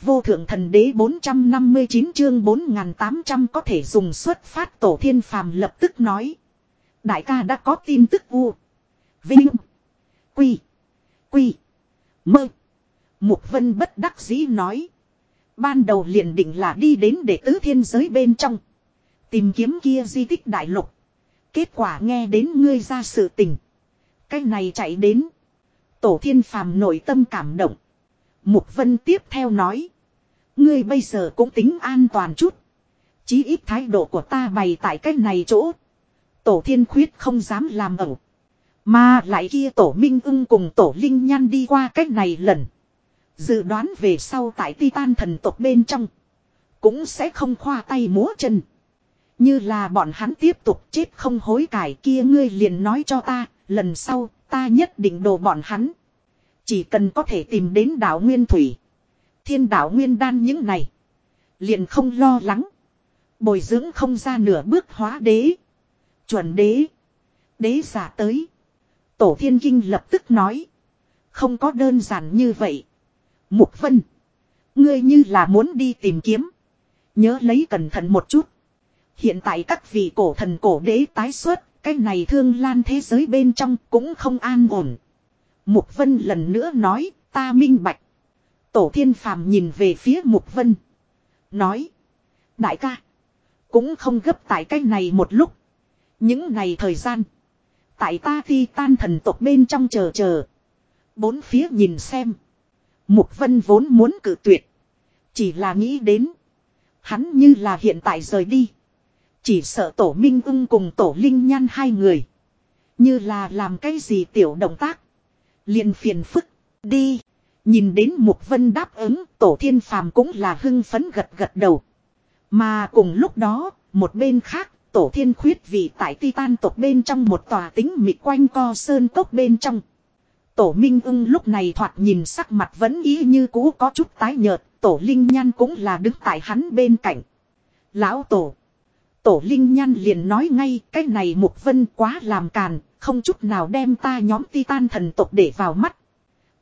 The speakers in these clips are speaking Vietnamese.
Vô thượng thần đế 459 chương 4800 có thể dùng xuất phát tổ thiên phàm lập tức nói. Đại ca đã có tin tức u. Vinh. Quy. Quy. Mơ. Mục vân bất đắc dĩ nói. Ban đầu liền định là đi đến để tứ thiên giới bên trong. Tìm kiếm kia di tích đại lục. Kết quả nghe đến ngươi ra sự tình. Cái này chạy đến. Tổ thiên phàm nội tâm cảm động. Mục vân tiếp theo nói. Ngươi bây giờ cũng tính an toàn chút. Chí ít thái độ của ta bày tại cái này chỗ. Tổ thiên khuyết không dám làm ẩu. Mà lại kia tổ minh ưng cùng tổ linh nhan đi qua cách này lần. Dự đoán về sau tại titan thần tộc bên trong. Cũng sẽ không khoa tay múa chân. Như là bọn hắn tiếp tục chết không hối cải kia ngươi liền nói cho ta. Lần sau, ta nhất định đồ bọn hắn. Chỉ cần có thể tìm đến đảo Nguyên Thủy. Thiên đảo Nguyên Đan những này. Liền không lo lắng. Bồi dưỡng không ra nửa bước hóa đế. Chuẩn đế. Đế giả tới. Tổ thiên kinh lập tức nói. Không có đơn giản như vậy. Mục vân. Ngươi như là muốn đi tìm kiếm. Nhớ lấy cẩn thận một chút. Hiện tại các vị cổ thần cổ đế tái xuất. Cái này thương lan thế giới bên trong cũng không an ổn. Mục vân lần nữa nói. Ta minh bạch. Tổ thiên phàm nhìn về phía mục vân. Nói. Đại ca. Cũng không gấp tại cách này một lúc. Những ngày thời gian. Tại ta thi tan thần tộc bên trong chờ chờ. Bốn phía nhìn xem. Mục vân vốn muốn cử tuyệt. Chỉ là nghĩ đến. Hắn như là hiện tại rời đi. Chỉ sợ tổ minh ưng cùng tổ linh nhan hai người. Như là làm cái gì tiểu động tác liền phiền phức. Đi. Nhìn đến Mục Vân đáp ứng tổ thiên phàm cũng là hưng phấn gật gật đầu. Mà cùng lúc đó, một bên khác, tổ thiên khuyết vị tại titan tộc bên trong một tòa tính mịt quanh co sơn cốc bên trong. Tổ Minh ưng lúc này thoạt nhìn sắc mặt vẫn ý như cũ có chút tái nhợt, tổ Linh Nhan cũng là đứng tại hắn bên cạnh. Lão tổ. Tổ Linh Nhan liền nói ngay cái này Mục Vân quá làm càn, không chút nào đem ta nhóm titan thần tộc để vào mắt.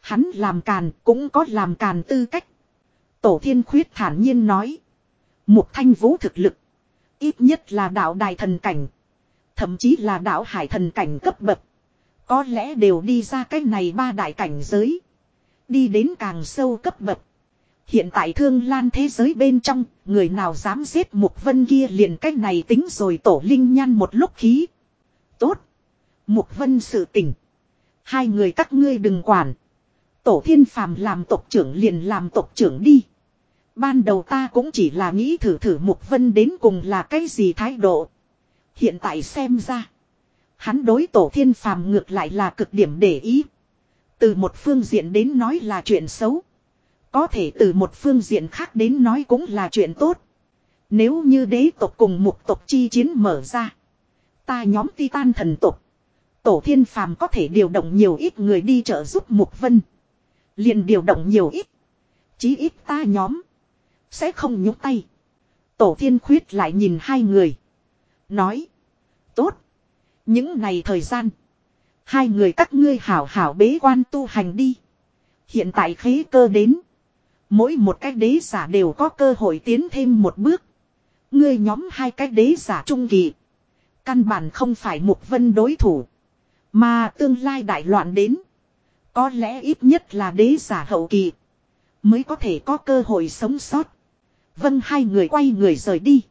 Hắn làm càn cũng có làm càn tư cách. Tổ Thiên Khuyết thản nhiên nói. Mục Thanh Vũ thực lực. Ít nhất là đạo đài thần cảnh. Thậm chí là đạo hải thần cảnh cấp bậc. Có lẽ đều đi ra cái này ba đại cảnh giới. Đi đến càng sâu cấp bậc. Hiện tại thương lan thế giới bên trong, người nào dám giết Mục Vân kia liền cách này tính rồi tổ linh nhan một lúc khí. Tốt. Mục Vân sự tình Hai người các ngươi đừng quản. Tổ thiên phàm làm tộc trưởng liền làm tộc trưởng đi. Ban đầu ta cũng chỉ là nghĩ thử thử Mục Vân đến cùng là cái gì thái độ. Hiện tại xem ra. Hắn đối tổ thiên phàm ngược lại là cực điểm để ý. Từ một phương diện đến nói là chuyện xấu. Có thể từ một phương diện khác đến nói cũng là chuyện tốt. Nếu như đế tộc cùng mục tộc chi chiến mở ra. Ta nhóm titan thần tộc. Tổ thiên phàm có thể điều động nhiều ít người đi trợ giúp mục vân. liền điều động nhiều ít. Chí ít ta nhóm. Sẽ không nhúc tay. Tổ thiên khuyết lại nhìn hai người. Nói. Tốt. Những ngày thời gian. Hai người các ngươi hảo hảo bế quan tu hành đi. Hiện tại khế cơ đến. Mỗi một cái đế giả đều có cơ hội tiến thêm một bước. Ngươi nhóm hai cái đế giả trung kỳ. Căn bản không phải Mục vân đối thủ. Mà tương lai đại loạn đến. Có lẽ ít nhất là đế giả hậu kỳ. Mới có thể có cơ hội sống sót. Vân hai người quay người rời đi.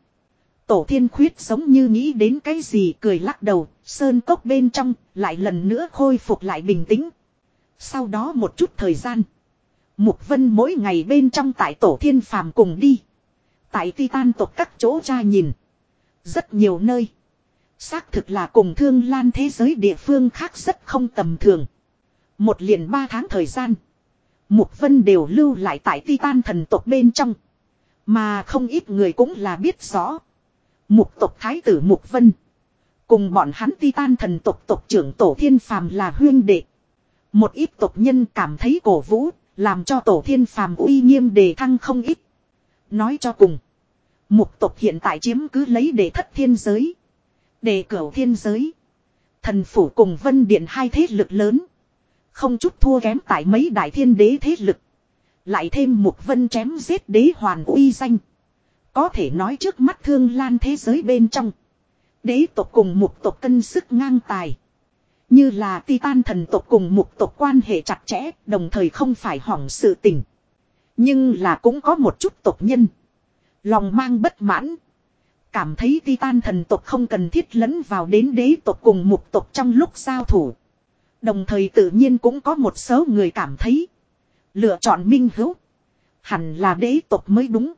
Tổ thiên khuyết giống như nghĩ đến cái gì cười lắc đầu, sơn cốc bên trong, lại lần nữa khôi phục lại bình tĩnh. Sau đó một chút thời gian. Mục vân mỗi ngày bên trong tại tổ thiên phàm cùng đi. Tại titan tộc các chỗ tra nhìn. Rất nhiều nơi. Xác thực là cùng thương lan thế giới địa phương khác rất không tầm thường. Một liền ba tháng thời gian. Mục vân đều lưu lại tại titan thần tộc bên trong. Mà không ít người cũng là biết rõ. Mục tộc thái tử Mục Vân. Cùng bọn hắn titan thần tộc tộc trưởng Tổ Thiên Phàm là huyên đệ. Một ít tộc nhân cảm thấy cổ vũ, làm cho Tổ Thiên Phàm uy nghiêm đề thăng không ít. Nói cho cùng. Mục tộc hiện tại chiếm cứ lấy để thất thiên giới đề cửu thiên giới. Thần phủ cùng vân điện hai thế lực lớn. Không chút thua kém tại mấy đại thiên đế thế lực. Lại thêm một vân chém giết đế hoàn uy danh. Có thể nói trước mắt thương lan thế giới bên trong. Đế tộc cùng một tộc cân sức ngang tài. Như là titan thần tộc cùng một tộc quan hệ chặt chẽ, đồng thời không phải hỏng sự tình. Nhưng là cũng có một chút tộc nhân. Lòng mang bất mãn. Cảm thấy titan thần tộc không cần thiết lẫn vào đến đế tộc cùng mục tộc trong lúc giao thủ. Đồng thời tự nhiên cũng có một số người cảm thấy. Lựa chọn minh hữu. Hẳn là đế tộc mới đúng.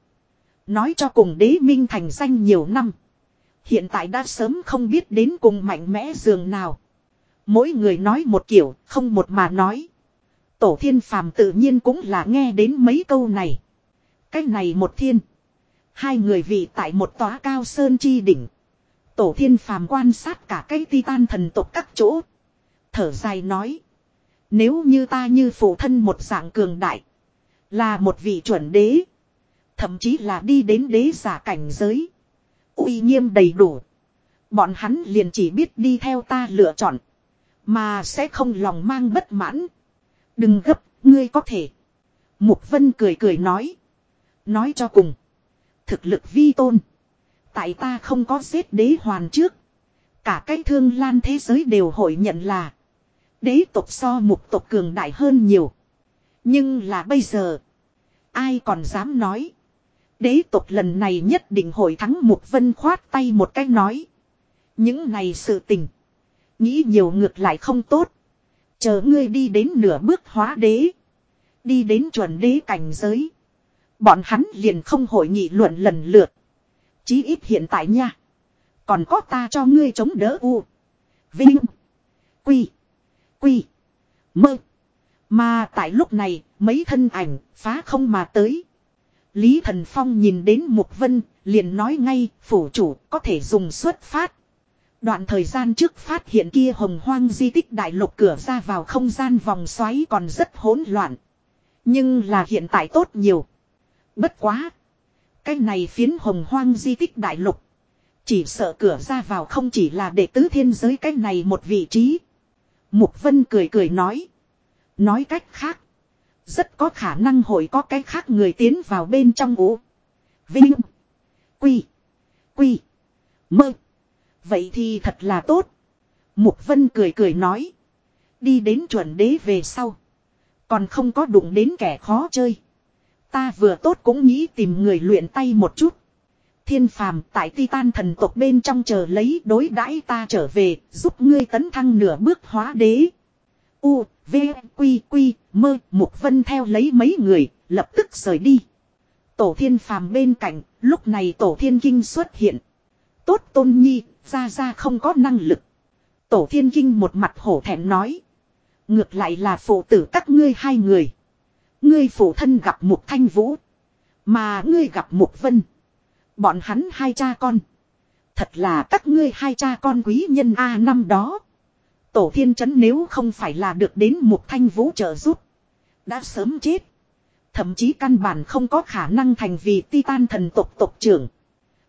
Nói cho cùng đế minh thành danh nhiều năm. Hiện tại đã sớm không biết đến cùng mạnh mẽ giường nào. Mỗi người nói một kiểu, không một mà nói. Tổ thiên phàm tự nhiên cũng là nghe đến mấy câu này. Cái này một thiên. Hai người vị tại một tòa cao sơn chi đỉnh. Tổ thiên phàm quan sát cả cái titan thần tộc các chỗ. Thở dài nói. Nếu như ta như phụ thân một dạng cường đại. Là một vị chuẩn đế. Thậm chí là đi đến đế giả cảnh giới. uy nghiêm đầy đủ. Bọn hắn liền chỉ biết đi theo ta lựa chọn. Mà sẽ không lòng mang bất mãn. Đừng gấp, ngươi có thể. Mục Vân cười cười nói. Nói cho cùng. Thực lực vi tôn. Tại ta không có giết đế hoàn trước. Cả cái thương lan thế giới đều hội nhận là. Đế tộc so mục tộc cường đại hơn nhiều. Nhưng là bây giờ. Ai còn dám nói. Đế tộc lần này nhất định hội thắng Mục Vân khoát tay một cách nói. Những này sự tình. Nghĩ nhiều ngược lại không tốt. Chờ ngươi đi đến nửa bước hóa đế. Đi đến chuẩn đế cảnh giới. Bọn hắn liền không hội nghị luận lần lượt. Chí ít hiện tại nha. Còn có ta cho ngươi chống đỡ u. Vinh. Quy. Quy. Mơ. Mà tại lúc này, mấy thân ảnh phá không mà tới. Lý Thần Phong nhìn đến Mục Vân, liền nói ngay, phủ chủ có thể dùng xuất phát. Đoạn thời gian trước phát hiện kia hồng hoang di tích đại lục cửa ra vào không gian vòng xoáy còn rất hỗn loạn. Nhưng là hiện tại tốt nhiều. Bất quá. Cái này phiến hồng hoang di tích đại lục. Chỉ sợ cửa ra vào không chỉ là để tứ thiên giới cái này một vị trí. Mục Vân cười cười nói. Nói cách khác. Rất có khả năng hội có cái khác người tiến vào bên trong ủ. Vinh. Quy. Quy. Mơ. Vậy thì thật là tốt. Mục Vân cười cười nói. Đi đến chuẩn đế về sau. Còn không có đụng đến kẻ khó chơi. Ta vừa tốt cũng nghĩ tìm người luyện tay một chút. Thiên phàm tại titan thần tộc bên trong chờ lấy đối đãi ta trở về, giúp ngươi tấn thăng nửa bước hóa đế. U, V, Quy, Quy, mơ, Mục Vân theo lấy mấy người, lập tức rời đi. Tổ thiên phàm bên cạnh, lúc này tổ thiên kinh xuất hiện. Tốt tôn nhi, ra ra không có năng lực. Tổ thiên kinh một mặt hổ thẹn nói. Ngược lại là phụ tử các ngươi hai người. Ngươi phụ thân gặp Mục Thanh Vũ. Mà ngươi gặp Mục Vân. Bọn hắn hai cha con. Thật là các ngươi hai cha con quý nhân A năm đó. Tổ thiên chấn nếu không phải là được đến Mục Thanh Vũ trợ giúp. Đã sớm chết. Thậm chí căn bản không có khả năng thành vì titan thần tộc tộc trưởng.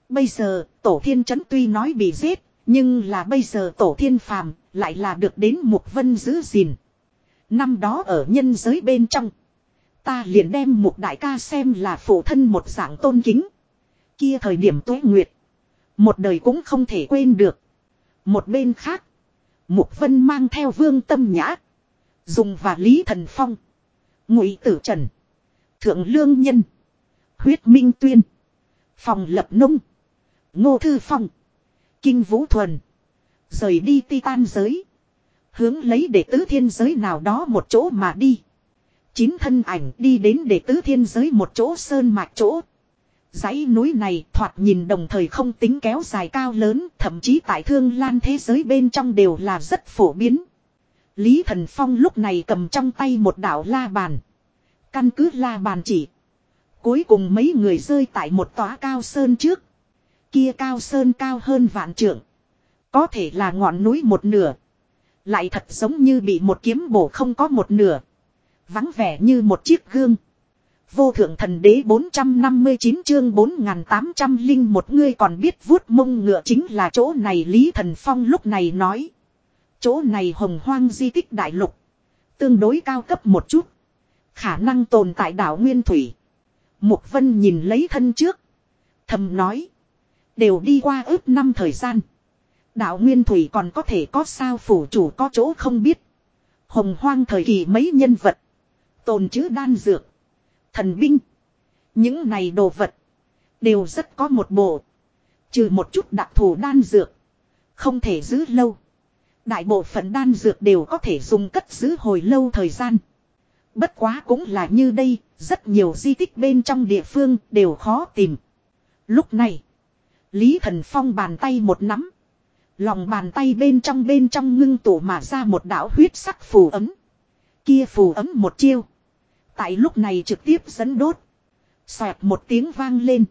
Bây giờ, tổ thiên chấn tuy nói bị giết, nhưng là bây giờ tổ thiên phàm, lại là được đến Mục Vân giữ gìn. Năm đó ở nhân giới bên trong, ta liền đem một đại ca xem là phụ thân một dạng tôn kính. Kia thời điểm tuế nguyệt, một đời cũng không thể quên được. Một bên khác, Mục Vân mang theo vương tâm nhã, dùng và Lý Thần Phong, Ngụy Tử Trần, Thượng Lương Nhân, Huyết Minh Tuyên, Phòng Lập Nông, Ngô Thư Phong. Kinh Vũ Thuần. Rời đi Titan giới. Hướng lấy đệ tứ thiên giới nào đó một chỗ mà đi. Chín thân ảnh đi đến để tứ thiên giới một chỗ sơn mạch chỗ. dãy núi này thoạt nhìn đồng thời không tính kéo dài cao lớn, thậm chí tại thương lan thế giới bên trong đều là rất phổ biến. Lý Thần Phong lúc này cầm trong tay một đảo la bàn. Căn cứ la bàn chỉ. Cuối cùng mấy người rơi tại một tòa cao sơn trước. Kia cao sơn cao hơn vạn trượng. Có thể là ngọn núi một nửa. Lại thật giống như bị một kiếm bổ không có một nửa. Vắng vẻ như một chiếc gương. Vô thượng thần đế 459 chương 4800 linh một người còn biết vuốt mông ngựa chính là chỗ này, Lý Thần Phong lúc này nói. Chỗ này hồng hoang di tích đại lục. Tương đối cao cấp một chút. Khả năng tồn tại đảo Nguyên Thủy. Mục Vân nhìn lấy thân trước. Thầm nói. Đều đi qua ước năm thời gian. Đạo Nguyên Thủy còn có thể có sao phủ chủ có chỗ không biết. Hồng hoang thời kỳ mấy nhân vật. Tồn chữ đan dược. Thần binh. Những này đồ vật. Đều rất có một bộ. Trừ một chút đặc thù đan dược. Không thể giữ lâu. Đại bộ phận đan dược đều có thể dùng cất giữ hồi lâu thời gian. Bất quá cũng là như đây, rất nhiều di tích bên trong địa phương đều khó tìm. Lúc này, Lý Thần Phong bàn tay một nắm. Lòng bàn tay bên trong bên trong ngưng tụ mà ra một đạo huyết sắc phù ấm. Kia phù ấm một chiêu. Tại lúc này trực tiếp dẫn đốt. Xoẹt một tiếng vang lên.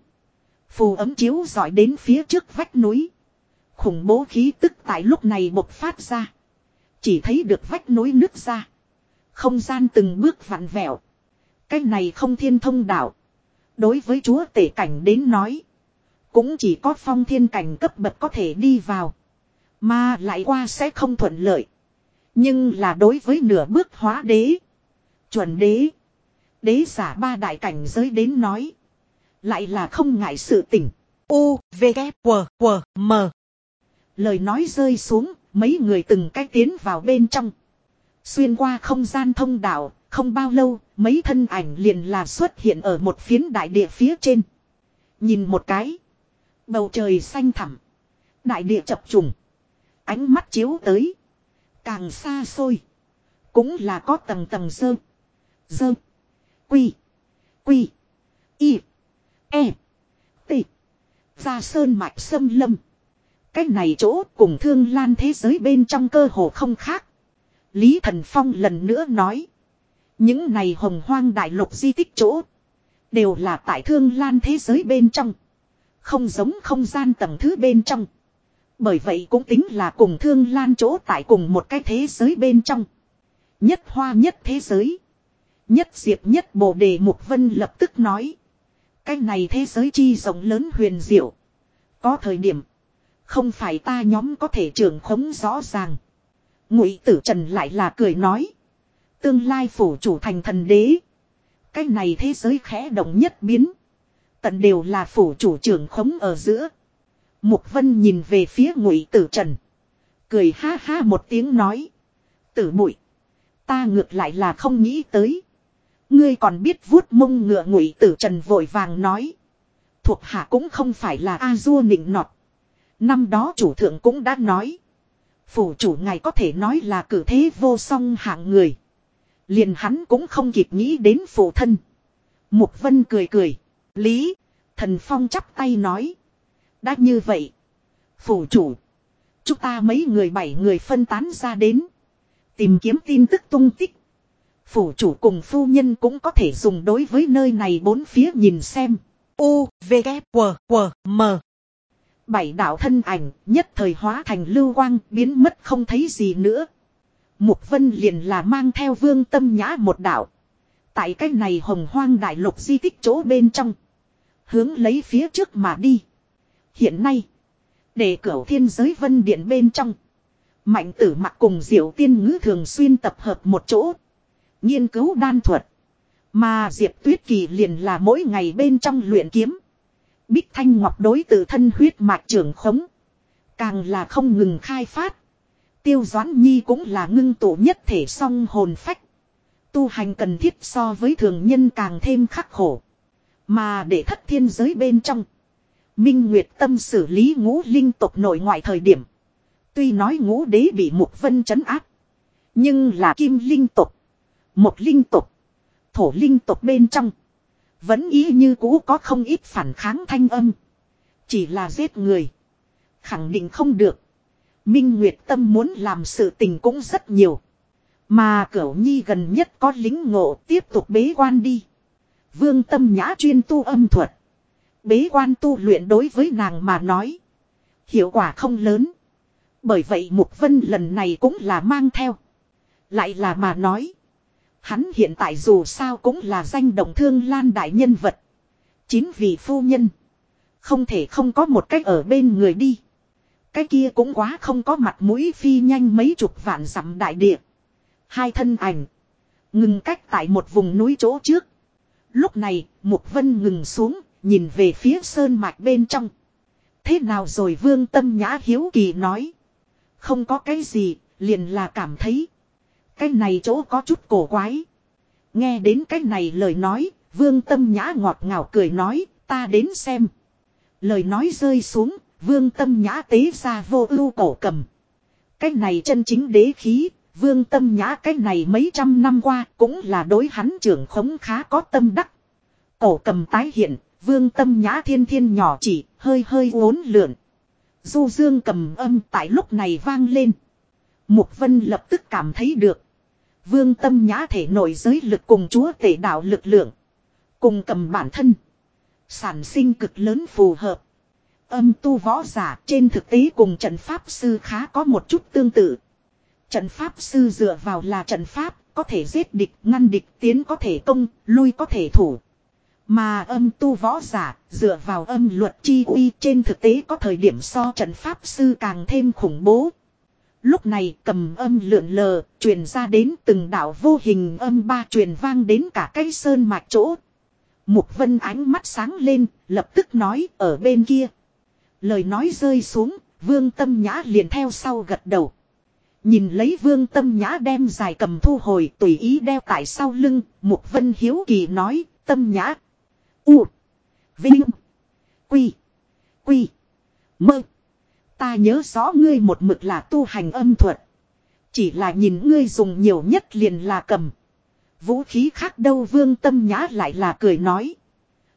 Phù ấm chiếu dọi đến phía trước vách núi. Khủng bố khí tức tại lúc này bộc phát ra. Chỉ thấy được vách núi nứt ra. Không gian từng bước vặn vẹo. Cái này không thiên thông đạo. Đối với chúa tể cảnh đến nói. Cũng chỉ có phong thiên cảnh cấp bậc có thể đi vào. Mà lại qua sẽ không thuận lợi. Nhưng là đối với nửa bước hóa đế. Chuẩn đế. Đế giả ba đại cảnh giới đến nói. Lại là không ngại sự tỉnh. U, V, K, W, W, M. Lời nói rơi xuống, mấy người từng cách tiến vào bên trong. Xuyên qua không gian thông đạo, không bao lâu, mấy thân ảnh liền là xuất hiện ở một phiến đại địa phía trên. Nhìn một cái. Bầu trời xanh thẳm. Đại địa chập trùng. Ánh mắt chiếu tới. Càng xa xôi. Cũng là có tầng tầng dơ. Dơ. Quy. Quy. Y. E. T. Ra sơn mạch sâm lâm. Cái này chỗ cùng thương lan thế giới bên trong cơ hồ không khác. Lý Thần Phong lần nữa nói. Những này hồng hoang đại lục di tích chỗ. Đều là tại thương lan thế giới bên trong. Không giống không gian tầng thứ bên trong. Bởi vậy cũng tính là cùng thương lan chỗ tại cùng một cái thế giới bên trong. Nhất hoa nhất thế giới. Nhất diệp nhất bồ đề mục vân lập tức nói. Cái này thế giới chi rộng lớn huyền diệu. Có thời điểm. Không phải ta nhóm có thể trưởng khống rõ ràng. Ngụy tử trần lại là cười nói. Tương lai phủ chủ thành thần đế. Cái này thế giới khẽ động nhất biến. Tận đều là phủ chủ trưởng khống ở giữa. Mục vân nhìn về phía ngụy tử trần. Cười ha ha một tiếng nói. Tử bụi. Ta ngược lại là không nghĩ tới. Ngươi còn biết vuốt mông ngựa ngụy tử trần vội vàng nói. Thuộc hạ cũng không phải là A-dua nịnh nọt. Năm đó chủ thượng cũng đã nói. Phủ chủ ngài có thể nói là cử thế vô song hạng người. Liền hắn cũng không kịp nghĩ đến phụ thân. Mục vân cười cười. Lý. Thần phong chắp tay nói. Đã như vậy. Phủ chủ. Chúng ta mấy người bảy người phân tán ra đến. Tìm kiếm tin tức tung tích. Phủ chủ cùng phu nhân cũng có thể dùng đối với nơi này bốn phía nhìn xem. U, V, K, W, W, M. Bảy đạo thân ảnh nhất thời hóa thành lưu quang biến mất không thấy gì nữa. Mục vân liền là mang theo vương tâm nhã một đạo. Tại cái này hồng hoang đại lục di tích chỗ bên trong. Hướng lấy phía trước mà đi. Hiện nay. Để cửu thiên giới vân điện bên trong. Mạnh tử mặc cùng diệu tiên ngữ thường xuyên tập hợp một chỗ. Nghiên cứu đan thuật. Mà Diệp Tuyết Kỳ liền là mỗi ngày bên trong luyện kiếm. Bích Thanh Ngọc đối tự thân huyết mạch trưởng khống. Càng là không ngừng khai phát. Tiêu Doãn Nhi cũng là ngưng tụ nhất thể song hồn phách. Tu hành cần thiết so với thường nhân càng thêm khắc khổ. Mà để thất thiên giới bên trong. Minh Nguyệt tâm xử lý ngũ linh tộc nội ngoại thời điểm. Tuy nói ngũ đế bị mục vân chấn áp. Nhưng là kim linh tộc. Một linh tộc. Thổ linh tộc bên trong. Vẫn ý như cũ có không ít phản kháng thanh âm. Chỉ là giết người. Khẳng định không được. Minh Nguyệt Tâm muốn làm sự tình cũng rất nhiều. Mà cửu nhi gần nhất có lính ngộ tiếp tục bế quan đi. Vương Tâm Nhã chuyên tu âm thuật. Bế quan tu luyện đối với nàng mà nói. Hiệu quả không lớn. Bởi vậy Mục Vân lần này cũng là mang theo. Lại là mà nói. Hắn hiện tại dù sao cũng là danh động thương lan đại nhân vật. Chín vị phu nhân. Không thể không có một cách ở bên người đi. Cái kia cũng quá không có mặt mũi phi nhanh mấy chục vạn dặm đại địa. Hai thân ảnh. Ngừng cách tại một vùng núi chỗ trước. Lúc này, Mục Vân ngừng xuống, nhìn về phía sơn mạch bên trong. Thế nào rồi vương tâm nhã hiếu kỳ nói. Không có cái gì, liền là cảm thấy. Cái này chỗ có chút cổ quái. Nghe đến cái này lời nói, vương tâm nhã ngọt ngào cười nói, ta đến xem. Lời nói rơi xuống, vương tâm nhã tế ra vô ưu cổ cầm. Cái này chân chính đế khí, vương tâm nhã cái này mấy trăm năm qua cũng là đối hắn trưởng khống khá có tâm đắc. Cổ cầm tái hiện, vương tâm nhã thiên thiên nhỏ chỉ, hơi hơi uốn lượn. Du dương cầm âm tại lúc này vang lên. Mục vân lập tức cảm thấy được. Vương tâm nhã thể nội giới lực cùng chúa tể đạo lực lượng. Cùng cầm bản thân. Sản sinh cực lớn phù hợp. Âm tu võ giả trên thực tế cùng trận pháp sư khá có một chút tương tự. Trận pháp sư dựa vào là trận pháp, có thể giết địch, ngăn địch, tiến có thể công, lui có thể thủ. Mà âm tu võ giả, dựa vào âm luật chi uy trên thực tế có thời điểm so trận pháp sư càng thêm khủng bố. Lúc này cầm âm lượn lờ, truyền ra đến từng đảo vô hình âm ba truyền vang đến cả cây sơn mạch chỗ. Mục vân ánh mắt sáng lên, lập tức nói ở bên kia. Lời nói rơi xuống, vương tâm nhã liền theo sau gật đầu. Nhìn lấy vương tâm nhã đem dài cầm thu hồi tùy ý đeo tại sau lưng, Mục Vân Hiếu Kỳ nói, tâm nhã. U. Vinh. Quy. Quy. Mơ. Ta nhớ rõ ngươi một mực là tu hành âm thuật. Chỉ là nhìn ngươi dùng nhiều nhất liền là cầm. Vũ khí khác đâu vương tâm nhã lại là cười nói.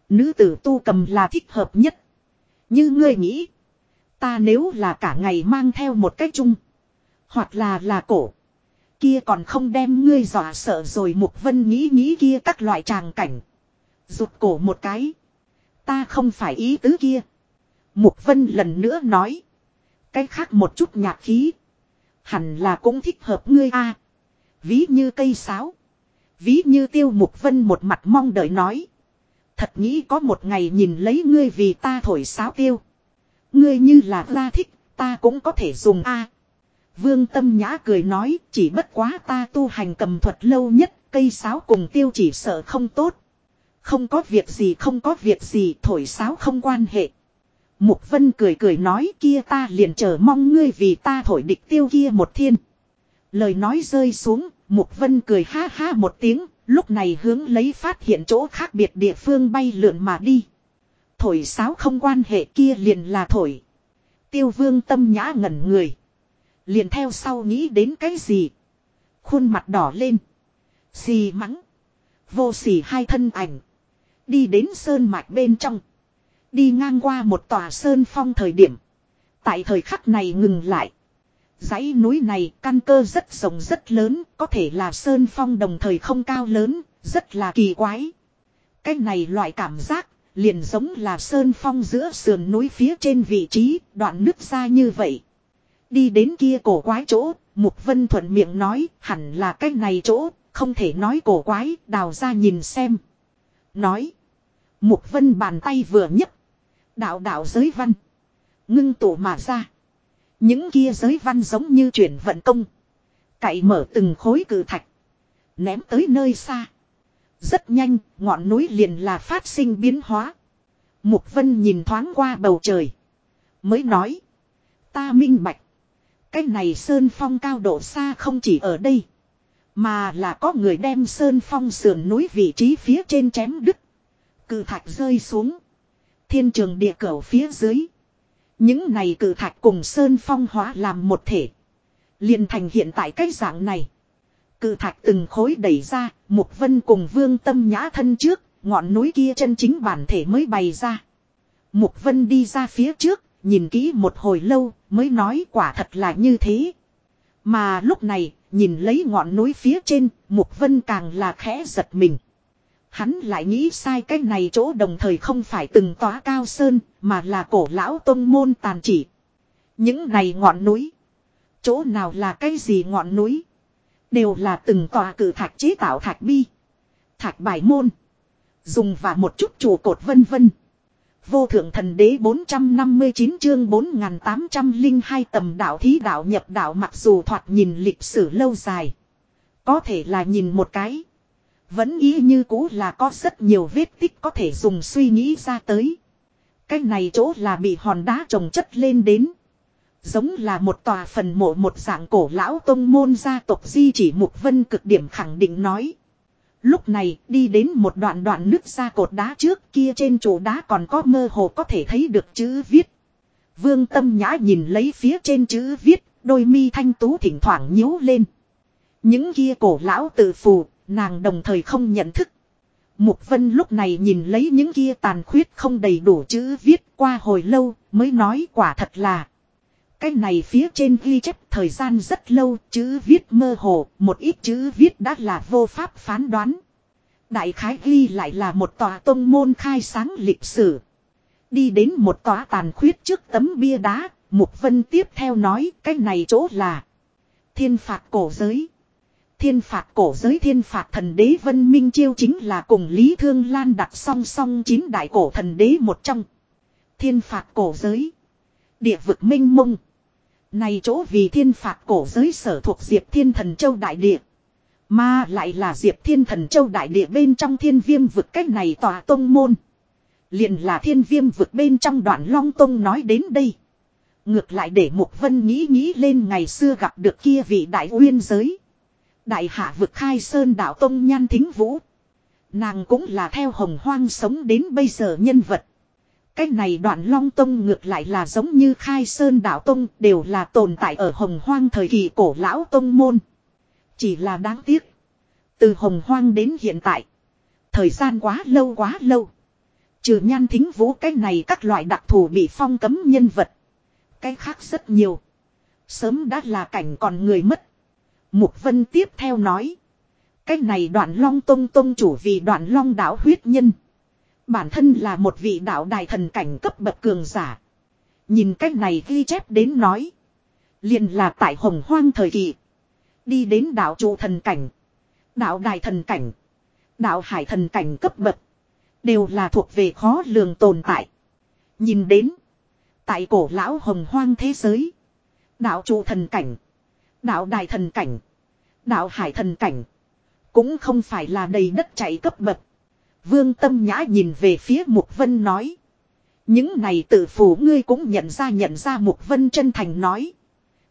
Nữ tử tu cầm là thích hợp nhất. Như ngươi nghĩ. Ta nếu là cả ngày mang theo một cái chung. Hoặc là là cổ. Kia còn không đem ngươi dọa sợ rồi Mục Vân nghĩ nghĩ kia các loại tràng cảnh. Rụt cổ một cái. Ta không phải ý tứ kia. Mục Vân lần nữa nói. Cái khác một chút nhạc khí. Hẳn là cũng thích hợp ngươi a. Ví như cây sáo. Ví như tiêu mục vân một mặt mong đợi nói. Thật nghĩ có một ngày nhìn lấy ngươi vì ta thổi sáo tiêu. Ngươi như là la thích, ta cũng có thể dùng a. Vương Tâm Nhã cười nói, chỉ bất quá ta tu hành cầm thuật lâu nhất, cây sáo cùng tiêu chỉ sợ không tốt. Không có việc gì không có việc gì thổi sáo không quan hệ. Mục Vân cười cười nói kia ta liền chờ mong ngươi vì ta thổi địch tiêu kia một thiên. Lời nói rơi xuống, Mục Vân cười ha ha một tiếng, lúc này hướng lấy phát hiện chỗ khác biệt địa phương bay lượn mà đi. Thổi sáo không quan hệ kia liền là thổi. Tiêu vương tâm nhã ngẩn người. Liền theo sau nghĩ đến cái gì. Khuôn mặt đỏ lên. Xì mắng. Vô xì hai thân ảnh. Đi đến sơn mạch bên trong. Đi ngang qua một tòa sơn phong thời điểm. Tại thời khắc này ngừng lại. dãy núi này căn cơ rất rộng rất lớn, có thể là sơn phong đồng thời không cao lớn, rất là kỳ quái. Cái này loại cảm giác, liền giống là sơn phong giữa sườn núi phía trên vị trí, đoạn nứt ra như vậy. Đi đến kia cổ quái chỗ, Mục Vân thuận miệng nói, hẳn là cái này chỗ, không thể nói cổ quái, đào ra nhìn xem. Nói. Mục Vân bàn tay vừa nhấc Đạo đạo giới văn. Ngưng tụ mà ra. Những kia giới văn giống như chuyển vận công. Cậy mở từng khối cử thạch. Ném tới nơi xa. Rất nhanh, ngọn núi liền là phát sinh biến hóa. Mục Vân nhìn thoáng qua bầu trời. Mới nói. Ta minh bạch. Cái này Sơn Phong cao độ xa không chỉ ở đây. Mà là có người đem Sơn Phong sườn núi vị trí phía trên chém đứt. Cự thạch rơi xuống. Thiên trường địa cầu phía dưới. Những này cử thạch cùng sơn phong hóa làm một thể. liền thành hiện tại cái dạng này. Cử thạch từng khối đẩy ra, Mục Vân cùng Vương Tâm Nhã thân trước, ngọn núi kia chân chính bản thể mới bày ra. Mục Vân đi ra phía trước, nhìn kỹ một hồi lâu, mới nói quả thật là như thế. Mà lúc này, nhìn lấy ngọn núi phía trên, Mục Vân càng là khẽ giật mình. Hắn lại nghĩ sai cái này chỗ đồng thời không phải từng tòa cao sơn, mà là cổ lão tông môn tàn chỉ. Những này ngọn núi. Chỗ nào là cái gì ngọn núi. Đều là từng tòa cử thạch chế tạo thạch bi. Thạch bài môn. Dùng và một chút trụ cột vân vân. Vô thượng thần đế 459 chương 4802 tầm đạo thí đạo nhập đạo mặc dù thoạt nhìn lịch sử lâu dài. Có thể là nhìn một cái. Vẫn ý như cũ là có rất nhiều vết tích có thể dùng suy nghĩ ra tới. Cái này chỗ là bị hòn đá trồng chất lên đến. Giống là một tòa phần mộ một dạng cổ lão tông môn gia tộc di chỉ Mục Vân cực điểm khẳng định nói. Lúc này đi đến một đoạn đoạn nước ra cột đá trước kia trên chỗ đá còn có mơ hồ có thể thấy được chữ viết. Vương tâm nhã nhìn lấy phía trên chữ viết, đôi mi thanh tú thỉnh thoảng nhíu lên. Những kia cổ lão tự phù, nàng đồng thời không nhận thức. Mục Vân lúc này nhìn lấy những kia tàn khuyết không đầy đủ chữ viết qua hồi lâu mới nói quả thật là. Cái này phía trên ghi chép thời gian rất lâu, chữ viết mơ hồ, một ít chữ viết đã là vô pháp phán đoán. Đại khái ghi lại là một tòa tông môn khai sáng lịch sử. Đi đến một tòa tàn khuyết trước tấm bia đá, Mục Vân tiếp theo nói cái này chỗ là thiên phạt cổ giới. Thiên phạt cổ giới thiên phạt thần đế Vân Minh Chiêu chính là cùng Lý Thương Lan đặt song song chín đại cổ thần đế một trong. Thiên phạt cổ giới. Địa vực minh mông. Này chỗ vì thiên phạt cổ giới sở thuộc Diệp Thiên Thần Châu Đại Địa. Mà lại là Diệp Thiên Thần Châu Đại Địa bên trong thiên viêm vực cách này tòa tông môn. liền là thiên viêm vực bên trong đoạn Long Tông nói đến đây. Ngược lại để Mục Vân nghĩ nghĩ lên ngày xưa gặp được kia vị đại uyên giới. Đại hạ vực khai sơn đạo Tông Nhan Thính Vũ. Nàng cũng là theo hồng hoang sống đến bây giờ nhân vật. Cái này đoạn long tông ngược lại là giống như khai sơn đạo tông, đều là tồn tại ở hồng hoang thời kỳ cổ lão tông môn. Chỉ là đáng tiếc. Từ hồng hoang đến hiện tại. Thời gian quá lâu quá lâu. Trừ nhan thính vũ cái này các loại đặc thù bị phong cấm nhân vật. Cái khác rất nhiều. Sớm đã là cảnh còn người mất. Mục Vân tiếp theo nói. Cái này đoạn long tông tông chủ vì đoạn long đảo huyết nhân. Bản thân là một vị đạo đại thần cảnh cấp bậc cường giả. Nhìn cách này ghi chép đến nói. liền là tại hồng hoang thời kỳ. Đi đến đạo trụ thần cảnh. Đạo đại thần cảnh. Đạo hải thần cảnh cấp bậc. Đều là thuộc về khó lường tồn tại. Nhìn đến. Tại cổ lão hồng hoang thế giới. Đạo trụ thần cảnh. Đạo đại thần cảnh. Đạo hải thần cảnh. Cũng không phải là đầy đất chạy cấp bậc. Vương Tâm Nhã nhìn về phía Mục Vân nói. Những này tự phủ ngươi cũng nhận ra nhận ra Mục Vân chân thành nói.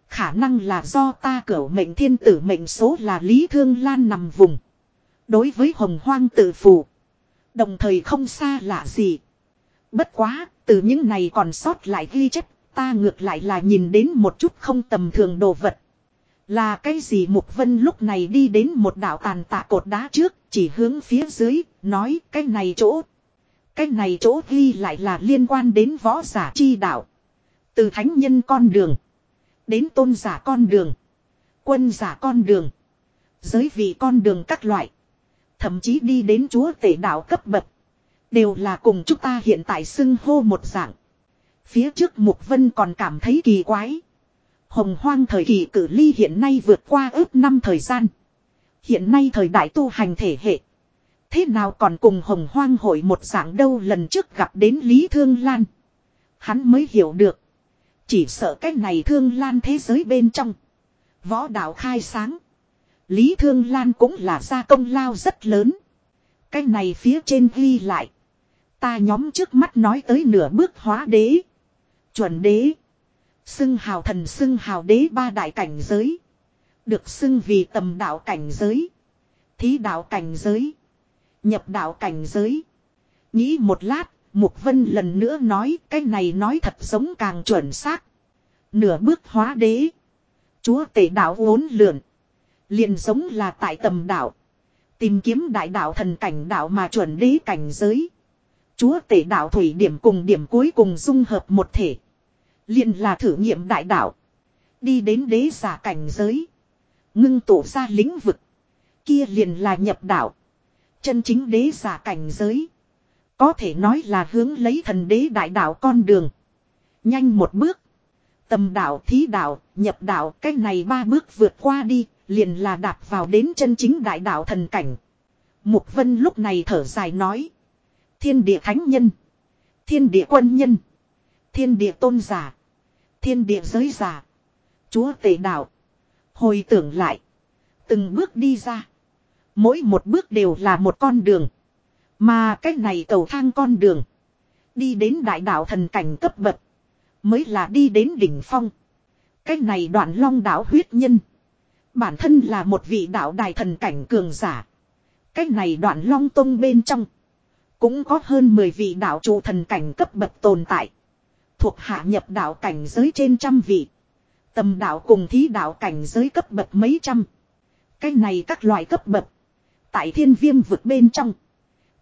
Khả năng là do ta cửu mệnh thiên tử mệnh số là Lý Thương Lan nằm vùng. Đối với hồng hoang tự phủ. Đồng thời không xa lạ gì. Bất quá, từ những này còn sót lại ghi chép, ta ngược lại là nhìn đến một chút không tầm thường đồ vật. Là cái gì Mục Vân lúc này đi đến một đảo tàn tạ cột đá trước, chỉ hướng phía dưới, nói cái này chỗ. Cái này chỗ ghi lại là liên quan đến võ giả chi đạo. Từ thánh nhân con đường, đến tôn giả con đường, quân giả con đường, giới vị con đường các loại. Thậm chí đi đến chúa tể đạo cấp bậc. Đều là cùng chúng ta hiện tại xưng hô một dạng. Phía trước Mục Vân còn cảm thấy kỳ quái. Hồng hoang thời kỳ cử ly hiện nay vượt qua ước năm thời gian. Hiện nay thời đại tu hành thể hệ. Thế nào còn cùng hồng hoang hội một dạng đâu lần trước gặp đến Lý Thương Lan. Hắn mới hiểu được. Chỉ sợ cách này Thương Lan thế giới bên trong. Võ đạo khai sáng. Lý Thương Lan cũng là gia công lao rất lớn. Cái này phía trên ghi lại. Ta nhóm trước mắt nói tới nửa bước hóa đế. Chuẩn đế. Xưng hào thần xưng hào đế ba đại cảnh giới. Được xưng vì tầm đạo cảnh giới. Thí đạo cảnh giới. Nhập đạo cảnh giới. Nghĩ một lát, Mục Vân lần nữa nói cái này nói thật giống càng chuẩn xác. Nửa bước hóa đế. Chúa tể đạo uốn lượn. liền giống là tại tầm đạo. Tìm kiếm đại đạo thần cảnh đạo mà chuẩn đế cảnh giới. Chúa tể đạo thủy điểm cùng điểm cuối cùng dung hợp một thể liền là thử nghiệm đại đạo. Đi đến đế giả cảnh giới. Ngưng tụ ra lĩnh vực. Kia liền là nhập đạo. Chân chính đế giả cảnh giới. Có thể nói là hướng lấy thần đế đại đạo con đường. Nhanh một bước. Tầm đạo, thí đạo, nhập đạo, cách này ba bước vượt qua đi, liền là đạp vào đến chân chính đại đạo thần cảnh. Mục Vân lúc này thở dài nói. Thiên địa thánh nhân. Thiên địa quân nhân. Thiên địa tôn giả. Thiên địa giới giả. Chúa tể đạo. Hồi tưởng lại. Từng bước đi ra. Mỗi một bước đều là một con đường. Mà cách này cầu thang con đường. Đi đến đại đạo thần cảnh cấp bậc. Mới là đi đến đỉnh phong. Cách này đoạn long đạo huyết nhân. Bản thân là một vị đạo đại thần cảnh cường giả. Cách này đoạn long tông bên trong. Cũng có hơn 10 vị đạo trụ thần cảnh cấp bậc tồn tại. Thuộc hạ nhập đạo cảnh giới trên trăm vị. Tầm đạo cùng thí đạo cảnh giới cấp bậc mấy trăm. Cái này các loại cấp bậc. Tại thiên viêm vực bên trong.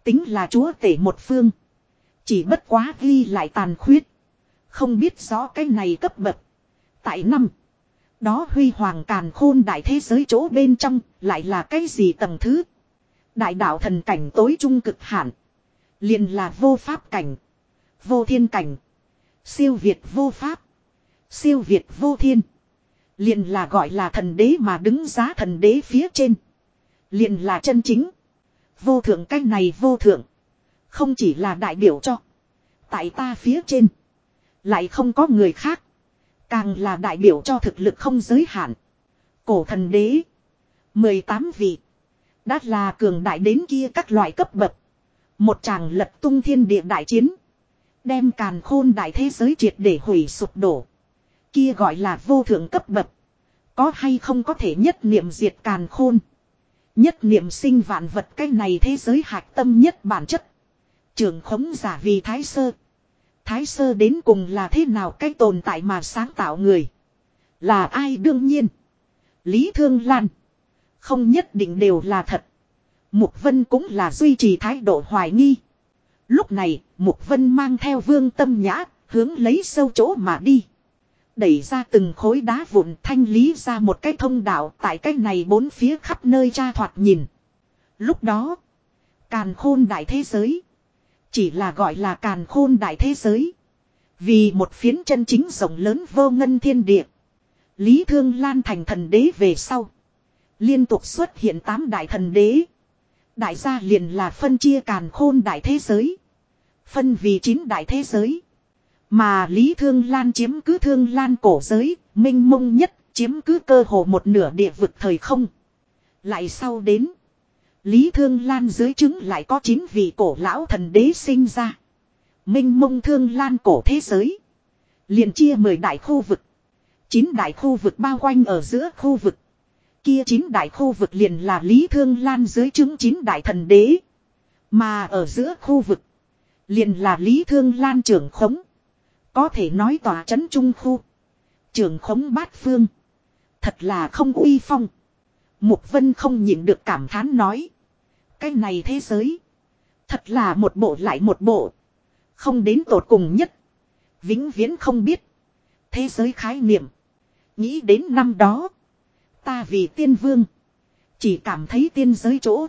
Tính là chúa tể một phương. Chỉ bất quá ghi lại tàn khuyết. Không biết rõ cái này cấp bậc. Tại năm. Đó huy hoàng càn khôn đại thế giới chỗ bên trong. Lại là cái gì tầng thứ. Đại đạo thần cảnh tối trung cực hạn. liền là vô pháp cảnh. Vô thiên cảnh. Siêu việt vô pháp. Siêu việt vô thiên. liền là gọi là thần đế mà đứng giá thần đế phía trên. liền là chân chính. Vô thượng cách này vô thượng. Không chỉ là đại biểu cho. Tại ta phía trên. Lại không có người khác. Càng là đại biểu cho thực lực không giới hạn. Cổ thần đế. 18 vị. Đã là cường đại đến kia các loại cấp bậc. Một chàng lật tung thiên địa đại chiến. Đem càn khôn đại thế giới triệt để hủy sụp đổ. Kia gọi là vô thượng cấp bậc. Có hay không có thể nhất niệm diệt càn khôn. Nhất niệm sinh vạn vật, cái này thế giới hạch tâm nhất bản chất. Trường khống giả vì thái sơ. Thái sơ đến cùng là thế nào cái tồn tại mà sáng tạo người. Là ai đương nhiên. Lý Thương Lan. Không nhất định đều là thật. Mục Vân cũng là duy trì thái độ hoài nghi. Lúc này, Mục Vân mang theo vương tâm nhã, hướng lấy sâu chỗ mà đi. Đẩy ra từng khối đá vụn thanh lý ra một cái thông đạo tại cái này bốn phía khắp nơi tra thoạt nhìn. Lúc đó, càn khôn đại thế giới. Chỉ là gọi là càn khôn đại thế giới. Vì một phiến chân chính rộng lớn vô ngân thiên địa. Lý Thương Lan thành thần đế về sau. Liên tục xuất hiện tám đại thần đế. Đại gia liền là phân chia càn khôn đại thế giới. Phân vì chín đại thế giới. Mà Lý Thương Lan chiếm cứ Thương Lan cổ giới, minh mông nhất, chiếm cứ cơ hồ một nửa địa vực thời không. Lại sau đến, Lý Thương Lan dưới chứng lại có chín vị cổ lão thần đế sinh ra. Minh mông Thương Lan cổ thế giới. liền chia 10 đại khu vực. chín đại khu vực bao quanh ở giữa khu vực. Kia chín đại khu vực liền là Lý Thương Lan dưới chứng chín đại thần đế. Mà ở giữa khu vực. Liền là Lý Thương Lan trưởng khống. Có thể nói tòa chấn trung khu. Trưởng khống bát phương. Thật là không uy phong. Mục Vân không nhịn được cảm thán nói. Cái này thế giới. Thật là một bộ lại một bộ. Không đến tột cùng nhất. Vĩnh viễn không biết. Thế giới khái niệm. Nghĩ đến năm đó. Ta vì tiên vương. Chỉ cảm thấy tiên giới chỗ.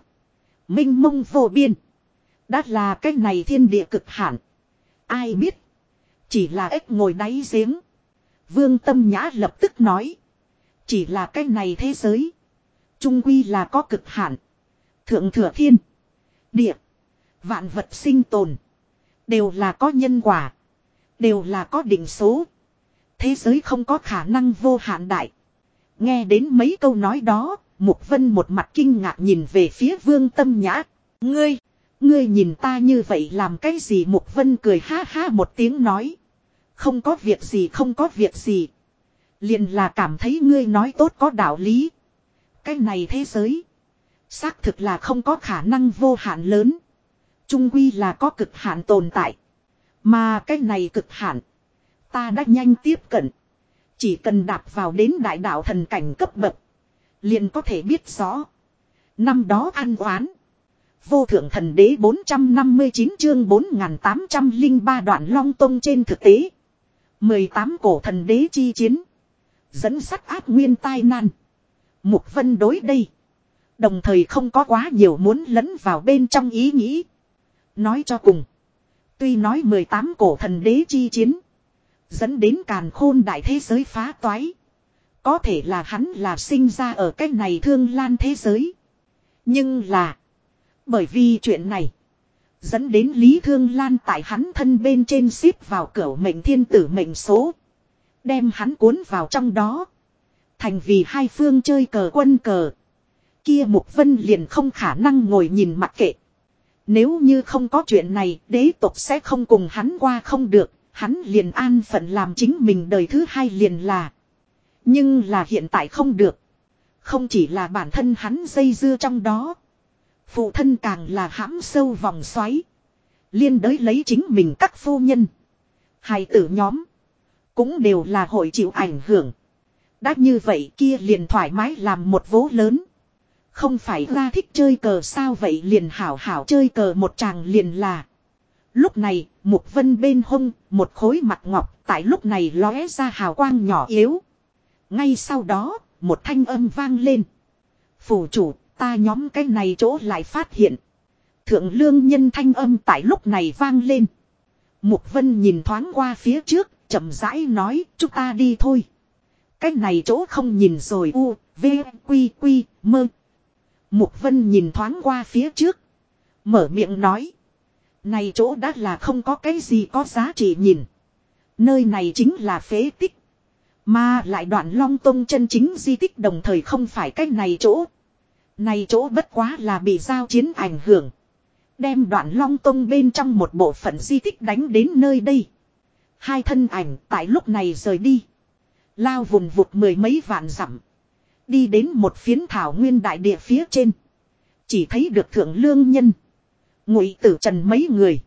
Minh mông vô biên. Đã là cái này thiên địa cực hạn. Ai biết. Chỉ là ếch ngồi đáy giếng. Vương tâm nhã lập tức nói. Chỉ là cái này thế giới. Trung quy là có cực hạn. Thượng thừa thiên. Địa. Vạn vật sinh tồn. Đều là có nhân quả. Đều là có định số. Thế giới không có khả năng vô hạn đại. Nghe đến mấy câu nói đó, Mục Vân một mặt kinh ngạc nhìn về phía Vương Tâm Nhã. Ngươi, ngươi nhìn ta như vậy làm cái gì Mục Vân cười ha ha một tiếng nói. Không có việc gì không có việc gì. Liền là cảm thấy ngươi nói tốt có đạo lý. Cái này thế giới. Xác thực là không có khả năng vô hạn lớn. Trung quy là có cực hạn tồn tại. Mà cái này cực hạn. Ta đã nhanh tiếp cận. Chỉ cần đạp vào đến đại đạo thần cảnh cấp bậc. Liền có thể biết rõ. Năm đó ăn oán. Vô thượng thần đế 459 chương 4803 đoạn long tông trên thực tế. 18 cổ thần đế chi chiến. Dẫn sắt áp nguyên tai nan. Mục vân đối đây. Đồng thời không có quá nhiều muốn lẫn vào bên trong ý nghĩ. Nói cho cùng. Tuy nói 18 cổ thần đế chi chiến. Dẫn đến càn khôn đại thế giới phá toái. Có thể là hắn là sinh ra ở cái này thương lan thế giới. Nhưng là. Bởi vì chuyện này. Dẫn đến Lý Thương Lan tại hắn thân bên trên ship vào cửa mệnh thiên tử mệnh số. Đem hắn cuốn vào trong đó. Thành vì hai phương chơi cờ quân cờ. kia Mục Vân liền không khả năng ngồi nhìn mặc kệ. Nếu như không có chuyện này, đế tộc sẽ không cùng hắn qua không được, hắn liền an phận làm chính mình đời thứ hai liền là. Nhưng là hiện tại không được. Không chỉ là bản thân hắn dây dưa trong đó. Phụ thân càng là hãm sâu vòng xoáy. Liên đới lấy chính mình các phu nhân. Hài tử nhóm. Cũng đều là hội chịu ảnh hưởng. Đã như vậy kia liền thoải mái làm một vố lớn. Không phải ra thích chơi cờ sao vậy liền hảo hảo chơi cờ một chàng liền là. Lúc này, Mục Vân bên hông, một khối mặt ngọc, tại lúc này lóe ra hào quang nhỏ yếu. Ngay sau đó, một thanh âm vang lên. Phủ chủ, ta nhóm cái này chỗ lại phát hiện. Thượng lương nhân thanh âm tại lúc này vang lên. Mục Vân nhìn thoáng qua phía trước, chậm rãi nói, chúng ta đi thôi. Cái này chỗ không nhìn rồi u, v, quy, quy, mơ. Mục Vân nhìn thoáng qua phía trước. Mở miệng nói. Này chỗ đã là không có cái gì có giá trị nhìn. Nơi này chính là phế tích. Mà lại đoạn long tông chân chính di tích đồng thời không phải cái này chỗ. Này chỗ bất quá là bị giao chiến ảnh hưởng. Đem đoạn long tông bên trong một bộ phận di tích đánh đến nơi đây. Hai thân ảnh tại lúc này rời đi. Lao vùng vụt mười mấy vạn dặm Đi đến một phiến thảo nguyên đại địa phía trên. Chỉ thấy được thượng lương nhân. Ngụy tử trần mấy người.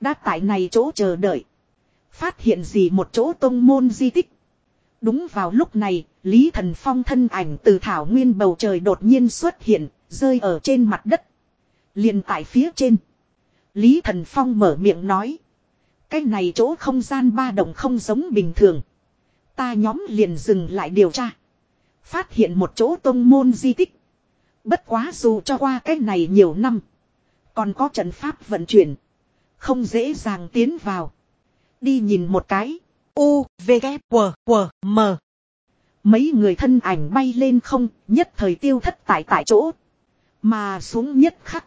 Đã tại này chỗ chờ đợi. Phát hiện gì một chỗ tông môn di tích. Đúng vào lúc này, Lý Thần Phong thân ảnh từ thảo nguyên bầu trời đột nhiên xuất hiện, rơi ở trên mặt đất. liền tại phía trên. Lý Thần Phong mở miệng nói. Cái này chỗ không gian ba động không giống bình thường. Ta nhóm liền dừng lại điều tra. Phát hiện một chỗ tông môn di tích. Bất quá dù cho qua cái này nhiều năm. Còn có trận pháp vận chuyển. Không dễ dàng tiến vào. Đi nhìn một cái. U, V, K, W, W, M. Mấy người thân ảnh bay lên không, nhất thời tiêu thất tại tại chỗ. Mà xuống nhất khắc.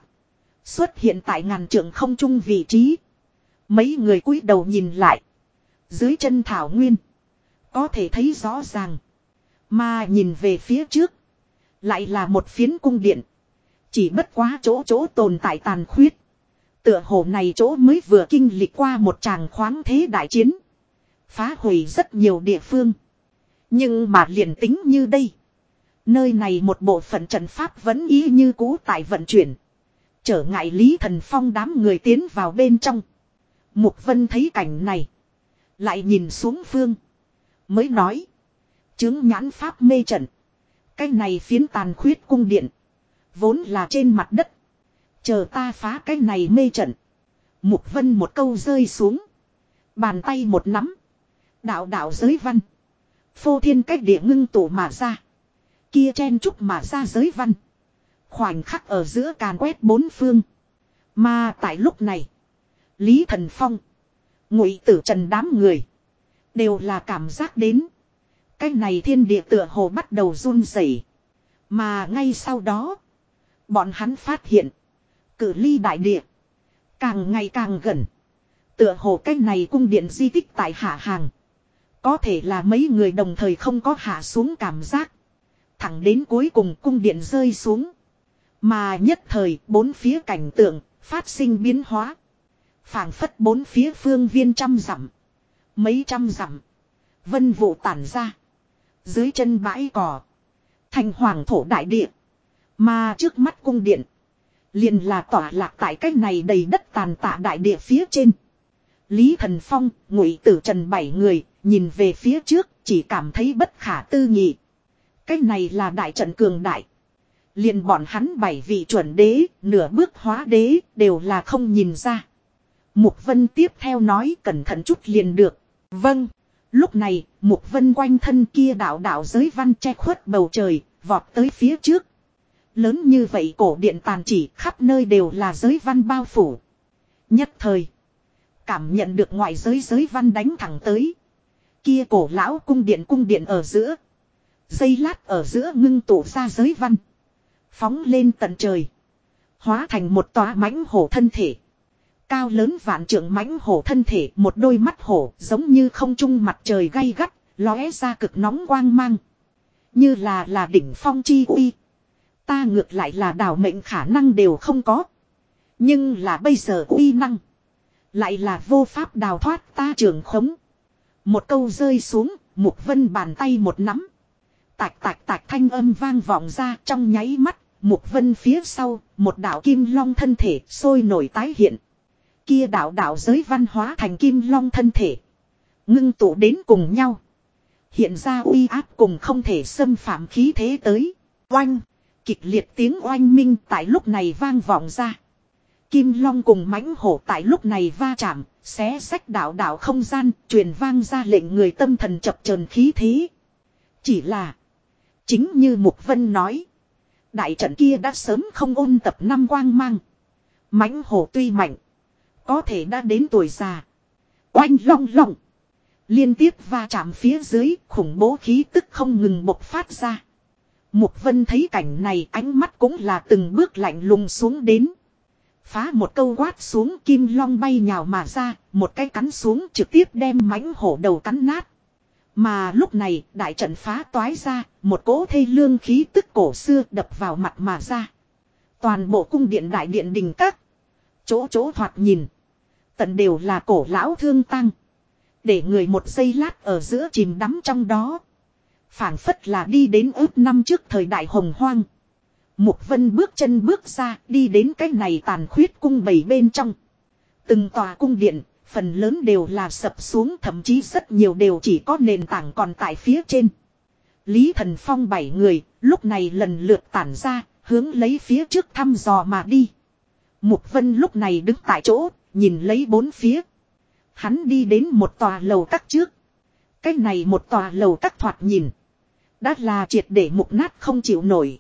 Xuất hiện tại ngàn trượng không trung vị trí. Mấy người cúi đầu nhìn lại. Dưới chân thảo nguyên. Có thể thấy rõ ràng. Mà nhìn về phía trước. Lại là một phiến cung điện. Chỉ bất quá chỗ chỗ tồn tại tàn khuyết. Tựa hồ này chỗ mới vừa kinh lịch qua một tràng khoáng thế đại chiến. Phá hủy rất nhiều địa phương. Nhưng mà liền tính như đây. Nơi này một bộ phận trận pháp vẫn y như cũ tại vận chuyển. Trở ngại Lý Thần Phong đám người tiến vào bên trong. Mục Vân thấy cảnh này. Lại nhìn xuống phương. Mới nói. Chứng nhãn pháp mê trận. Cái này phiến tàn khuyết cung điện. Vốn là trên mặt đất. Chờ ta phá cái này mê trận. Mục vân một câu rơi xuống. Bàn tay một nắm. Đạo đạo giới văn. Phô thiên cách địa ngưng tụ mà ra. Kia chen trúc mà ra giới văn. Khoảnh khắc ở giữa càn quét bốn phương. Mà tại lúc này. Lý Thần Phong. Ngụy tử trần đám người. Đều là cảm giác đến. Cái này thiên địa tựa hồ bắt đầu run rẩy. Mà ngay sau đó. Bọn hắn phát hiện. Cử ly đại địa. Càng ngày càng gần. Tựa hồ cái này cung điện di tích tại hạ hàng. Có thể là mấy người đồng thời không có hạ xuống cảm giác. Thẳng đến cuối cùng cung điện rơi xuống. Mà nhất thời, bốn phía cảnh tượng, phát sinh biến hóa. phảng phất bốn phía phương viên trăm dặm. Mấy trăm dặm. Vân vụ tản ra. Dưới chân bãi cỏ. Thành hoàng thổ đại địa. Mà trước mắt cung điện. Liền là tỏa lạc tại cách này đầy đất tàn tạ đại địa phía trên. Lý Thần Phong, ngụy tử trần bảy người, nhìn về phía trước, chỉ cảm thấy bất khả tư nghị. Cái này là đại trận cường đại. Liền bọn hắn bảy vị chuẩn đế, nửa bước hóa đế, đều là không nhìn ra. Mục Vân tiếp theo nói cẩn thận chút liền được. Vâng. Lúc này, Mục Vân quanh thân kia đạo đạo giới văn che khuất bầu trời, vọt tới phía trước. Lớn như vậy cổ điện tàn chỉ khắp nơi đều là giới văn bao phủ. Nhất thời, cảm nhận được ngoại giới giới văn đánh thẳng tới. Kia cổ lão cung điện cung điện ở giữa. Dây lát ở giữa ngưng tụ ra giới văn. Phóng lên tận trời. Hóa thành một tòa mãnh hổ thân thể. Cao lớn vạn trưởng mãnh hổ thân thể một đôi mắt hổ giống như không trung mặt trời gay gắt, lóe ra cực nóng quang mang. Như là là đỉnh phong chi uy. Ta ngược lại là đảo mệnh khả năng đều không có. Nhưng là bây giờ uy năng. Lại là vô pháp đào thoát ta trường khống. Một câu rơi xuống, Mục Vân bàn tay một nắm. Tạch tạch tạch thanh âm vang vọng ra trong nháy mắt, Mục Vân phía sau, một đạo kim long thân thể sôi nổi tái hiện. Kia đạo đạo giới văn hóa thành kim long thân thể. Ngưng tụ đến cùng nhau. Hiện ra uy áp cùng không thể xâm phạm khí thế tới. Oanh! Kịch liệt tiếng oanh minh tại lúc này vang vọng ra. Kim Long cùng mãnh hổ tại lúc này va chạm, xé sách đạo đạo không gian, truyền vang ra lệnh người tâm thần chập chờn khí thế. Chỉ là, chính như Mục Vân nói, đại trận kia đã sớm không ôn tập năm quang mang. mãnh hổ tuy mạnh, có thể đã đến tuổi già. Oanh long long. Liên tiếp va chạm phía dưới, khủng bố khí tức không ngừng bộc phát ra. Mục Vân thấy cảnh này ánh mắt cũng là từng bước lạnh lùng xuống đến. Phá một câu quát xuống kim long bay nhào mà ra, một cái cắn xuống trực tiếp đem mãnh hổ đầu cắn nát. Mà lúc này đại trận phá toái ra, một cỗ thê lương khí tức cổ xưa đập vào mặt mà ra. Toàn bộ cung điện đại điện đình các. Chỗ chỗ thoạt nhìn. Tận đều là cổ lão thương tăng. Để người một giây lát ở giữa chìm đắm trong đó phảng phất là đi đến ước năm trước thời đại hồng hoang. Mục vân bước chân bước ra đi đến cái này tàn khuyết cung bảy bên trong. Từng tòa cung điện, phần lớn đều là sập xuống thậm chí rất nhiều đều chỉ có nền tảng còn tại phía trên. Lý thần phong bảy người, lúc này lần lượt tản ra, hướng lấy phía trước thăm dò mà đi. Mục vân lúc này đứng tại chỗ, nhìn lấy bốn phía. Hắn đi đến một tòa lầu các trước. Cái này một tòa lầu các thoạt nhìn. Đã là triệt để mục nát không chịu nổi.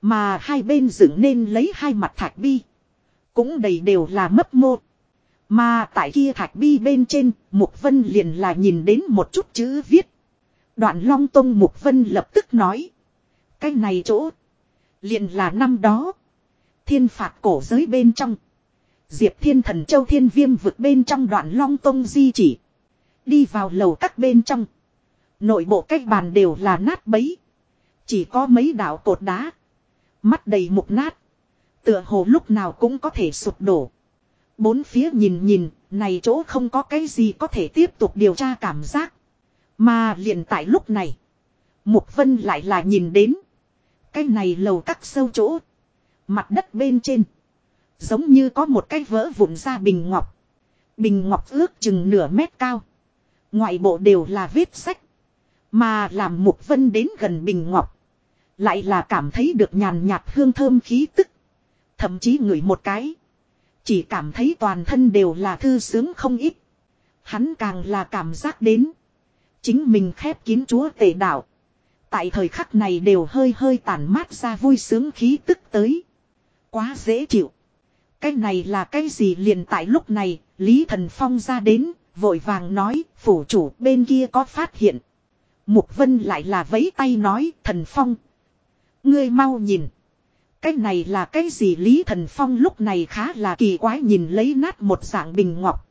Mà hai bên dựng nên lấy hai mặt thạch bi. Cũng đầy đều là mấp mô. Mà tại kia thạch bi bên trên, Mục Vân liền là nhìn đến một chút chữ viết. Đoạn Long Tông Mục Vân lập tức nói. Cái này chỗ. Liền là năm đó. Thiên phạt cổ giới bên trong. Diệp Thiên Thần Châu Thiên Viêm vực bên trong đoạn Long Tông di chỉ. Đi vào lầu các bên trong. Nội bộ cách bàn đều là nát bấy. Chỉ có mấy đạo cột đá. Mắt đầy mục nát. Tựa hồ lúc nào cũng có thể sụp đổ. Bốn phía nhìn nhìn, này chỗ không có cái gì có thể tiếp tục điều tra cảm giác. Mà liền tại lúc này. Mục Vân lại là nhìn đến. Cái này lầu cắt sâu chỗ. Mặt đất bên trên. Giống như có một cái vỡ vụn ra bình ngọc. Bình ngọc ước chừng nửa mét cao. Ngoại bộ đều là vết sách. Mà làm Mục Vân đến gần Bình Ngọc. Lại là cảm thấy được nhàn nhạt hương thơm khí tức. Thậm chí ngửi một cái. Chỉ cảm thấy toàn thân đều là thư sướng không ít. Hắn càng là cảm giác đến. Chính mình khép kín chúa tể đạo. Tại thời khắc này đều hơi hơi tản mát ra vui sướng khí tức tới. Quá dễ chịu. Cái này là cái gì liền tại lúc này, Lý Thần Phong ra đến, vội vàng nói, phủ chủ bên kia có phát hiện. Mục Vân lại là vẫy tay nói, thần phong. Ngươi mau nhìn. Cái này là cái gì Lý Thần Phong lúc này khá là kỳ quái nhìn lấy nát một dạng bình ngọc.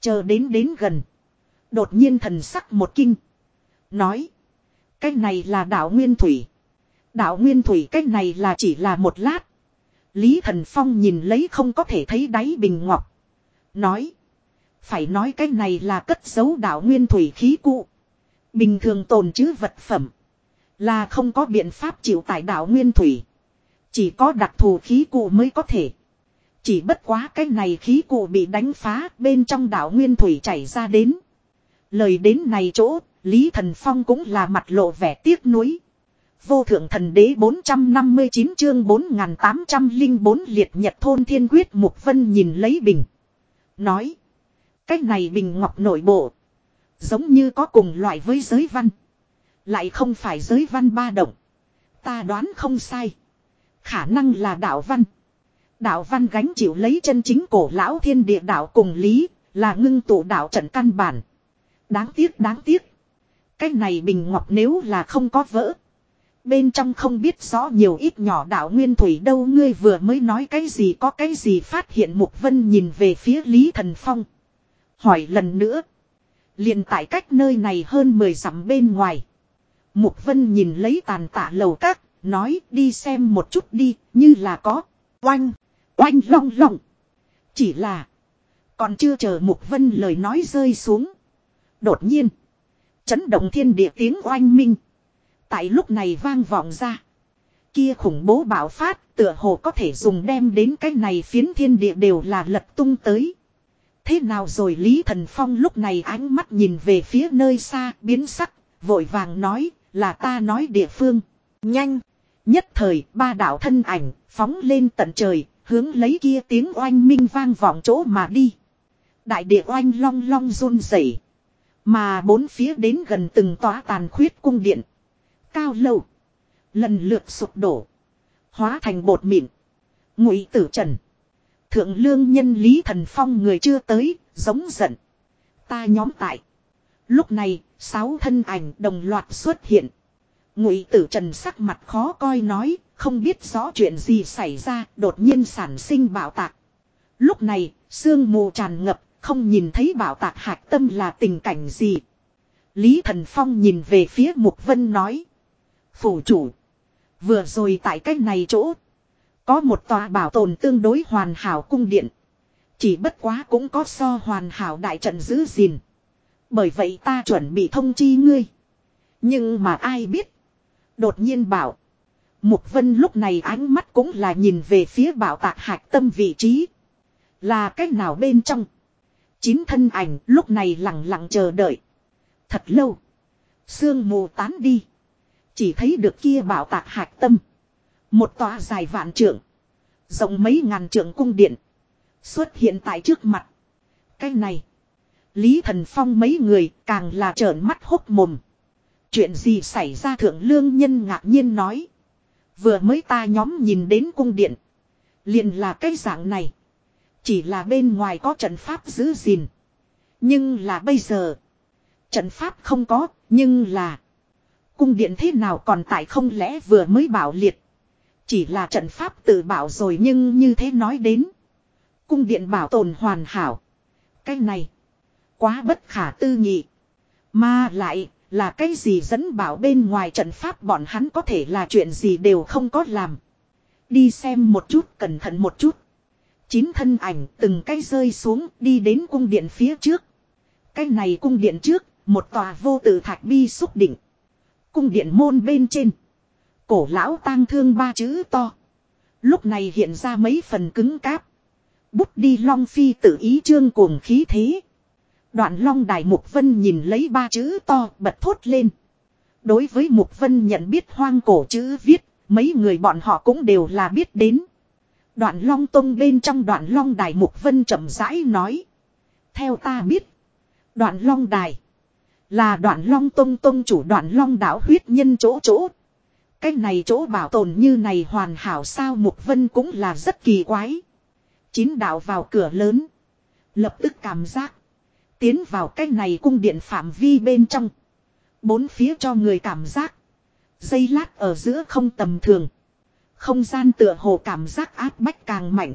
Chờ đến đến gần. Đột nhiên thần sắc một kinh. Nói. Cái này là đạo Nguyên Thủy. Đạo Nguyên Thủy cái này là chỉ là một lát. Lý Thần Phong nhìn lấy không có thể thấy đáy bình ngọc. Nói. Phải nói cái này là cất giấu đạo Nguyên Thủy khí cụ. Bình thường tồn chứ vật phẩm. Là không có biện pháp chịu tải đạo nguyên thủy. Chỉ có đặc thù khí cụ mới có thể. Chỉ bất quá cái này khí cụ bị đánh phá bên trong đảo nguyên thủy chảy ra đến. Lời đến này chỗ, Lý Thần Phong cũng là mặt lộ vẻ tiếc nuối. Vô thượng thần đế 459 chương 4804 liệt nhật thôn thiên quyết Mục Vân nhìn lấy bình. Nói. Cái này bình ngọc nội bộ. Giống như có cùng loại với giới văn. Lại không phải giới văn ba động. Ta đoán không sai. Khả năng là đạo văn. Đạo văn gánh chịu lấy chân chính cổ lão thiên địa đạo cùng lý, là ngưng tụ đạo trận căn bản. Đáng tiếc đáng tiếc. Cái này bình ngọc nếu là không có vỡ. Bên trong không biết rõ nhiều ít nhỏ đạo nguyên thủy đâu ngươi vừa mới nói cái gì có cái gì phát hiện Mục Vân nhìn về phía Lý Thần Phong. Hỏi lần nữa liền tại cách nơi này hơn 10 dặm bên ngoài. Mục Vân nhìn lấy tàn tạ lầu các, nói đi xem một chút đi, như là có. Oanh, oanh long long. Chỉ là, còn chưa chờ Mục Vân lời nói rơi xuống. Đột nhiên, chấn động thiên địa tiếng oanh minh. Tại lúc này vang vọng ra. Kia khủng bố bạo phát, tựa hồ có thể dùng đem đến cái này phiến thiên địa đều là lật tung tới. Thế nào rồi Lý Thần Phong lúc này ánh mắt nhìn về phía nơi xa, biến sắc, vội vàng nói, là ta nói địa phương. Nhanh! Nhất thời, ba đạo thân ảnh, phóng lên tận trời, hướng lấy kia tiếng oanh minh vang vọng chỗ mà đi. Đại địa oanh long long run rẩy Mà bốn phía đến gần từng tòa tàn khuyết cung điện. Cao lâu. Lần lượt sụp đổ. Hóa thành bột mịn. Ngụy tử trần. Thượng lương nhân Lý Thần Phong người chưa tới, giống giận. Ta nhóm tại. Lúc này, sáu thân ảnh đồng loạt xuất hiện. Ngụy tử trần sắc mặt khó coi nói, không biết rõ chuyện gì xảy ra, đột nhiên sản sinh bảo tạc. Lúc này, sương mù tràn ngập, không nhìn thấy bảo tạc hạc tâm là tình cảnh gì. Lý Thần Phong nhìn về phía Mục Vân nói. Phủ chủ. Vừa rồi tại cách này chỗ. Có một tòa bảo tồn tương đối hoàn hảo cung điện. Chỉ bất quá cũng có so hoàn hảo đại trận giữ gìn. Bởi vậy ta chuẩn bị thông chi ngươi. Nhưng mà ai biết. Đột nhiên bảo. Mục Vân lúc này ánh mắt cũng là nhìn về phía bảo tạc hạch tâm vị trí. Là cách nào bên trong. Chín thân ảnh lúc này lặng lặng chờ đợi. Thật lâu. Sương mù tán đi. Chỉ thấy được kia bảo tạc hạch tâm. Một tòa dài vạn trượng. Rộng mấy ngàn trượng cung điện. Xuất hiện tại trước mặt. Cái này. Lý Thần Phong mấy người càng là trợn mắt hốc mồm. Chuyện gì xảy ra thượng lương nhân ngạc nhiên nói. Vừa mới ta nhóm nhìn đến cung điện. Liền là cái dạng này. Chỉ là bên ngoài có trận pháp giữ gìn. Nhưng là bây giờ. Trận pháp không có, nhưng là. Cung điện thế nào còn tại không lẽ vừa mới bảo liệt. Chỉ là trận pháp tự bảo rồi nhưng như thế nói đến. Cung điện bảo tồn hoàn hảo. Cái này. Quá bất khả tư nghị. Mà lại là cái gì dẫn bảo bên ngoài trận pháp bọn hắn có thể là chuyện gì đều không có làm. Đi xem một chút cẩn thận một chút. Chín thân ảnh từng cái rơi xuống đi đến cung điện phía trước. Cái này cung điện trước, một tòa vô tử thạch bi xúc đỉnh Cung điện môn bên trên. Cổ lão tang thương ba chữ to. Lúc này hiện ra mấy phần cứng cáp. Bút đi long phi tự ý trương cuồng khí thế. Đoạn long đài Mục Vân nhìn lấy ba chữ to bật thốt lên. Đối với Mục Vân nhận biết hoang cổ chữ viết, mấy người bọn họ cũng đều là biết đến. Đoạn long tông bên trong đoạn long đài Mục Vân chậm rãi nói. Theo ta biết, đoạn long đài là đoạn long tông tông chủ đoạn long đảo huyết nhân chỗ chỗ. Cái này chỗ bảo tồn như này hoàn hảo sao Mục Vân cũng là rất kỳ quái. Chín đạo vào cửa lớn. Lập tức cảm giác. Tiến vào cái này cung điện phạm vi bên trong. Bốn phía cho người cảm giác. Dây lát ở giữa không tầm thường. Không gian tựa hồ cảm giác áp bách càng mạnh.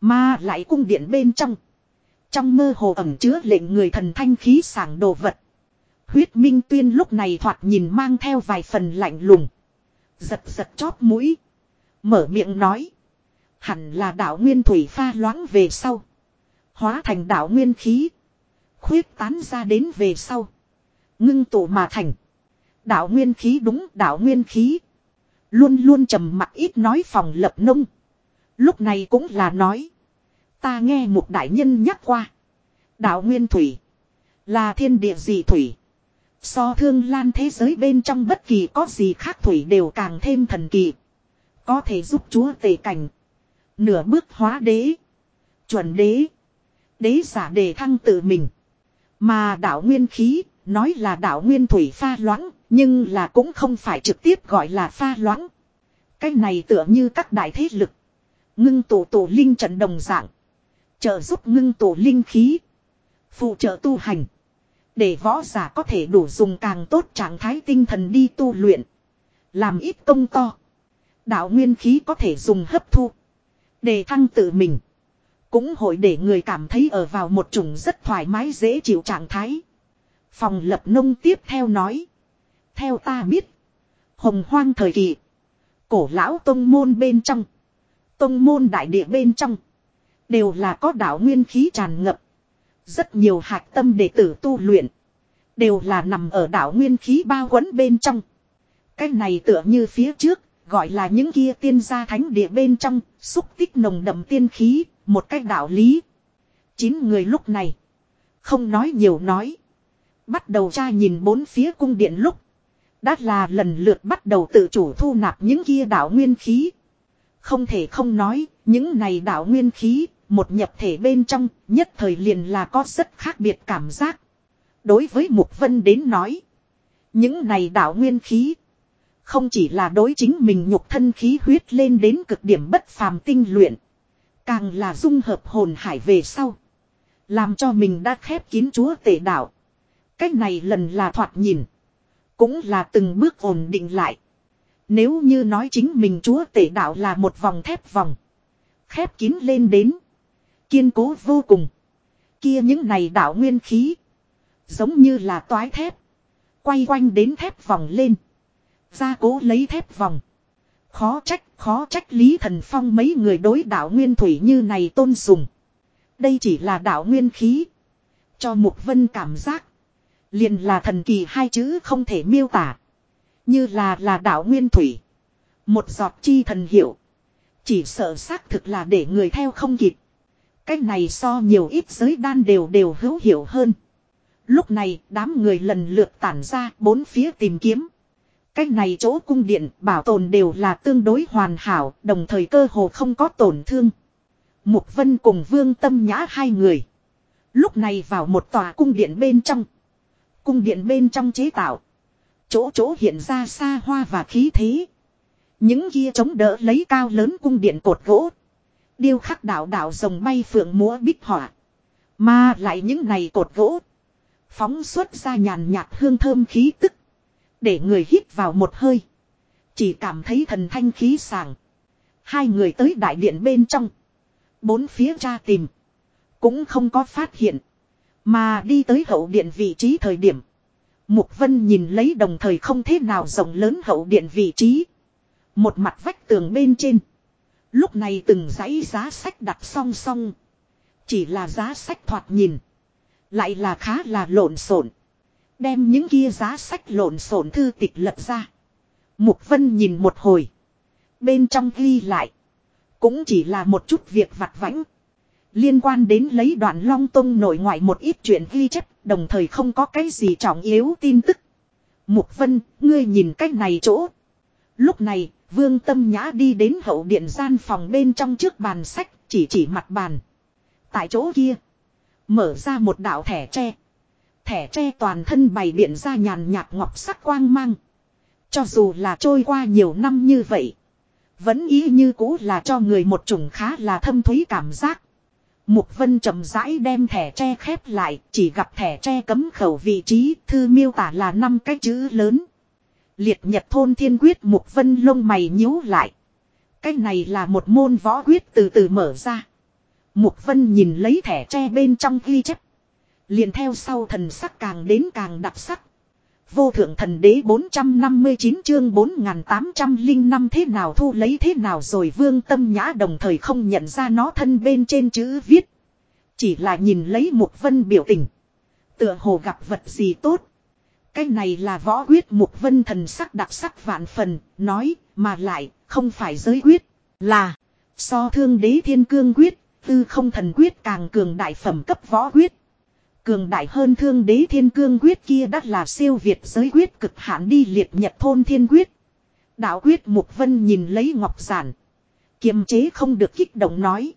Mà lại cung điện bên trong. Trong mơ hồ ẩm chứa lệnh người thần thanh khí sảng đồ vật. Huyết Minh Tuyên lúc này thoạt nhìn mang theo vài phần lạnh lùng. Giật giật chóp mũi. Mở miệng nói. Hẳn là đạo nguyên thủy pha loãng về sau. Hóa thành đạo nguyên khí. Khuyết tán ra đến về sau. Ngưng tụ mà thành. Đạo nguyên khí đúng đạo nguyên khí. Luôn luôn trầm mặc ít nói phòng lập nông. Lúc này cũng là nói. Ta nghe một đại nhân nhắc qua. Đạo nguyên thủy. Là thiên địa dị thủy. So thương lan thế giới bên trong bất kỳ có gì khác thủy đều càng thêm thần kỳ. Có thể giúp chúa tề cảnh. Nửa bước hóa đế. Chuẩn đế. Đế giả đề thăng tự mình. Mà đạo nguyên khí, nói là đạo nguyên thủy pha loãng, nhưng là cũng không phải trực tiếp gọi là pha loãng. Cái này tựa như các đại thế lực. Ngưng tổ tổ linh trận đồng dạng. Trợ giúp ngưng tổ linh khí. Phụ trợ tu hành. Để võ giả có thể đủ dùng càng tốt trạng thái tinh thần đi tu luyện. Làm ít công to. Đạo nguyên khí có thể dùng hấp thu. Để thăng tự mình. Cũng hội để người cảm thấy ở vào một chủng rất thoải mái dễ chịu trạng thái. Phòng lập nông tiếp theo nói. Theo ta biết. Hồng hoang thời kỳ. Cổ lão tông môn bên trong. Tông môn đại địa bên trong. Đều là có đạo nguyên khí tràn ngập. Rất nhiều hạt tâm đệ tử tu luyện. Đều là nằm ở đạo nguyên khí bao quấn bên trong. Cái này tựa như phía trước, gọi là những kia tiên gia thánh địa bên trong, xúc tích nồng đậm tiên khí, một cách đạo lý. Chín người lúc này, không nói nhiều nói. Bắt đầu tra nhìn bốn phía cung điện lúc. Đã là lần lượt bắt đầu tự chủ thu nạp những kia đạo nguyên khí. Không thể không nói, những này đạo nguyên khí, một nhập thể bên trong, nhất thời liền là có rất khác biệt cảm giác. Đối với Mục Vân đến nói, những này đạo nguyên khí, không chỉ là đối chính mình nhục thân khí huyết lên đến cực điểm bất phàm tinh luyện, càng là dung hợp hồn hải về sau. Làm cho mình đã khép kín chúa tể đạo. Cách này lần là thoạt nhìn. Cũng là từng bước ổn định lại. Nếu như nói chính mình chúa tể đạo là một vòng thép vòng. Khép kín lên đến. Kiên cố vô cùng. Kia những này đạo nguyên khí. Giống như là toái thép. Quay quanh đến thép vòng lên. Ra cố lấy thép vòng. Khó trách, khó trách Lý Thần Phong mấy người đối đạo nguyên thủy như này tôn sùng. Đây chỉ là đạo nguyên khí. Cho Mục Vân cảm giác. liền là thần kỳ hai chữ không thể miêu tả. Như là là đạo nguyên thủy. Một giọt chi thần hiệu. Chỉ sợ xác thực là để người theo không kịp. Cách này so nhiều ít giới đan đều đều hữu hiểu hơn. Lúc này đám người lần lượt tản ra bốn phía tìm kiếm. Cách này chỗ cung điện bảo tồn đều là tương đối hoàn hảo, đồng thời cơ hồ không có tổn thương. Mục Vân cùng Vương Tâm Nhã hai người. Lúc này vào một tòa cung điện bên trong. Cung điện bên trong chế tạo. Chỗ chỗ hiện ra xa hoa và khí thế. Những kia chống đỡ lấy cao lớn cung điện cột gỗ. Điêu khắc đạo đạo rồng bay phượng múa bích họa. Mà lại những này cột gỗ. Phóng xuất ra nhàn nhạt hương thơm khí tức. Để người hít vào một hơi. Chỉ cảm thấy thần thanh khí sàng. Hai người tới đại điện bên trong. Bốn phía tra tìm. Cũng không có phát hiện. Mà đi tới hậu điện vị trí thời điểm. Mục Vân nhìn lấy đồng thời không thế nào rộng lớn hậu điện vị trí. Một mặt vách tường bên trên. Lúc này từng dãy giá sách đặt song song. Chỉ là giá sách thoạt nhìn. Lại là khá là lộn xộn. Đem những kia giá sách lộn xộn thư tịch lật ra. Mục Vân nhìn một hồi. Bên trong ghi lại. Cũng chỉ là một chút việc vặt vãnh. Liên quan đến lấy đoạn long tông nổi ngoại một ít chuyện ghi chép, đồng thời không có cái gì trọng yếu tin tức. Mục Vân, ngươi nhìn cách này chỗ. Lúc này, Vương Tâm Nhã đi đến hậu điện gian phòng bên trong trước bàn sách, chỉ chỉ mặt bàn. Tại chỗ kia, mở ra một đạo thẻ tre. Thẻ tre toàn thân bày biện ra nhàn nhạt ngọc sắc quang mang. Cho dù là trôi qua nhiều năm như vậy, vẫn ý như cũ là cho người một chủng khá là thâm thúy cảm giác. Mục Vân chậm rãi đem thẻ tre khép lại, chỉ gặp thẻ tre cấm khẩu vị trí, thư miêu tả là năm cái chữ lớn. Liệt nhật thôn thiên quyết Mục Vân lông mày nhíu lại. Cái này là một môn võ quyết từ từ mở ra. Mục Vân nhìn lấy thẻ tre bên trong ghi chép. Liền theo sau thần sắc càng đến càng đặc sắc. Vô thượng thần đế 459 chương 4805 thế nào thu lấy thế nào rồi vương tâm nhã đồng thời không nhận ra nó thân bên trên chữ viết. Chỉ là nhìn lấy Mục Vân biểu tình. Tựa hồ gặp vật gì tốt. Cái này là võ quyết Mục Vân thần sắc đặc sắc vạn phần, nói, mà lại, không phải giới quyết, là, so thương đế thiên cương quyết, tư không thần quyết càng cường đại phẩm cấp võ quyết. Cường đại hơn thương đế thiên cương quyết kia đắt là siêu việt giới quyết cực hạn đi liệt nhật thôn thiên quyết. Đạo quyết Mục Vân nhìn lấy ngọc giản. Kiềm chế không được kích động nói.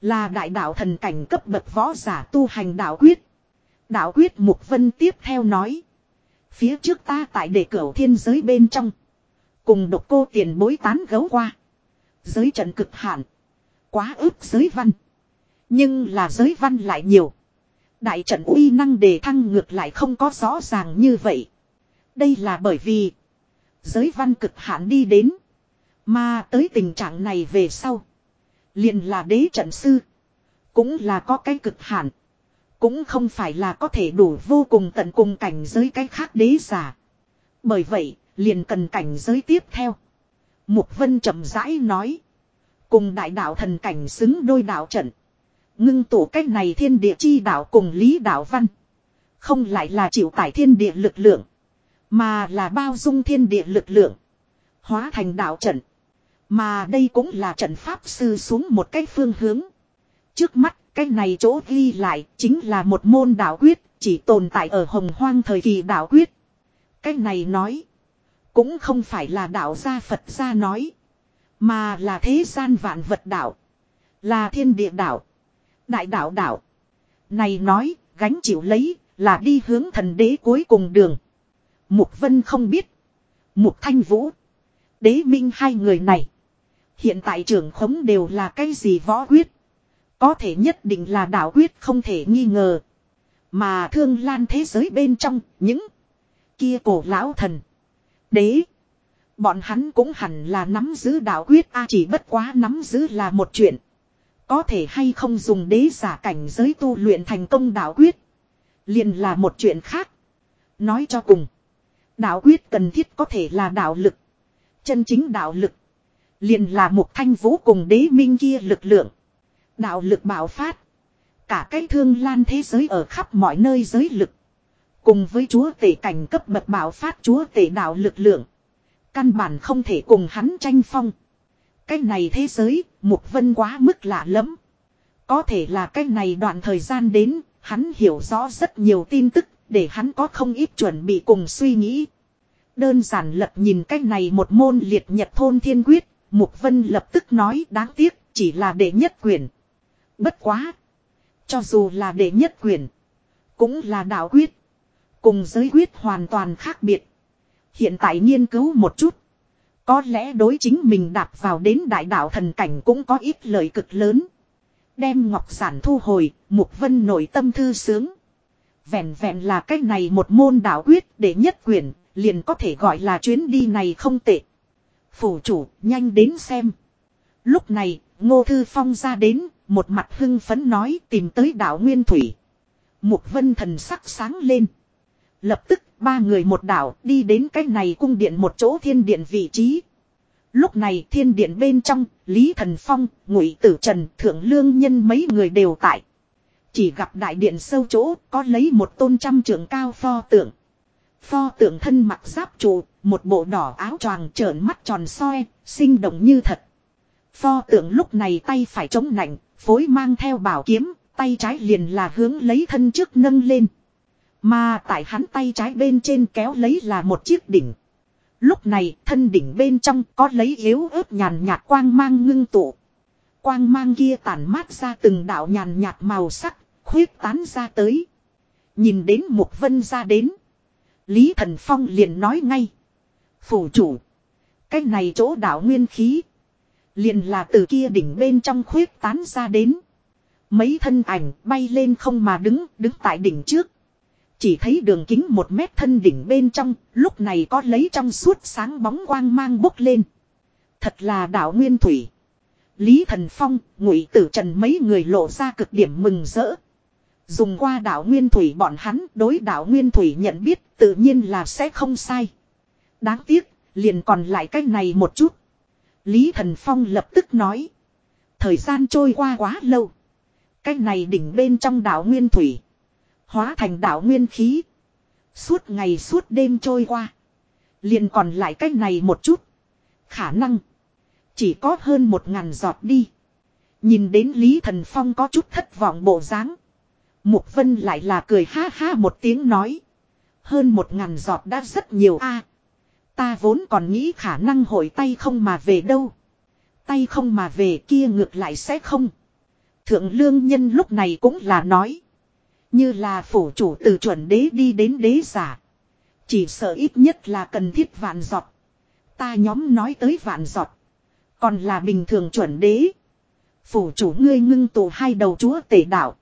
Là đại đạo thần cảnh cấp bậc võ giả tu hành đạo quyết. Đạo quyết Mục Vân tiếp theo nói. Phía trước ta tại đệ cửu thiên giới bên trong. Cùng độc cô tiền bối tán gấu qua. Giới trận cực hạn. Quá ức giới văn. Nhưng là giới văn lại nhiều. Đại trận uy năng đề thăng ngược lại không có rõ ràng như vậy. Đây là bởi vì. Giới văn cực hạn đi đến. Mà tới tình trạng này về sau. Liền là đế trận sư. Cũng là có cái cực hạn. Cũng không phải là có thể đủ vô cùng tận cùng cảnh giới cái khác đế giả. Bởi vậy, liền cần cảnh giới tiếp theo. Mục Vân chậm rãi nói. Cùng đại đạo thần cảnh xứng đôi đạo trận. Ngưng tụ cách này thiên địa chi đạo cùng lý đạo văn. Không lại là chịu tải thiên địa lực lượng. Mà là bao dung thiên địa lực lượng. Hóa thành đạo trận. Mà đây cũng là trận pháp sư xuống một cái phương hướng. Trước mắt, cái này chỗ ghi lại chính là một môn đạo quyết, chỉ tồn tại ở hồng hoang thời kỳ đạo quyết. Cái này nói, cũng không phải là đạo gia Phật gia nói, mà là thế gian vạn vật đạo, là thiên địa đạo, đại đạo đạo. Này nói, gánh chịu lấy, là đi hướng thần đế cuối cùng đường. Mục Vân không biết. Mục Thanh Vũ. Đế Minh hai người này. Hiện tại trưởng khống đều là cái gì võ quyết. Có thể nhất định là đạo quyết không thể nghi ngờ. Mà thương lan thế giới bên trong, những kia cổ lão thần. Đế. Bọn hắn cũng hẳn là nắm giữ đạo quyết a, chỉ bất quá nắm giữ là một chuyện. Có thể hay không dùng đế giả cảnh giới tu luyện thành công đạo quyết. liền là một chuyện khác. Nói cho cùng. Đạo quyết cần thiết có thể là đạo lực. Chân chính đạo lực. Liền là một thanh vũ cùng đế minh kia lực lượng. Đạo lực bạo phát. Cả cái thương lan thế giới ở khắp mọi nơi giới lực. Cùng với chúa tể cảnh cấp bậc bạo phát chúa tể đạo lực lượng. Căn bản không thể cùng hắn tranh phong. Cái này thế giới, Mục Vân quá mức lạ lắm. Có thể là cái này đoạn thời gian đến, hắn hiểu rõ rất nhiều tin tức, để hắn có không ít chuẩn bị cùng suy nghĩ. Đơn giản lập nhìn cái này một môn liệt nhật thôn thiên quyết, Mục Vân lập tức nói đáng tiếc, chỉ là đệ nhất quyền. Bất quá. Cho dù là đệ nhất quyền. Cũng là đạo quyết. Cùng giới quyết hoàn toàn khác biệt. Hiện tại nghiên cứu một chút. Có lẽ đối chính mình đạp vào đến đại đạo thần cảnh cũng có ít lợi cực lớn. Đem ngọc giản thu hồi, Mục Vân nội tâm thư sướng. Vẹn vẹn là cách này một môn đạo quyết để nhất quyền, liền có thể gọi là chuyến đi này không tệ. Phủ chủ, nhanh đến xem. Lúc này, Ngô Thư Phong ra đến, một mặt hưng phấn nói tìm tới đảo Nguyên Thủy. Mục vân thần sắc sáng lên. Lập tức ba người một đảo đi đến cái này cung điện một chỗ thiên điện vị trí. Lúc này thiên điện bên trong, Lý Thần Phong, Ngụy Tử Trần, Thượng Lương Nhân mấy người đều tại. Chỉ gặp đại điện sâu chỗ có lấy một tôn trăm trưởng cao pho tượng. Pho tượng thân mặc giáp trụ, một bộ đỏ áo choàng trợn mắt tròn soi, sinh động như thật. Pho tượng lúc này tay phải chống nạnh, phối mang theo bảo kiếm, tay trái liền là hướng lấy thân trước nâng lên. Mà tại hắn tay trái bên trên kéo lấy là một chiếc đỉnh. Lúc này thân đỉnh bên trong có lấy yếu ớt nhàn nhạt quang mang ngưng tụ. Quang mang kia tản mát ra từng đạo nhàn nhạt màu sắc, khuyết tán ra tới. Nhìn đến một Vân ra đến. Lý Thần Phong liền nói ngay. Phủ chủ. Cái này chỗ đạo nguyên khí. Liền là từ kia đỉnh bên trong khuyết tán ra đến. Mấy thân ảnh bay lên không mà đứng, đứng tại đỉnh trước. Chỉ thấy đường kính một mét thân đỉnh bên trong, lúc này có lấy trong suốt sáng bóng quang mang bốc lên. Thật là đảo Nguyên Thủy. Lý Thần Phong, Ngụy Tử Trần mấy người lộ ra cực điểm mừng rỡ. Dùng qua đảo Nguyên Thủy bọn hắn đối đảo Nguyên Thủy nhận biết tự nhiên là sẽ không sai. Đáng tiếc, liền còn lại cách này một chút. Lý Thần Phong lập tức nói. Thời gian trôi qua quá lâu. Cái này đỉnh bên trong đảo Nguyên Thủy. Hóa thành đảo Nguyên Khí. Suốt ngày suốt đêm trôi qua. Liền còn lại cái này một chút. Khả năng. Chỉ có hơn một ngàn giọt đi. Nhìn đến Lý Thần Phong có chút thất vọng bộ dáng. Mục Vân lại là cười ha ha một tiếng nói. Hơn một ngàn giọt đã rất nhiều a. Ta vốn còn nghĩ khả năng hội tay không mà về đâu. Tay không mà về kia ngược lại sẽ không. Thượng lương nhân lúc này cũng là nói. Như là phủ chủ từ chuẩn đế đi đến đế giả. Chỉ sợ ít nhất là cần thiết vạn giọt. Ta nhóm nói tới vạn giọt. Còn là bình thường chuẩn đế. Phủ chủ ngươi ngưng tụ hai đầu chúa tể đạo.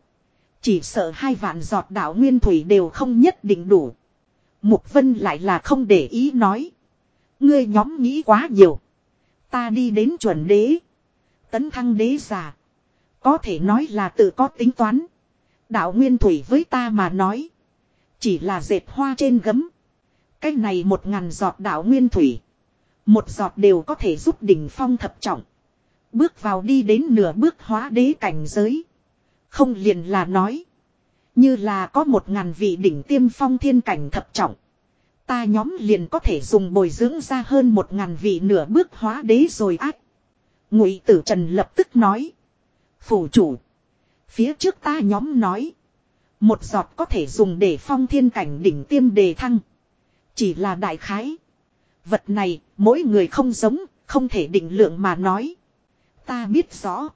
Chỉ sợ hai vạn giọt đạo nguyên thủy đều không nhất định đủ. Mục vân lại là không để ý nói. Ngươi nhóm nghĩ quá nhiều. Ta đi đến chuẩn đế. Tấn thăng đế giả. Có thể nói là tự có tính toán. Đạo nguyên thủy với ta mà nói. Chỉ là dệt hoa trên gấm. Cái này một ngàn giọt đạo nguyên thủy. Một giọt đều có thể giúp đỉnh phong thập trọng. Bước vào đi đến nửa bước hóa đế cảnh giới. Không liền là nói. Như là có một ngàn vị đỉnh tiêm phong thiên cảnh thập trọng. Ta nhóm liền có thể dùng bồi dưỡng ra hơn một ngàn vị nửa bước hóa đế rồi ác. Ngụy tử trần lập tức nói. Phủ chủ. Phía trước ta nhóm nói. Một giọt có thể dùng để phong thiên cảnh đỉnh tiêm đề thăng. Chỉ là đại khái. Vật này, mỗi người không giống, không thể định lượng mà nói. Ta biết rõ.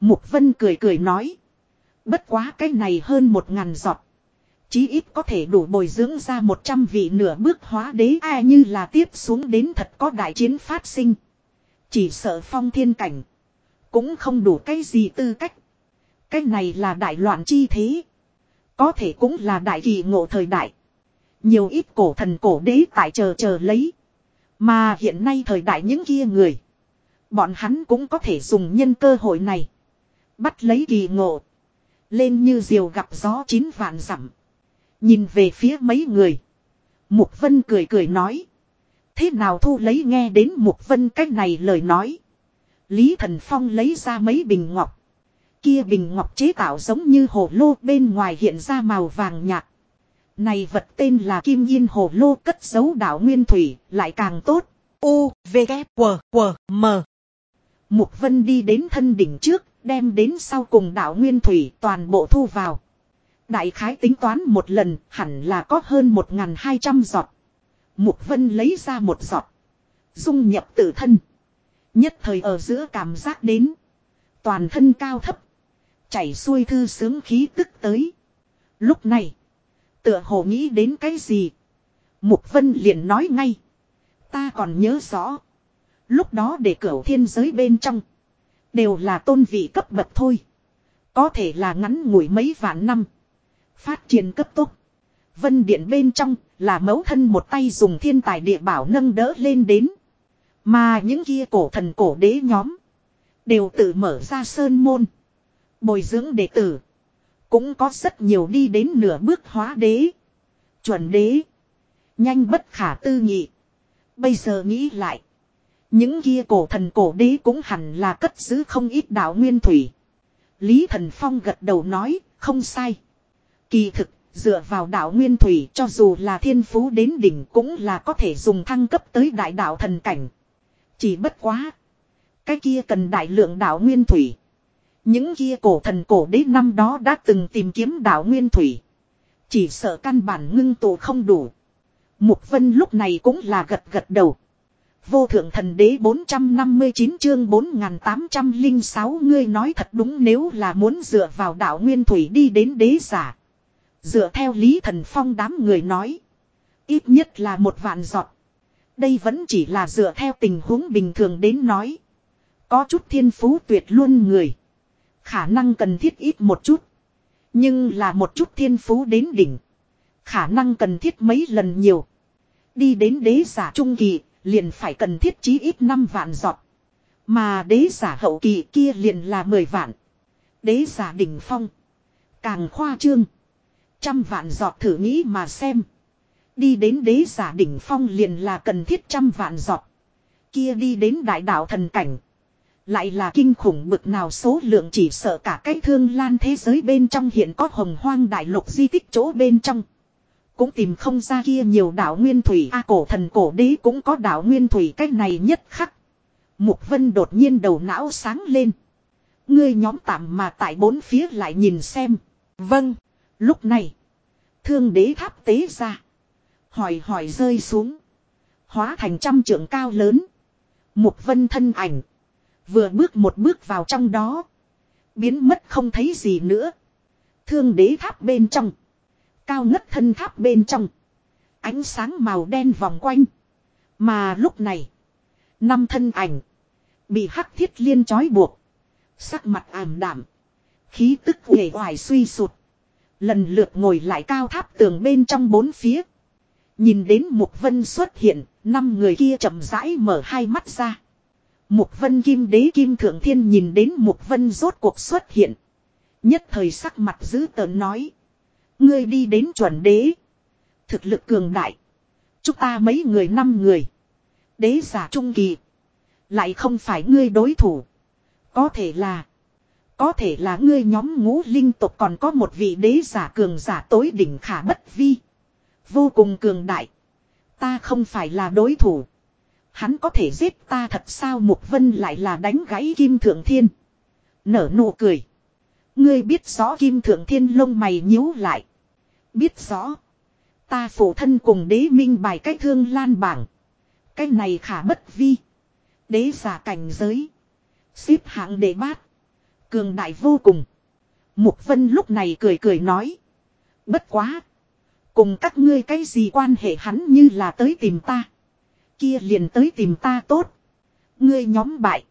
Mục Vân cười cười nói. Bất quá cái này hơn một ngàn giọt. Chí ít có thể đủ bồi dưỡng ra một trăm vị nửa bước hóa đế ai như là tiếp xuống đến thật có đại chiến phát sinh. Chỉ sợ phong thiên cảnh. Cũng không đủ cái gì tư cách. Cái này là đại loạn chi thế. Có thể cũng là đại kỳ ngộ thời đại. Nhiều ít cổ thần cổ đế tại chờ chờ lấy. Mà hiện nay thời đại những kia người. Bọn hắn cũng có thể dùng nhân cơ hội này. Bắt lấy kỳ ngộ. Lên như diều gặp gió chín vạn dặm Nhìn về phía mấy người. Mục Vân cười cười nói. Thế nào thu lấy nghe đến Mục Vân cách này lời nói. Lý Thần Phong lấy ra mấy bình ngọc. Kia bình ngọc chế tạo giống như hồ lô bên ngoài hiện ra màu vàng nhạt. Này vật tên là Kim Yên Hồ Lô cất giấu đảo Nguyên Thủy, lại càng tốt. U, V, K, W, W, M. Mục Vân đi đến thân đỉnh trước, đem đến sau cùng đảo Nguyên Thủy toàn bộ thu vào. Đại khái tính toán một lần, hẳn là có hơn 1.200 giọt. Mục Vân lấy ra một giọt. Dung nhập tự thân. Nhất thời ở giữa cảm giác đến. Toàn thân cao thấp. Chảy xuôi thư sướng khí tức tới. Lúc này. Tựa hồ nghĩ đến cái gì. Mục Vân liền nói ngay. Ta còn nhớ rõ. Lúc đó để cửa thiên giới bên trong. Đều là tôn vị cấp bậc thôi. Có thể là ngắn ngủi mấy vạn năm. Phát triển cấp tốc. Vân điện bên trong là mẫu thân một tay dùng thiên tài địa bảo nâng đỡ lên đến. Mà những kia cổ thần cổ đế nhóm. Đều tự mở ra sơn môn. Bồi dưỡng đệ tử. Cũng có rất nhiều đi đến nửa bước hóa đế. Chuẩn đế. Nhanh bất khả tư nghị. Bây giờ nghĩ lại. Những kia cổ thần cổ đế cũng hẳn là cất giữ không ít đạo nguyên thủy. Lý thần phong gật đầu nói, không sai. Kỳ thực, dựa vào đạo nguyên thủy cho dù là thiên phú đến đỉnh cũng là có thể dùng thăng cấp tới đại đạo thần cảnh. Chỉ bất quá. Cái kia cần đại lượng đạo nguyên thủy. Những kia cổ thần cổ đế năm đó đã từng tìm kiếm đạo nguyên thủy. Chỉ sợ căn bản ngưng tụ không đủ. Mục Vân lúc này cũng là gật gật đầu. Vô thượng thần đế 459 chương 4806 ngươi nói thật đúng nếu là muốn dựa vào đạo nguyên thủy đi đến đế giả. Dựa theo Lý Thần Phong đám người nói. Ít nhất là một vạn giọt. Đây vẫn chỉ là dựa theo tình huống bình thường đến nói. Có chút thiên phú tuyệt luôn người. Khả năng cần thiết ít một chút. Nhưng là một chút thiên phú đến đỉnh. Khả năng cần thiết mấy lần nhiều. Đi đến đế giả trung kỳ, liền phải cần thiết chí ít 5 vạn giọt. Mà đế giả hậu kỳ kia liền là 10 vạn. Đế giả đỉnh phong. Càng khoa trương. Trăm vạn giọt thử nghĩ mà xem. Đi đến đế giả đỉnh phong liền là cần thiết trăm vạn giọt. Kia đi đến đại đạo thần cảnh. Lại là kinh khủng bực nào số lượng chỉ sợ cả cái thương lan thế giới bên trong hiện có hồng hoang đại lục di tích chỗ bên trong. Cũng tìm không ra kia nhiều đạo nguyên thủy A, cổ thần cổ đế cũng có đạo nguyên thủy cách này nhất khắc. Mục vân đột nhiên đầu não sáng lên. Ngươi nhóm tạm mà tại bốn phía lại nhìn xem. Vâng. Lúc này. Thương đế tháp tế ra. Hỏi hỏi rơi xuống. Hóa thành trăm trượng cao lớn. Mục vân thân ảnh. Vừa bước một bước vào trong đó. Biến mất không thấy gì nữa. Thương đế tháp bên trong. Cao ngất thân tháp bên trong. Ánh sáng màu đen vòng quanh. Mà lúc này. Năm thân ảnh. Bị hắc thiết liên trói buộc. Sắc mặt ảm đảm. Khí tức nghề hoài suy sụt. Lần lượt ngồi lại cao tháp tường bên trong bốn phía. Nhìn đến Mục Vân xuất hiện, năm người kia chậm rãi mở hai mắt ra. Mục Vân Kim Đế Kim Thượng Thiên nhìn đến Mục Vân rốt cuộc xuất hiện. Nhất thời sắc mặt giữ tợn nói. Ngươi đi đến chuẩn đế. Thực lực cường đại. Chúng ta mấy người năm người. Đế giả trung kỳ. Lại không phải ngươi đối thủ. Có thể là. Có thể là ngươi nhóm ngũ linh tục còn có một vị đế giả cường giả tối đỉnh khả bất vi. Vô cùng cường đại. Ta không phải là đối thủ. Hắn có thể giết ta thật sao Mục Vân lại là đánh gãy Kim Thượng Thiên. Nở nụ cười. Ngươi biết rõ Kim Thượng Thiên lông mày nhíu lại. Biết rõ. Ta phụ thân cùng đế minh bài cách thương lan bảng. Cái này khả bất vi. Đế giả cảnh giới. Xếp hạng đệ bát. Cường đại vô cùng. Mục Vân lúc này cười cười nói. Bất quá. Cùng các ngươi cái gì quan hệ hắn như là tới tìm ta. Kia liền tới tìm ta tốt. Ngươi nhóm bại.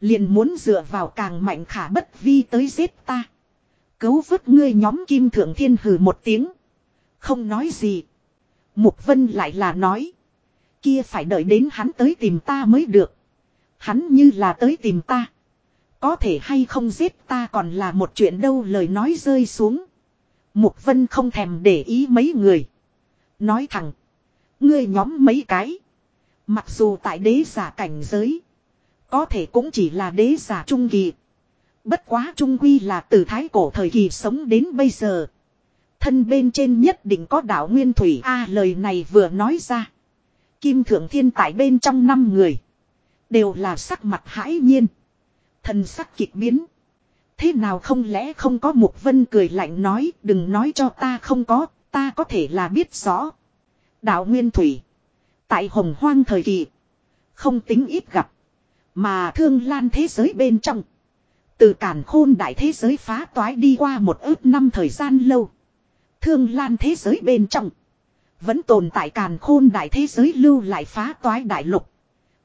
Liền muốn dựa vào càng mạnh khả bất vi tới giết ta. Cấu vứt ngươi nhóm kim thượng thiên hừ một tiếng. Không nói gì. Mục Vân lại là nói. Kia phải đợi đến hắn tới tìm ta mới được. Hắn như là tới tìm ta. Có thể hay không giết ta còn là một chuyện đâu, lời nói rơi xuống. Mục Vân không thèm để ý mấy người. Nói thẳng. Ngươi nhóm mấy cái. Mặc dù tại đế giả cảnh giới. Có thể cũng chỉ là đế giả trung kỳ. Bất quá trung quy là từ thái cổ thời kỳ sống đến bây giờ. Thân bên trên nhất định có đạo nguyên thủy a, lời này vừa nói ra. Kim thượng thiên tại bên trong năm người. Đều là sắc mặt hãi nhiên. Thần sắc kịch biến. Thế nào không lẽ không có Mục Vân cười lạnh nói đừng nói cho ta không có, ta có thể là biết rõ. Đạo Nguyên Thủy. Tại hồng hoang thời kỳ. Không tính ít gặp. Mà thương lan thế giới bên trong. Từ cản khôn đại thế giới phá toái đi qua một ước năm thời gian lâu. Thương lan thế giới bên trong. Vẫn tồn tại càn khôn đại thế giới lưu lại phá toái đại lục.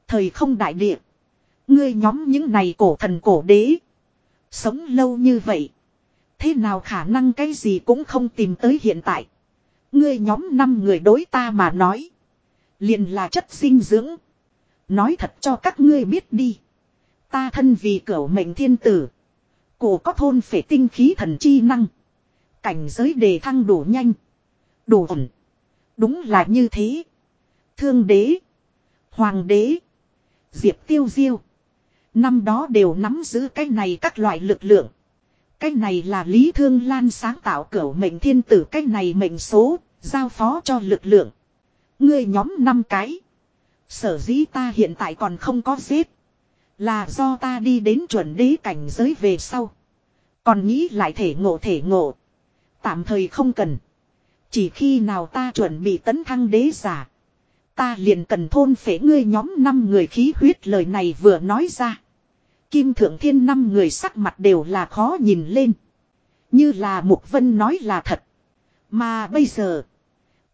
Thời không đại địa. Ngươi nhóm những này cổ thần cổ đế. Sống lâu như vậy. Thế nào khả năng cái gì cũng không tìm tới hiện tại. Ngươi nhóm năm người đối ta mà nói. liền là chất sinh dưỡng. Nói thật cho các ngươi biết đi. Ta thân vì cửu mệnh thiên tử. Cổ có thôn phể tinh khí thần chi năng. Cảnh giới đề thăng đủ nhanh. Đủ ổn. Đúng là như thế. Thương đế. Hoàng đế. Diệp tiêu diêu. Năm đó đều nắm giữ cái này các loại lực lượng. Cái này là Lý Thương Lan sáng tạo cửu mệnh thiên tử cái này mệnh số, giao phó cho lực lượng. Ngươi nhóm năm cái. Sở dĩ ta hiện tại còn không có giết. Là do ta đi đến chuẩn đế cảnh giới về sau. Còn nghĩ lại thể ngộ thể ngộ. Tạm thời không cần. Chỉ khi nào ta chuẩn bị tấn thăng đế giả. Ta liền cần thôn phế ngươi nhóm năm người khí huyết lời này vừa nói ra. Kim Thượng Thiên năm người sắc mặt đều là khó nhìn lên. Như là Mục Vân nói là thật. Mà bây giờ.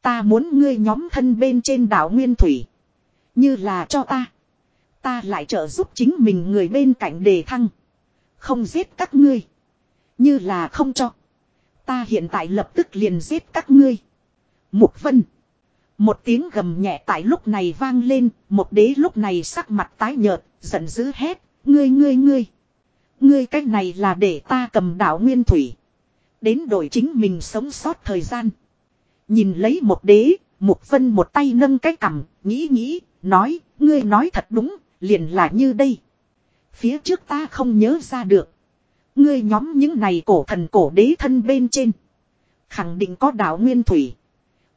Ta muốn ngươi nhóm thân bên trên đảo Nguyên Thủy. Như là cho ta. Ta lại trợ giúp chính mình người bên cạnh đề thăng. Không giết các ngươi. Như là không cho. Ta hiện tại lập tức liền giết các ngươi. Mục Vân. Một tiếng gầm nhẹ tại lúc này vang lên, một đế lúc này sắc mặt tái nhợt, giận dữ hét, ngươi ngươi ngươi. Ngươi cách này là để ta cầm đảo nguyên thủy. Đến đổi chính mình sống sót thời gian. Nhìn lấy một đế, một Vân một tay nâng cái cằm, nghĩ nghĩ, nói, ngươi nói thật đúng, liền là như đây. Phía trước ta không nhớ ra được. Ngươi nhóm những này cổ thần cổ đế thân bên trên. Khẳng định có đạo nguyên thủy.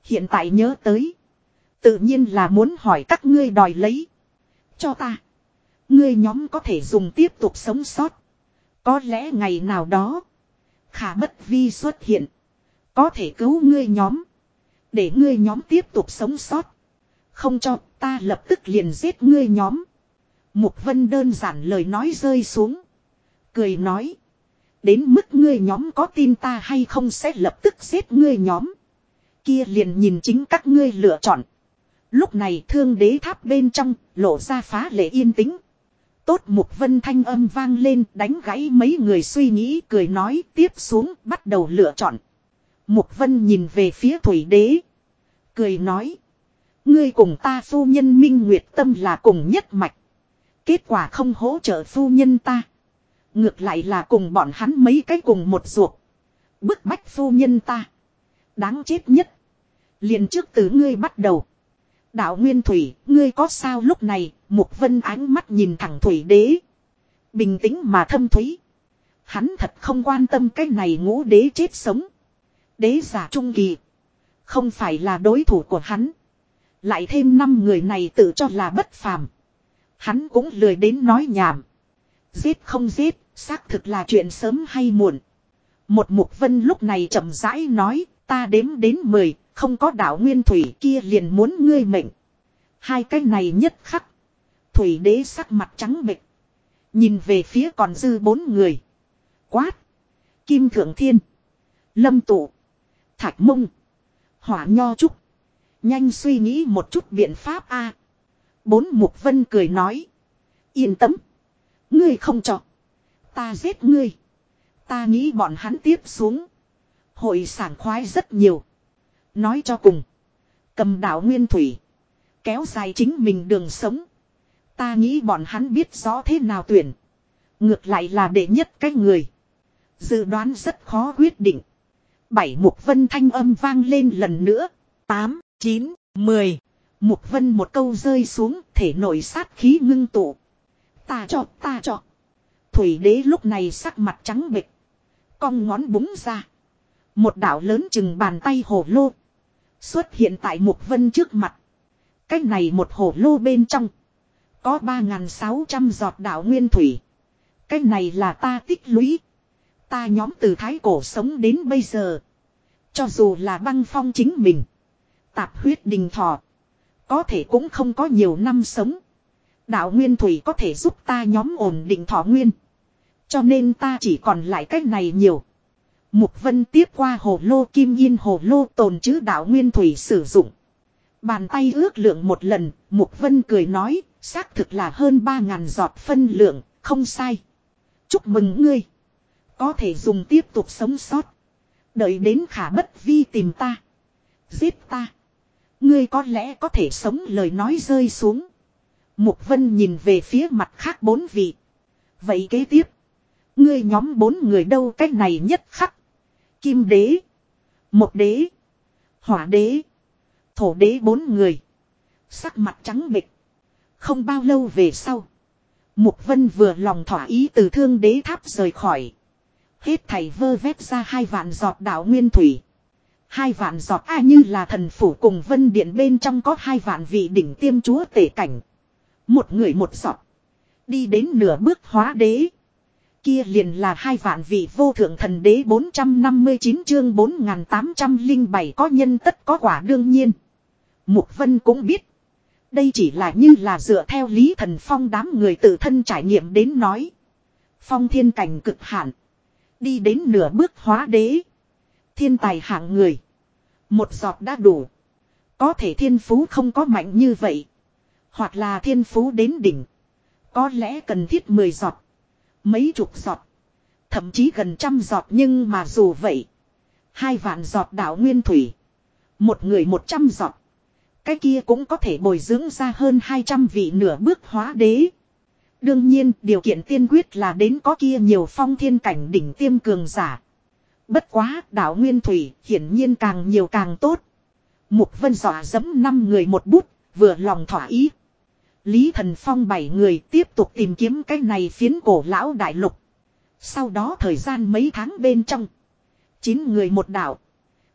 Hiện tại nhớ tới. Tự nhiên là muốn hỏi các ngươi đòi lấy. Cho ta. Ngươi nhóm có thể dùng tiếp tục sống sót. Có lẽ ngày nào đó. Khả bất vi xuất hiện. Có thể cứu ngươi nhóm. Để ngươi nhóm tiếp tục sống sót. Không cho, ta lập tức liền giết ngươi nhóm. Mục vân đơn giản lời nói rơi xuống. Cười nói. Đến mức ngươi nhóm có tin ta hay không sẽ lập tức giết ngươi nhóm. Kia liền nhìn chính các ngươi lựa chọn. Lúc này thương đế tháp bên trong lộ ra phá lệ yên tĩnh. Tốt mục vân thanh âm vang lên, đánh gãy mấy người suy nghĩ, cười nói, tiếp xuống, bắt đầu lựa chọn. Mục vân nhìn về phía thủy đế. Cười nói. Ngươi cùng ta phu nhân minh nguyệt tâm là cùng nhất mạch. Kết quả không hỗ trợ phu nhân ta. Ngược lại là cùng bọn hắn mấy cái cùng một ruột. Bức bách phu nhân ta. Đáng chết nhất. liền trước từ ngươi bắt đầu. Đạo Nguyên Thủy, ngươi có sao lúc này, Mục Vân ánh mắt nhìn thẳng Thủy đế. Bình tĩnh mà thâm thúy. Hắn thật không quan tâm cái này ngũ đế chết sống. Đế giả trung kỳ. Không phải là đối thủ của hắn. Lại thêm năm người này tự cho là bất phàm. Hắn cũng lười đến nói nhảm. Giết không giết, xác thực là chuyện sớm hay muộn. Một mục vân lúc này chậm rãi nói, ta đếm đến mười, không có đạo nguyên thủy kia liền muốn ngươi mệnh. Hai cái này nhất khắc. Thủy đế sắc mặt trắng bệch. Nhìn về phía còn dư bốn người. Quát. Kim thượng thiên. Lâm tụ. Thạch mông. Hỏa nho trúc. Nhanh suy nghĩ một chút biện pháp a. Bốn mục vân cười nói. Yên tâm. Ngươi không cho. Ta giết ngươi. Ta nghĩ bọn hắn tiếp xuống. Hội sảng khoái rất nhiều. Nói cho cùng. Cầm đảo nguyên thủy. Kéo dài chính mình đường sống. Ta nghĩ bọn hắn biết rõ thế nào tuyển. Ngược lại là đệ nhất cái người. Dự đoán rất khó quyết định. Bảy mục vân thanh âm vang lên lần nữa. Tám, chín, mười. Mục vân một câu rơi xuống thể nổi sát khí ngưng tụ. Ta cho, ta cho. Thủy đế lúc này sắc mặt trắng bệch. Cong ngón búng ra. Một đảo lớn chừng bàn tay hồ lô. Xuất hiện tại mục vân trước mặt. Cách này một hồ lô bên trong. Có 3.600 giọt đảo nguyên thủy. Cách này là ta tích lũy. Ta nhóm từ thái cổ sống đến bây giờ. Cho dù là băng phong chính mình. Tạp huyết đình thọ. Có thể cũng không có nhiều năm sống. Đạo nguyên thủy có thể giúp ta nhóm ổn định thọ nguyên. Cho nên ta chỉ còn lại cách này nhiều. Mục vân tiếp qua hồ lô kim yên hồ lô tồn chứ đạo nguyên thủy sử dụng. Bàn tay ước lượng một lần, Mục vân cười nói, xác thực là hơn 3.000 giọt phân lượng, không sai. Chúc mừng ngươi. Có thể dùng tiếp tục sống sót. Đợi đến khả bất vi tìm ta. Giết ta. Ngươi có lẽ có thể sống lời nói rơi xuống. Mục vân nhìn về phía mặt khác bốn vị. Vậy kế tiếp. Ngươi nhóm bốn người đâu cách này nhất khắc. Kim đế. Một đế. Hỏa đế. Thổ đế bốn người. Sắc mặt trắng bịch. Không bao lâu về sau. Mục vân vừa lòng thỏa ý từ thương đế tháp rời khỏi. Hết thảy vơ vét ra hai vạn giọt đạo nguyên thủy. Hai vạn giọt a như là thần phủ cùng vân điện bên trong có hai vạn vị đỉnh tiêm chúa tể cảnh. Một người một giọt. Đi đến nửa bước hóa đế. Kia liền là hai vạn vị vô thượng thần đế 459 chương 4807 có nhân tất có quả đương nhiên. Mục Vân cũng biết. Đây chỉ là như là dựa theo lý thần phong đám người tự thân trải nghiệm đến nói. Phong thiên cảnh cực hạn. Đi đến nửa bước hóa đế. Thiên tài hạng người. Một giọt đã đủ. Có thể thiên phú không có mạnh như vậy. Hoặc là thiên phú đến đỉnh. Có lẽ cần thiết 10 giọt. Mấy chục giọt. Thậm chí gần trăm giọt nhưng mà dù vậy. Hai vạn giọt đảo nguyên thủy. Một người một trăm giọt. Cái kia cũng có thể bồi dưỡng ra hơn 200 vị nửa bước hóa đế. Đương nhiên, điều kiện tiên quyết là đến có kia nhiều phong thiên cảnh đỉnh tiêm cường giả. Bất quá, đảo Nguyên Thủy, hiển nhiên càng nhiều càng tốt. Mục vân dọa dẫm năm người một bút, vừa lòng thỏa ý. Lý Thần Phong bảy người tiếp tục tìm kiếm cái này phiến cổ lão đại lục. Sau đó thời gian mấy tháng bên trong. Chín người một đảo.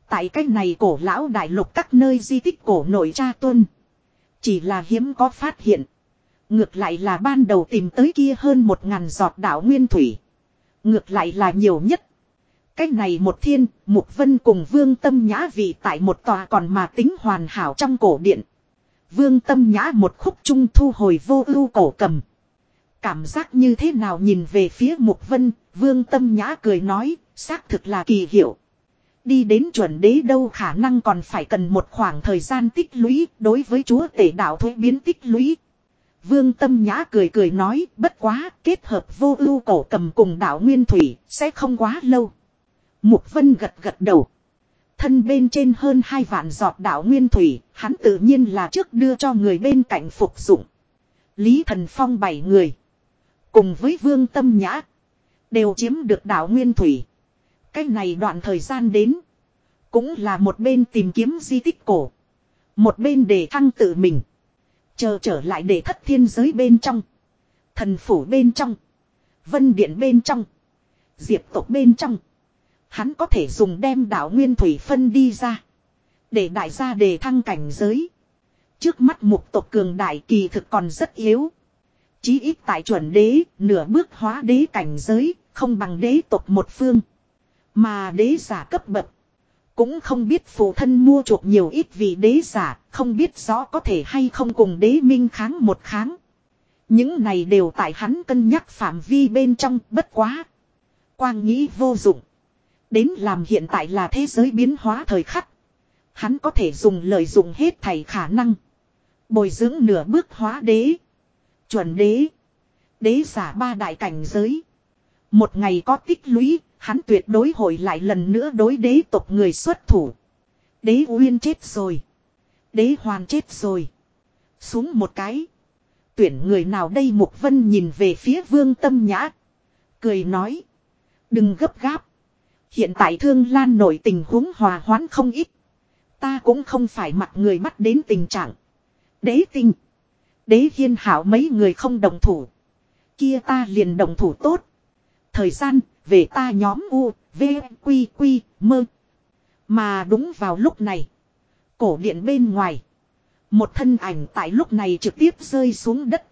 Tại cái này cổ lão đại lục các nơi di tích cổ nội tra tuân. Chỉ là hiếm có phát hiện. Ngược lại là ban đầu tìm tới kia hơn một ngàn giọt đảo nguyên thủy. Ngược lại là nhiều nhất. Cái này một thiên, Mục Vân cùng Vương Tâm Nhã vị tại một tòa còn mà tính hoàn hảo trong cổ điện. Vương Tâm Nhã một khúc trung thu hồi vô ưu cổ cầm. Cảm giác như thế nào nhìn về phía Mục Vân, Vương Tâm Nhã cười nói, xác thực là kỳ hiệu. Đi đến chuẩn đế đâu khả năng còn phải cần một khoảng thời gian tích lũy đối với chúa tể đạo thuế biến tích lũy. Vương Tâm Nhã cười cười nói bất quá kết hợp vô ưu cổ cầm cùng đạo Nguyên Thủy sẽ không quá lâu. Mục Vân gật gật đầu. Thân bên trên hơn hai vạn giọt đạo Nguyên Thủy, hắn tự nhiên là trước đưa cho người bên cạnh phục dụng. Lý Thần Phong bảy người. Cùng với Vương Tâm Nhã. Đều chiếm được đạo Nguyên Thủy. Cái này đoạn thời gian đến. Cũng là một bên tìm kiếm di tích cổ. Một bên để thăng tự mình. Chờ trở lại để thất thiên giới bên trong. Thần phủ bên trong. Vân điện bên trong. Diệp tộc bên trong. Hắn có thể dùng đem đạo nguyên thủy phân đi ra. Để đại gia đề thăng cảnh giới. Trước mắt mục tộc cường đại kỳ thực còn rất yếu. Chí ít tại chuẩn đế, nửa bước hóa đế cảnh giới, không bằng đế tộc một phương. Mà đế giả cấp bậc. Cũng không biết phụ thân mua chuộc nhiều ít vì đế giả, không biết rõ có thể hay không cùng đế minh kháng một kháng. Những này đều tại hắn cân nhắc phạm vi bên trong bất quá. Quang nghĩ vô dụng. Đến làm hiện tại là thế giới biến hóa thời khắc. Hắn có thể dùng lợi dụng hết thảy khả năng. Bồi dưỡng nửa bước hóa đế. Chuẩn đế. Đế giả ba đại cảnh giới. Một ngày có tích lũy, hắn tuyệt đối hồi lại lần nữa đối đế tộc người xuất thủ. Đế Uyên chết rồi. Đế Hoàn chết rồi. Xuống một cái. Tuyển người nào đây Mục Vân nhìn về phía vương tâm nhã. Cười nói. Đừng gấp gáp. Hiện tại thương lan nổi tình huống hòa hoãn không ít. Ta cũng không phải mặc người mắt đến tình trạng. Đế tinh. Đế hiên hảo mấy người không đồng thủ. Kia ta liền đồng thủ tốt. Thời gian, về ta nhóm U, V, Quy, Quy, Mơ. Mà đúng vào lúc này. Cổ điện bên ngoài. Một thân ảnh tại lúc này trực tiếp rơi xuống đất.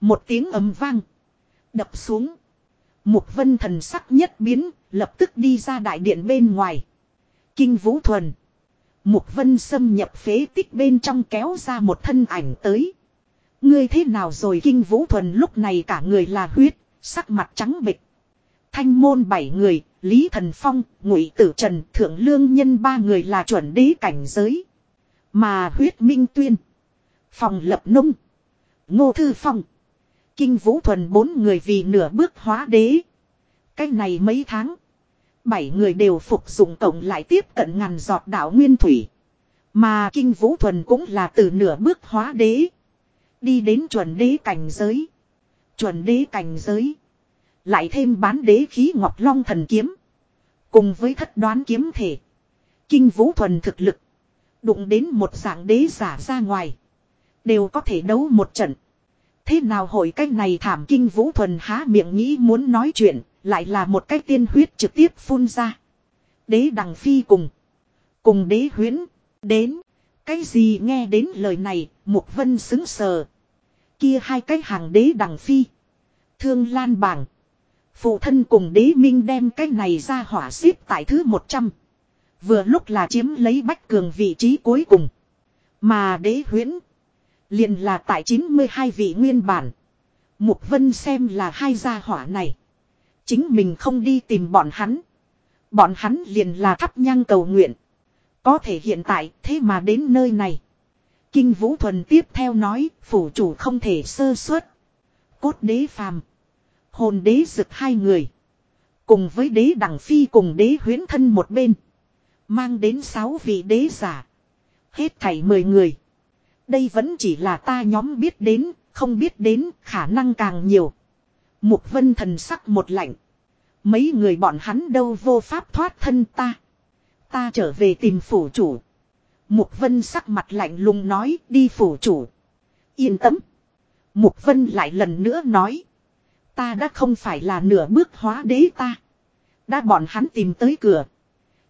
Một tiếng ầm vang. Đập xuống. Mục vân thần sắc nhất biến, lập tức đi ra đại điện bên ngoài. Kinh Vũ Thuần. Mục vân xâm nhập phế tích bên trong kéo ra một thân ảnh tới. Ngươi thế nào rồi Kinh Vũ Thuần lúc này cả người là huyết, sắc mặt trắng bịch. Thanh môn bảy người, Lý Thần Phong, Ngụy Tử Trần, Thượng Lương Nhân ba người là chuẩn đế cảnh giới. Mà huyết minh tuyên. Phòng lập nông. Ngô Thư Phong. Kinh Vũ Thuần bốn người vì nửa bước hóa đế. Cách này mấy tháng. Bảy người đều phục dụng tổng lại tiếp cận ngàn giọt đảo nguyên thủy. Mà Kinh Vũ Thuần cũng là từ nửa bước hóa đế. Đi đến chuẩn đế cảnh giới. Chuẩn đế cảnh giới. Lại thêm bán đế khí ngọc long thần kiếm. Cùng với thất đoán kiếm thể. Kinh Vũ Thuần thực lực. Đụng đến một dạng đế giả ra ngoài. Đều có thể đấu một trận. Thế nào hội cách này thảm kinh vũ thuần há miệng nghĩ muốn nói chuyện, lại là một cái tiên huyết trực tiếp phun ra. Đế đằng phi cùng. Cùng đế huyễn. Đến. Cái gì nghe đến lời này, Mục Vân xứng sờ. Kia hai cái hàng đế đằng phi. Thương lan bảng. Phụ thân cùng đế minh đem cái này ra hỏa xếp tại thứ 100. Vừa lúc là chiếm lấy bách cường vị trí cuối cùng. Mà đế huyễn liền là tại 92 vị nguyên bản. Mục Vân xem là hai gia hỏa này. Chính mình không đi tìm bọn hắn. Bọn hắn liền là thắp nhang cầu nguyện. Có thể hiện tại, thế mà đến nơi này. Kinh Vũ Thuần tiếp theo nói, phủ chủ không thể sơ suất. Cốt đế phàm. Hồn đế rực hai người. Cùng với đế đẳng phi cùng đế huyến thân một bên. Mang đến sáu vị đế giả. Hết thảy mười người. Đây vẫn chỉ là ta nhóm biết đến, không biết đến, khả năng càng nhiều. Mục vân thần sắc một lạnh. Mấy người bọn hắn đâu vô pháp thoát thân ta. Ta trở về tìm phủ chủ. Mục vân sắc mặt lạnh lùng nói đi phủ chủ. Yên tâm. Mục vân lại lần nữa nói. Ta đã không phải là nửa bước hóa đế ta. Đã bọn hắn tìm tới cửa.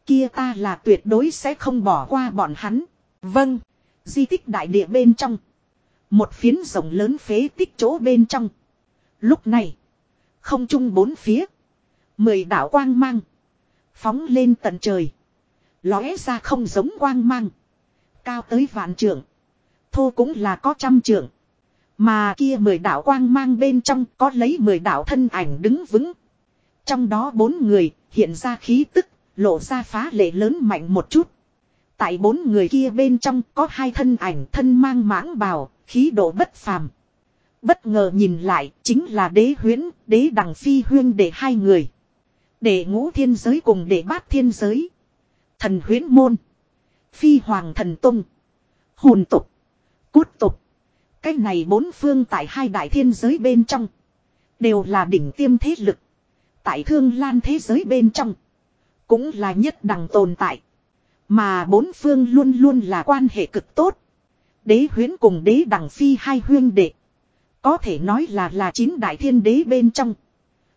Kia ta là tuyệt đối sẽ không bỏ qua bọn hắn. Vâng. Di tích đại địa bên trong. Một phiến rồng lớn phế tích chỗ bên trong. Lúc này. Không chung bốn phía. Mười đảo quang mang. Phóng lên tận trời. Lóe ra không giống quang mang. Cao tới vạn trượng. Thô cũng là có trăm trượng. Mà kia mười đạo quang mang bên trong có lấy mười đạo thân ảnh đứng vững. Trong đó bốn người hiện ra khí tức, lộ ra phá lệ lớn mạnh một chút. Tại bốn người kia bên trong có hai thân ảnh thân mang mãng bào, khí độ bất phàm. Bất ngờ nhìn lại chính là đế huyễn, đế đằng phi huyên để hai người. Để ngũ thiên giới cùng để bát thiên giới. Thần huyễn môn. Phi hoàng thần tung. Hồn tục. Cốt tục. Cái này bốn phương tại hai đại thiên giới bên trong. Đều là đỉnh tiêm thế lực. Tại thương lan thế giới bên trong. Cũng là nhất đẳng tồn tại. Mà bốn phương luôn luôn là quan hệ cực tốt. Đế huyến cùng đế đằng phi hai huyên đệ. Có thể nói là là chín đại thiên đế bên trong.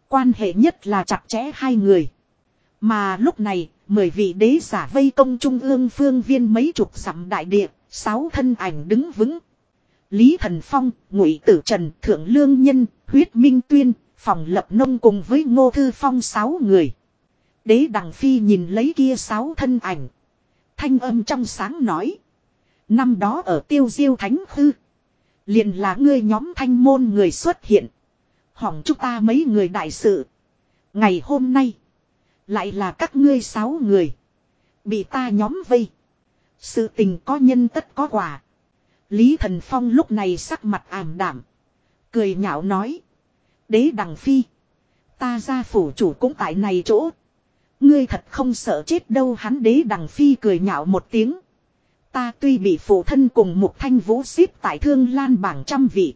Quan hệ nhất là chặt chẽ hai người. Mà lúc này, mười vị đế giả vây công trung ương phương viên mấy chục dặm đại địa, sáu thân ảnh đứng vững. Lý Thần Phong, Ngụy Tử Trần, Thượng Lương Nhân, Huyết Minh Tuyên, Phòng Lập Nông cùng với Ngô Thư Phong sáu người. Đế Đằng Phi nhìn lấy kia sáu thân ảnh. Thanh âm trong sáng nói. Năm đó ở tiêu diêu thánh hư. liền là ngươi nhóm thanh môn người xuất hiện. Hỏng chúng ta mấy người đại sự. Ngày hôm nay. Lại là các ngươi sáu người. Bị ta nhóm vây. Sự tình có nhân tất có quả. Lý Thần Phong lúc này sắc mặt ảm đảm. Cười nhạo nói. Đế Đằng Phi. Ta ra phủ chủ cũng tại này chỗ. Ngươi thật không sợ chết đâu, hắn đế Đằng Phi cười nhạo một tiếng. Ta tuy bị phụ thân cùng một thanh vũ xếp tại thương lan bảng trăm vị.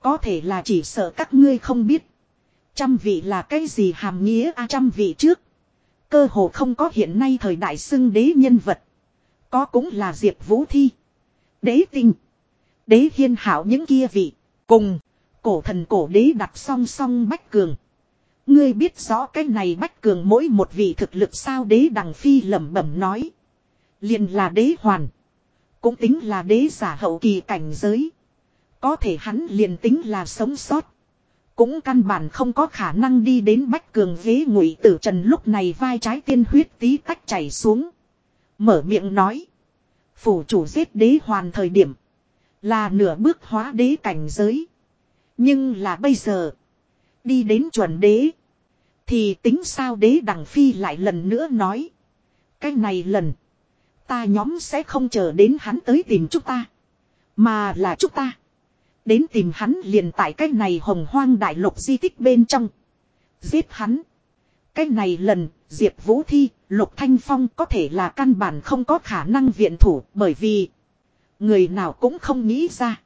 Có thể là chỉ sợ các ngươi không biết. Trăm vị là cái gì hàm nghĩa a trăm vị trước. Cơ hồ không có hiện nay thời đại xưng đế nhân vật. Có cũng là Diệp Vũ Thi. Đế tinh. Đế hiên hảo những kia vị. Cùng. Cổ thần cổ đế đặt song song bách cường. Ngươi biết rõ cái này bách cường mỗi một vị thực lực sao đế đằng phi lẩm bẩm nói. liền là đế hoàn. Cũng tính là đế giả hậu kỳ cảnh giới. Có thể hắn liền tính là sống sót. Cũng căn bản không có khả năng đi đến bách cường ghế ngụy tử trần lúc này vai trái tiên huyết tí tách chảy xuống. Mở miệng nói. Phủ chủ giết đế hoàn thời điểm. Là nửa bước hóa đế cảnh giới. Nhưng là bây giờ. Đi đến chuẩn đế. Thì tính sao đế đằng phi lại lần nữa nói. Cái này lần. Ta nhóm sẽ không chờ đến hắn tới tìm chúng ta. Mà là chúng ta. Đến tìm hắn liền tại cái này hồng hoang đại lục di tích bên trong. Giết hắn. Cái này lần, Diệp Vũ Thi, Lục Thanh Phong có thể là căn bản không có khả năng viện thủ bởi vì người nào cũng không nghĩ ra.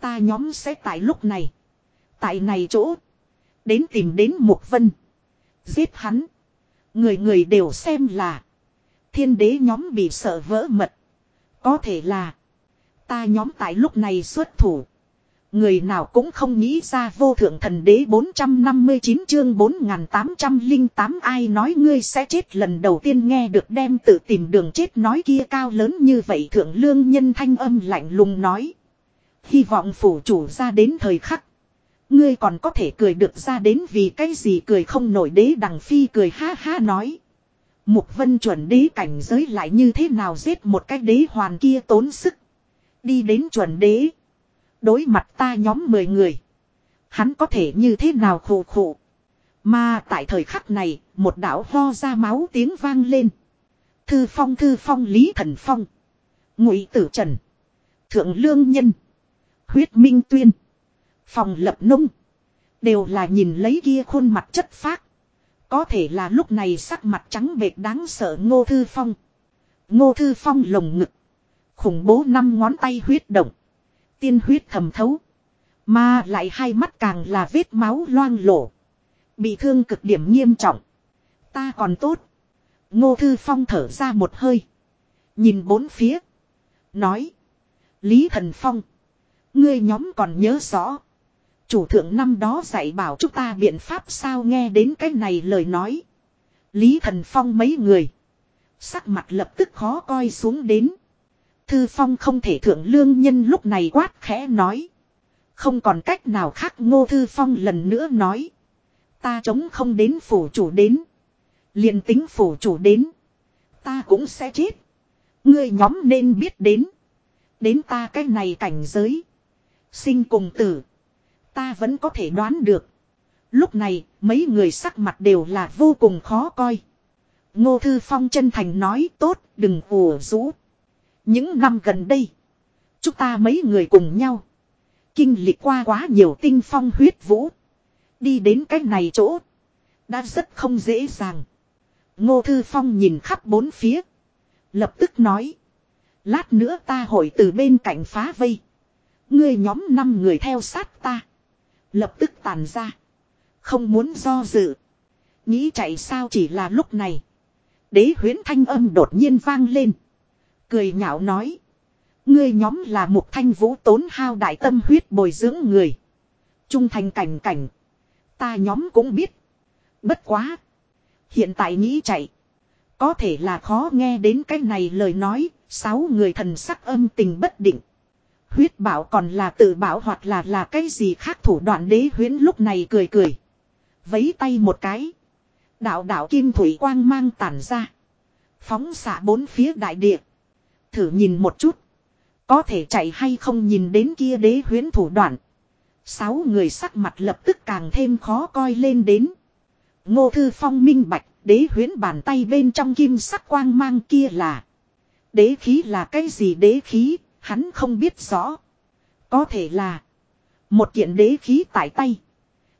Ta nhóm sẽ tại lúc này. Tại này chỗ. Đến tìm đến Mục Vân. Giết hắn. Người người đều xem là. Thiên đế nhóm bị sợ vỡ mật. Có thể là. Ta nhóm tại lúc này xuất thủ. Người nào cũng không nghĩ ra vô thượng thần đế 459 chương 4808 ai nói ngươi sẽ chết lần đầu tiên nghe được đem tự tìm đường chết nói kia cao lớn như vậy thượng lương nhân thanh âm lạnh lùng nói. Hy vọng phủ chủ ra đến thời khắc. Ngươi còn có thể cười được ra đến vì cái gì cười không nổi đế đằng phi cười ha ha nói. Mục vân chuẩn đế cảnh giới lại như thế nào giết một cái đế hoàn kia tốn sức. Đi đến chuẩn đế. Đối mặt ta nhóm 10 người. Hắn có thể như thế nào khổ khổ. Mà tại thời khắc này, một đảo ho ra máu tiếng vang lên. Thư phong thư phong lý thần phong. Ngụy tử trần. Thượng lương nhân. Huyết minh tuyên. Phòng lập nông. Đều là nhìn lấy kia khuôn mặt chất phác. Có thể là lúc này sắc mặt trắng bệt đáng sợ ngô thư phong. Ngô thư phong lồng ngực. Khủng bố năm ngón tay huyết động. Tiên huyết thầm thấu. Mà lại hai mắt càng là vết máu loang lổ. Bị thương cực điểm nghiêm trọng. Ta còn tốt. Ngô Thư Phong thở ra một hơi. Nhìn bốn phía. Nói. Lý Thần Phong. Ngươi nhóm còn nhớ rõ. Chủ thượng năm đó dạy bảo chúng ta biện pháp sao nghe đến cái này lời nói. Lý Thần Phong mấy người. Sắc mặt lập tức khó coi xuống đến. Thư Phong không thể thượng lương nhân lúc này quát khẽ nói. Không còn cách nào khác Ngô Thư Phong lần nữa nói. Ta chống không đến phủ chủ đến. liền tính phủ chủ đến. Ta cũng sẽ chết. Ngươi nhóm nên biết đến. Đến ta cái này cảnh giới. Sinh cùng tử. Ta vẫn có thể đoán được. Lúc này, mấy người sắc mặt đều là vô cùng khó coi. Ngô Thư Phong chân thành nói tốt, đừng ủ rũ. Những năm gần đây, chúng ta mấy người cùng nhau. Kinh lịch qua quá nhiều tinh phong huyết vũ. Đi đến cách này chỗ. Đã rất không dễ dàng. Ngô Thư Phong nhìn khắp bốn phía. Lập tức nói. Lát nữa ta hội từ bên cạnh phá vây. Ngươi nhóm năm người theo sát ta. Lập tức tàn ra. Không muốn do dự. Nghĩ chạy sao chỉ là lúc này. Đế huyến thanh âm đột nhiên vang lên. Cười nhạo nói. Ngươi nhóm là một thanh vũ tốn hao đại tâm huyết bồi dưỡng người. Trung thành cảnh cảnh. Ta nhóm cũng biết. Bất quá. Hiện tại nghĩ chạy. Có thể là khó nghe đến cái này lời nói. Sáu người thần sắc âm tình bất định. Huyết bảo còn là tự bảo hoặc là là cái gì khác thủ đoạn đế huyến lúc này cười cười. Vấy tay một cái. Đạo đạo kim thủy quang mang tản ra. Phóng xạ bốn phía đại địa. Thử nhìn một chút. Có thể chạy hay không nhìn đến kia đế huyến thủ đoạn. Sáu người sắc mặt lập tức càng thêm khó coi lên đến. Ngô Thư Phong minh bạch, đế huyến bàn tay bên trong kim sắc quang mang kia là. Đế khí là cái gì đế khí, hắn không biết rõ. Có thể là một kiện đế khí tại tay.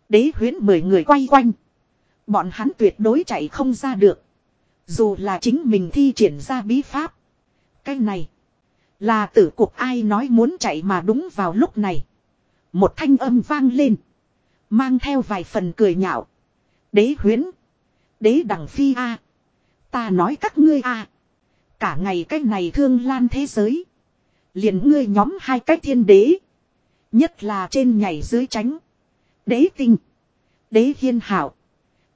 Đế huyến mười người quay quanh. Bọn hắn tuyệt đối chạy không ra được. Dù là chính mình thi triển ra bí pháp. Cái này là tử cuộc ai nói muốn chạy mà đúng vào lúc này. Một thanh âm vang lên. Mang theo vài phần cười nhạo. Đế huyến. Đế đằng phi a Ta nói các ngươi a Cả ngày cái này thương lan thế giới liền ngươi nhóm hai cái thiên đế. Nhất là trên nhảy dưới tránh. Đế tinh. Đế hiên hảo.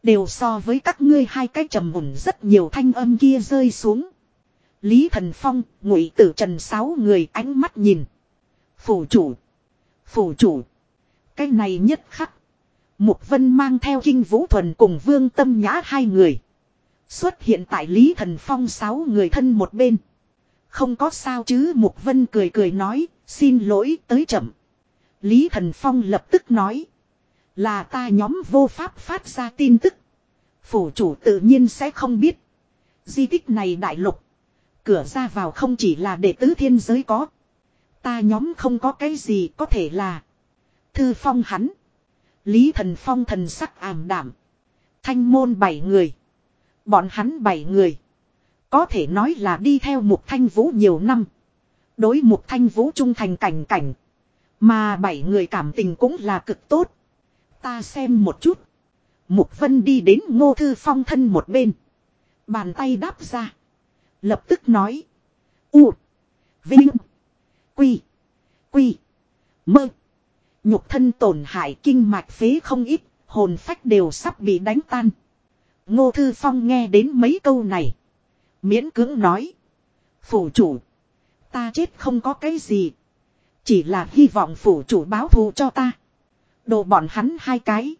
Đều so với các ngươi hai cái trầm mùn rất nhiều thanh âm kia rơi xuống. Lý Thần Phong, ngụy tử trần sáu người ánh mắt nhìn. Phủ chủ. Phủ chủ. Cái này nhất khắc. Mục Vân mang theo Kinh Vũ Thuần cùng Vương Tâm Nhã hai người. Xuất hiện tại Lý Thần Phong sáu người thân một bên. Không có sao chứ Mục Vân cười cười nói, xin lỗi tới chậm. Lý Thần Phong lập tức nói. Là ta nhóm vô pháp phát ra tin tức. Phủ chủ tự nhiên sẽ không biết. Di tích này đại lục. Cửa ra vào không chỉ là để tứ thiên giới có. Ta nhóm không có cái gì có thể là. Thư phong hắn. Lý thần phong thần sắc ảm đảm. Thanh môn bảy người. Bọn hắn bảy người. Có thể nói là đi theo mục thanh vũ nhiều năm. Đối mục thanh vũ trung thành cảnh cảnh. Mà bảy người cảm tình cũng là cực tốt. Ta xem một chút. Mục vân đi đến ngô thư phong thân một bên. Bàn tay đáp ra. Lập tức nói. U. Vinh. Quy. Quy. Mơ. Nhục thân tổn hại kinh mạch phế không ít. Hồn phách đều sắp bị đánh tan. Ngô Thư Phong nghe đến mấy câu này. Miễn cưỡng nói. Phủ chủ. Ta chết không có cái gì. Chỉ là hy vọng phủ chủ báo thù cho ta. Đồ bọn hắn hai cái.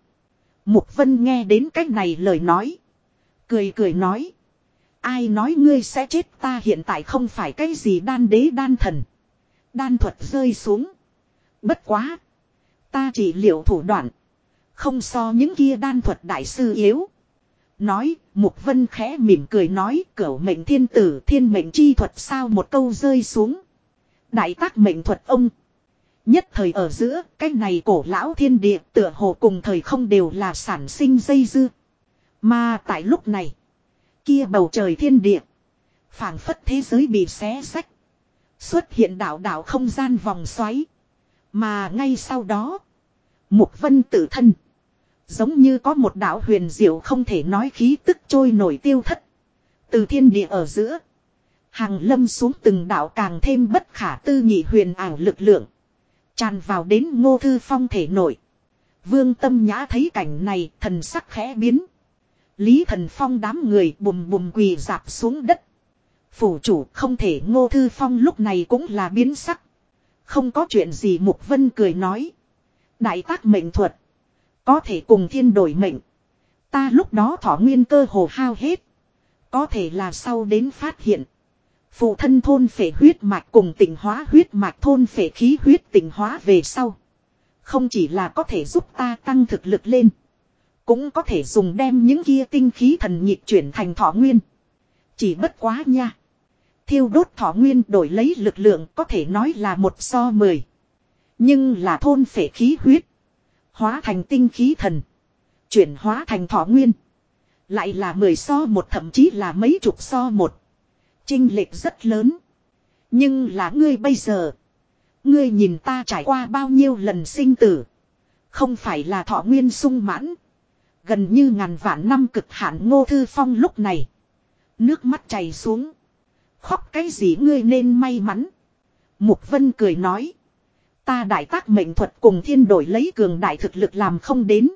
Mục Vân nghe đến cách này lời nói. Cười cười nói. Ai nói ngươi sẽ chết ta hiện tại không phải cái gì đan đế đan thần. Đan thuật rơi xuống. Bất quá. Ta chỉ liệu thủ đoạn. Không so những kia đan thuật đại sư yếu. Nói, Mục Vân khẽ mỉm cười nói cửu mệnh thiên tử thiên mệnh chi thuật sao một câu rơi xuống. Đại tác mệnh thuật ông. Nhất thời ở giữa, cái này cổ lão thiên địa tựa hồ cùng thời không đều là sản sinh dây dư, Mà tại lúc này, kia bầu trời thiên địa, phảng phất thế giới bị xé sách. Xuất hiện đảo đảo không gian vòng xoáy. Mà ngay sau đó, Mục Vân tự thân. Giống như có một đạo huyền diệu không thể nói khí tức trôi nổi tiêu thất. Từ thiên địa ở giữa. Hàng lâm xuống từng đạo càng thêm bất khả tư nghị huyền ảo lực lượng. Tràn vào đến ngô thư phong thể nổi. Vương tâm nhã thấy cảnh này, thần sắc khẽ biến. Lý thần phong đám người bùm bùm quỳ dạp xuống đất. Phủ chủ không thể, ngô thư phong lúc này cũng là biến sắc. Không có chuyện gì, Mục Vân cười nói. Đại tác mệnh thuật. Có thể cùng thiên đổi mệnh. Ta lúc đó thỏ nguyên cơ hồ hao hết. Có thể là sau đến phát hiện. Phụ thân thôn phệ huyết mạch cùng tỉnh hóa huyết mạch thôn phệ khí huyết tỉnh hóa về sau. Không chỉ là có thể giúp ta tăng thực lực lên. Cũng có thể dùng đem những kia tinh khí thần nhịp chuyển thành thọ nguyên. Chỉ bất quá nha. Thiêu đốt thọ nguyên đổi lấy lực lượng có thể nói là một so mười. Nhưng là thôn phệ khí huyết. Hóa thành tinh khí thần. Chuyển hóa thành thọ nguyên. Lại là mười so một, thậm chí là mấy chục so một. Trinh lệch rất lớn. Nhưng là ngươi bây giờ. Ngươi nhìn ta trải qua bao nhiêu lần sinh tử. Không phải là thọ nguyên sung mãn. Gần như ngàn vạn năm cực hạn ngô thư phong lúc này. Nước mắt chảy xuống. Khóc cái gì ngươi nên may mắn. Mục Vân cười nói. Ta đại tác mệnh thuật cùng thiên đổi lấy cường đại thực lực làm không đến.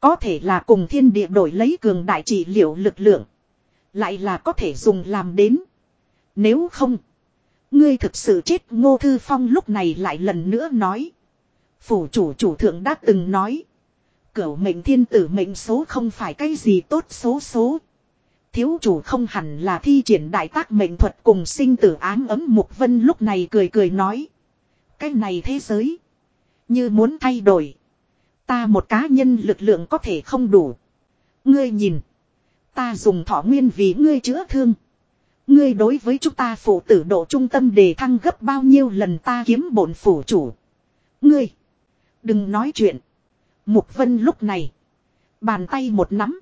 Có thể là cùng thiên địa đổi lấy cường đại trị liệu lực lượng. Lại là có thể dùng làm đến. Nếu không. Ngươi thực sự chết, ngô thư phong lúc này lại lần nữa nói. Phủ chủ chủ thượng đã từng nói. Cửu mệnh thiên tử mệnh số không phải cái gì tốt số số. Thiếu chủ không hẳn là thi triển đại tác mệnh thuật cùng sinh tử áng ấm mục vân lúc này cười cười nói. Cái này thế giới. Như muốn thay đổi. Ta một cá nhân lực lượng có thể không đủ. Ngươi nhìn. Ta dùng thọ nguyên vì ngươi chữa thương. Ngươi đối với chúng ta phụ tử độ trung tâm đề thăng gấp bao nhiêu lần ta kiếm bổn phủ chủ. Ngươi. Đừng nói chuyện. Mục vân lúc này. Bàn tay một nắm.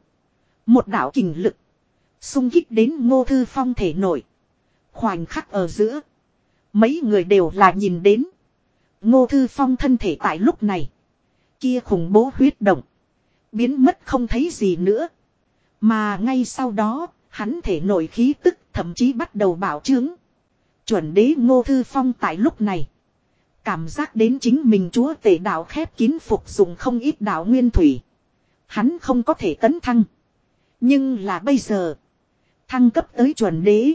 Một đạo kình lực. xung kích đến ngô thư phong thể nổi. Khoảnh khắc ở giữa. Mấy người đều là nhìn đến. Ngô thư phong thân thể tại lúc này. Kia khủng bố huyết động. Biến mất không thấy gì nữa. Mà ngay sau đó, hắn thể nổi khí tức thậm chí bắt đầu bảo chứng. Chuẩn đế ngô thư phong tại lúc này. Cảm giác đến chính mình chúa tể đạo khép kín phục dụng không ít đạo nguyên thủy. Hắn không có thể tấn thăng. Nhưng là bây giờ. Thăng cấp tới chuẩn đế.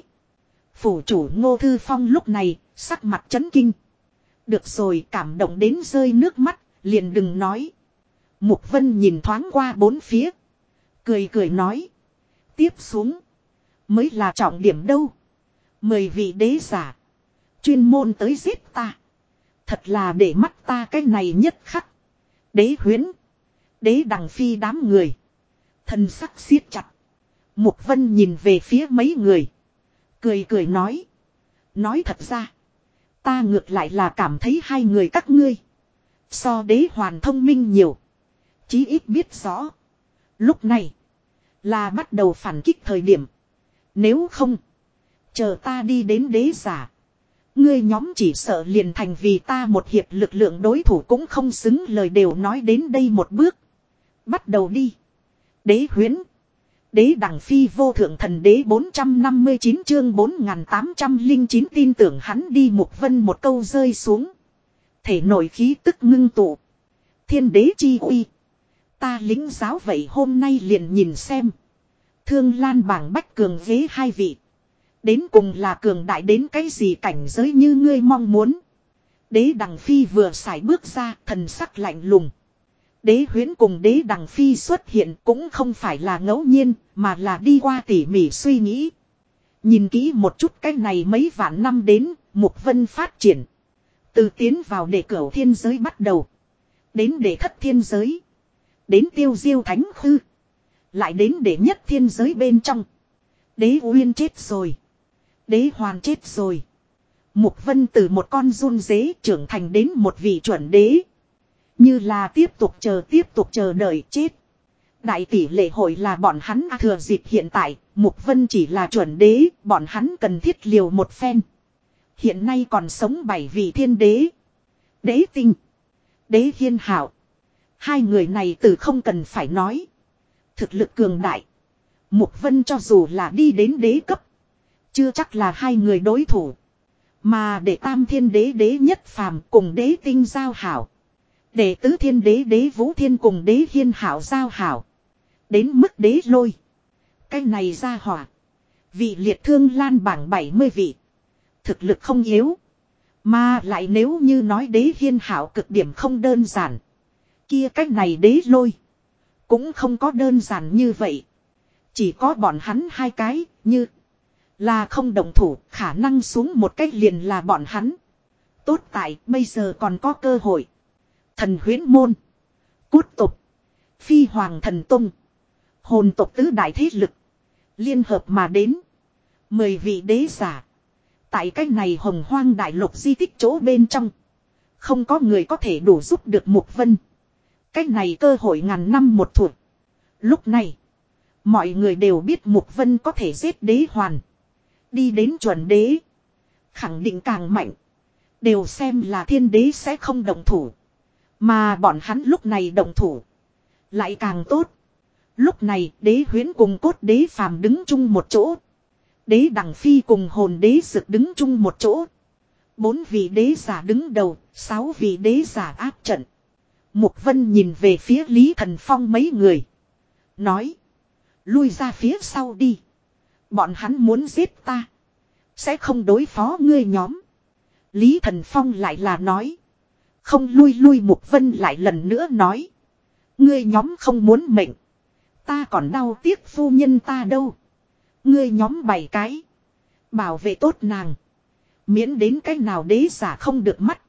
Phủ chủ ngô thư phong lúc này, sắc mặt chấn kinh. Được rồi cảm động đến rơi nước mắt, liền đừng nói. Mục vân nhìn thoáng qua bốn phía. Cười cười nói. Tiếp xuống. Mới là trọng điểm đâu. mời vị đế giả. Chuyên môn tới giết ta. Thật là để mắt ta cái này nhất khắc. Đế huyến. Đế đằng phi đám người. Thân sắc siết chặt. Mục vân nhìn về phía mấy người. Cười cười nói. Nói thật ra. Ta ngược lại là cảm thấy hai người các ngươi. So đế hoàn thông minh nhiều. Chí ít biết rõ. Lúc này. Là bắt đầu phản kích thời điểm. Nếu không. Chờ ta đi đến đế giả. Ngươi nhóm chỉ sợ liền thành vì ta một hiệp lực lượng đối thủ cũng không xứng lời đều nói đến đây một bước. Bắt đầu đi. Đế huyến. Đế đẳng phi vô thượng thần đế 459 chương 4809 tin tưởng hắn đi một vân một câu rơi xuống. Thể nổi khí tức ngưng tụ. Thiên đế chi uy. Ta lính giáo vậy hôm nay liền nhìn xem. Thương lan bảng bách cường ghế hai vị. Đến cùng là cường đại đến cái gì cảnh giới như ngươi mong muốn. Đế đằng phi vừa xài bước ra, thần sắc lạnh lùng. Đế huyến cùng đế đằng phi xuất hiện cũng không phải là ngẫu nhiên mà là đi qua tỉ mỉ suy nghĩ. Nhìn kỹ một chút cái này mấy vạn năm đến, mục vân phát triển. Từ tiến vào để cửu thiên giới bắt đầu. Đến để thất thiên giới. Đến tiêu diêu thánh khư. Lại đến để nhất thiên giới bên trong. Đế uyên chết rồi. Đế hoàn chết rồi. Mục vân từ một con run dế trưởng thành đến một vị chuẩn đế. Như là tiếp tục chờ tiếp tục chờ đợi chết. Đại tỷ lệ hội là bọn hắn thừa dịp hiện tại, Mục Vân chỉ là chuẩn đế, bọn hắn cần thiết liều một phen. Hiện nay còn sống bảy vị thiên đế. Đế tinh. Đế hiên hảo. Hai người này từ không cần phải nói. Thực lực cường đại. Mục Vân cho dù là đi đến đế cấp. Chưa chắc là hai người đối thủ. Mà để tam thiên đế đế nhất phàm cùng đế tinh giao hảo. Để tứ thiên đế đế vũ thiên cùng đế hiên hảo giao hảo. Đến mức đế lôi. Cái này ra hỏa. Vị liệt thương lan bảng 70 vị. Thực lực không yếu. Mà lại nếu như nói đế hiên hảo cực điểm không đơn giản. Kia cách này đế lôi. Cũng không có đơn giản như vậy. Chỉ có bọn hắn hai cái như. Là không đồng thủ, khả năng xuống một cách liền là bọn hắn. Tốt tại bây giờ còn có cơ hội. Thần huyến môn. Cút tục. Phi hoàng thần tung. Hồn tộc tứ đại thế lực. Liên hợp mà đến. Mười vị đế giả. Tại cách này hồng hoang đại lục di tích chỗ bên trong. Không có người có thể đủ giúp được Mục Vân. Cách này cơ hội ngàn năm một thuộc. Lúc này. Mọi người đều biết Mục Vân có thể giết đế hoàn. Đi đến chuẩn đế. Khẳng định càng mạnh. Đều xem là thiên đế sẽ không đồng thủ. Mà bọn hắn lúc này đồng thủ. Lại càng tốt. Lúc này đế huyến cùng cốt đế phàm đứng chung một chỗ. Đế đằng phi cùng hồn đế sực đứng chung một chỗ. Bốn vị đế giả đứng đầu, sáu vị đế giả áp trận. Mục Vân nhìn về phía Lý Thần Phong mấy người. Nói. Lui ra phía sau đi. Bọn hắn muốn giết ta. Sẽ không đối phó ngươi nhóm. Lý Thần Phong lại là nói. Không lui lui Mục Vân lại lần nữa nói. Ngươi nhóm không muốn mệnh. Ta còn đau tiếc phu nhân ta đâu. Ngươi nhóm bảy cái. Bảo vệ tốt nàng. Miễn đến cái nào đế giả không được mắt.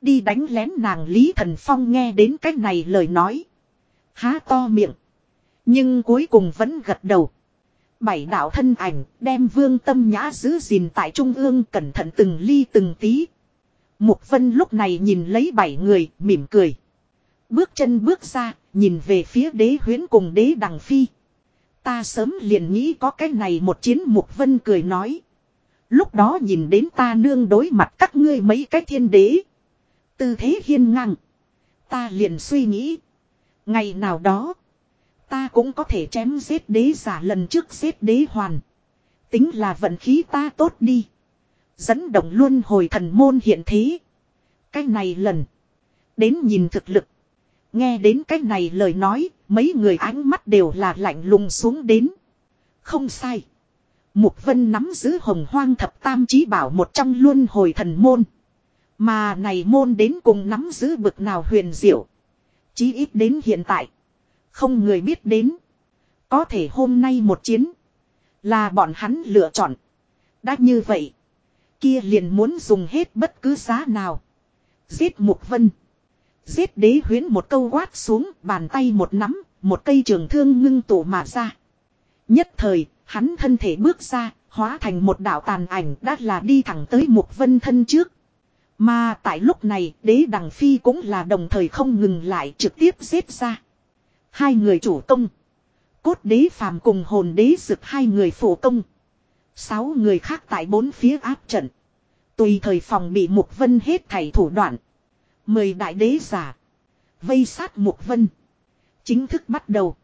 Đi đánh lén nàng Lý Thần Phong nghe đến cái này lời nói. Há to miệng. Nhưng cuối cùng vẫn gật đầu. Bảy đạo thân ảnh đem vương tâm nhã giữ gìn tại trung ương cẩn thận từng ly từng tí. Mục Vân lúc này nhìn lấy bảy người, mỉm cười. Bước chân bước ra, nhìn về phía đế huyến cùng đế đằng phi. Ta sớm liền nghĩ có cái này một chiến, Mục Vân cười nói. Lúc đó nhìn đến ta nương đối mặt các ngươi mấy cái thiên đế. Tư thế hiên ngang. Ta liền suy nghĩ. Ngày nào đó. Ta cũng có thể chém giết đế giả lần trước giết đế hoàn. Tính là vận khí ta tốt đi. Dẫn động luôn hồi thần môn hiện thế. Cái này lần. Đến nhìn thực lực. Nghe đến cái này lời nói. Mấy người ánh mắt đều là lạnh lùng xuống đến. Không sai. Mục Vân nắm giữ hồng hoang thập tam chí bảo một trong luân hồi thần môn. Mà này môn đến cùng nắm giữ bực nào huyền diệu. Chí ít đến hiện tại. Không người biết đến. Có thể hôm nay một chiến. Là bọn hắn lựa chọn. Đã như vậy. Kia liền muốn dùng hết bất cứ giá nào. Giết Mục Vân. Giết đế huyến một câu quát xuống bàn tay một nắm. Một cây trường thương ngưng tụ mà ra. Nhất thời Hắn thân thể bước ra, hóa thành một đạo tàn ảnh đã là đi thẳng tới Mục Vân thân trước. Mà tại lúc này, đế đằng phi cũng là đồng thời không ngừng lại trực tiếp giết ra. Hai người chủ công. Cốt đế phàm cùng hồn đế dực hai người phổ công. Sáu người khác tại bốn phía áp trận. Tùy thời phòng bị Mục Vân hết thảy thủ đoạn. Mời đại đế giả. Vây sát Mục Vân. Chính thức bắt đầu.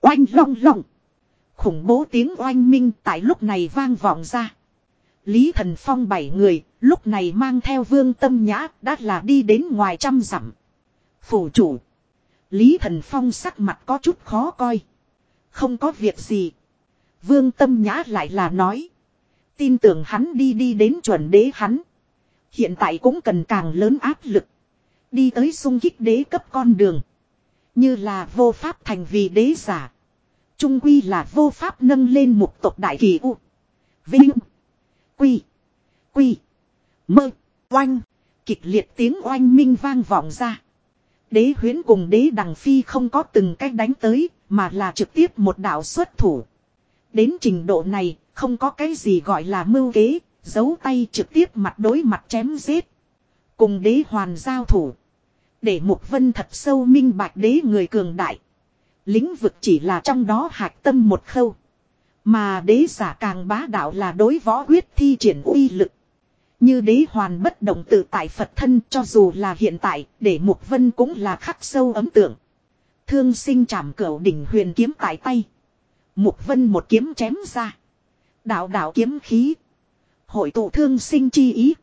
Oanh long long. Khủng bố tiếng oanh minh tại lúc này vang vọng ra. Lý Thần Phong bảy người, lúc này mang theo vương tâm nhã, đã là đi đến ngoài trăm dặm. Phủ chủ. Lý Thần Phong sắc mặt có chút khó coi. Không có việc gì. Vương tâm nhã lại là nói. Tin tưởng hắn đi đi đến chuẩn đế hắn. Hiện tại cũng cần càng lớn áp lực. Đi tới sung kích đế cấp con đường. Như là vô pháp thành vì đế giả. Trung quy là vô pháp nâng lên một tộc đại kỳ u. Vinh. Quy. Quy. Mơ. Oanh. Kịch liệt tiếng oanh minh vang vọng ra. Đế huyến cùng đế đằng phi không có từng cách đánh tới, mà là trực tiếp một đạo xuất thủ. Đến trình độ này, không có cái gì gọi là mưu kế, giấu tay trực tiếp mặt đối mặt chém giết. Cùng đế hoàn giao thủ. Để Mục Vân thật sâu minh bạch đế người cường đại. Lĩnh vực chỉ là trong đó hạch tâm một khâu. Mà đế giả càng bá đạo là đối võ huyết thi triển uy lực. Như đế hoàn bất động tự tại Phật thân cho dù là hiện tại, để Mục Vân cũng là khắc sâu ấm tượng. Thương sinh chạm cửu đỉnh huyền kiếm tại tay. Mục Vân một kiếm chém ra. Đạo đạo kiếm khí. Hội tụ thương sinh chi ý.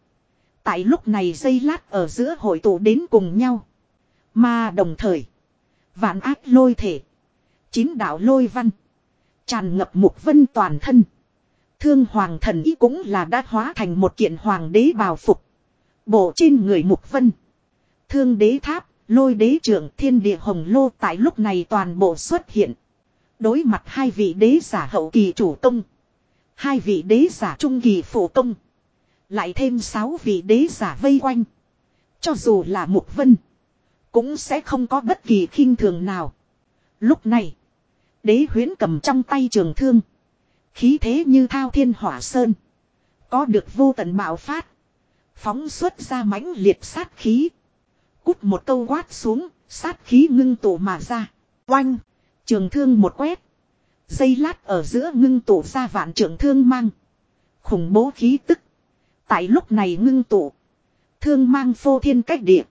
Tại lúc này dây lát ở giữa hội tụ đến cùng nhau. Mà đồng thời. Vạn ác lôi thể. Chín đạo lôi văn. Tràn ngập mục vân toàn thân. Thương hoàng thần ý cũng là đã hóa thành một kiện hoàng đế bào phục. Bộ trên người mục vân. Thương đế tháp, lôi đế trưởng thiên địa hồng lô tại lúc này toàn bộ xuất hiện. Đối mặt hai vị đế giả hậu kỳ chủ công. Hai vị đế giả trung kỳ phụ công. Lại thêm sáu vị đế giả vây quanh. Cho dù là mục vân. Cũng sẽ không có bất kỳ khinh thường nào. Lúc này. Đế huyến cầm trong tay trường thương. Khí thế như thao thiên hỏa sơn. Có được vô tận bạo phát. Phóng xuất ra mãnh liệt sát khí. Cút một câu quát xuống, sát khí ngưng tụ mà ra. Oanh, trường thương một quét. Dây lát ở giữa ngưng tụ ra vạn trường thương mang. Khủng bố khí tức. Tại lúc này ngưng tụ. Thương mang phô thiên cách địa.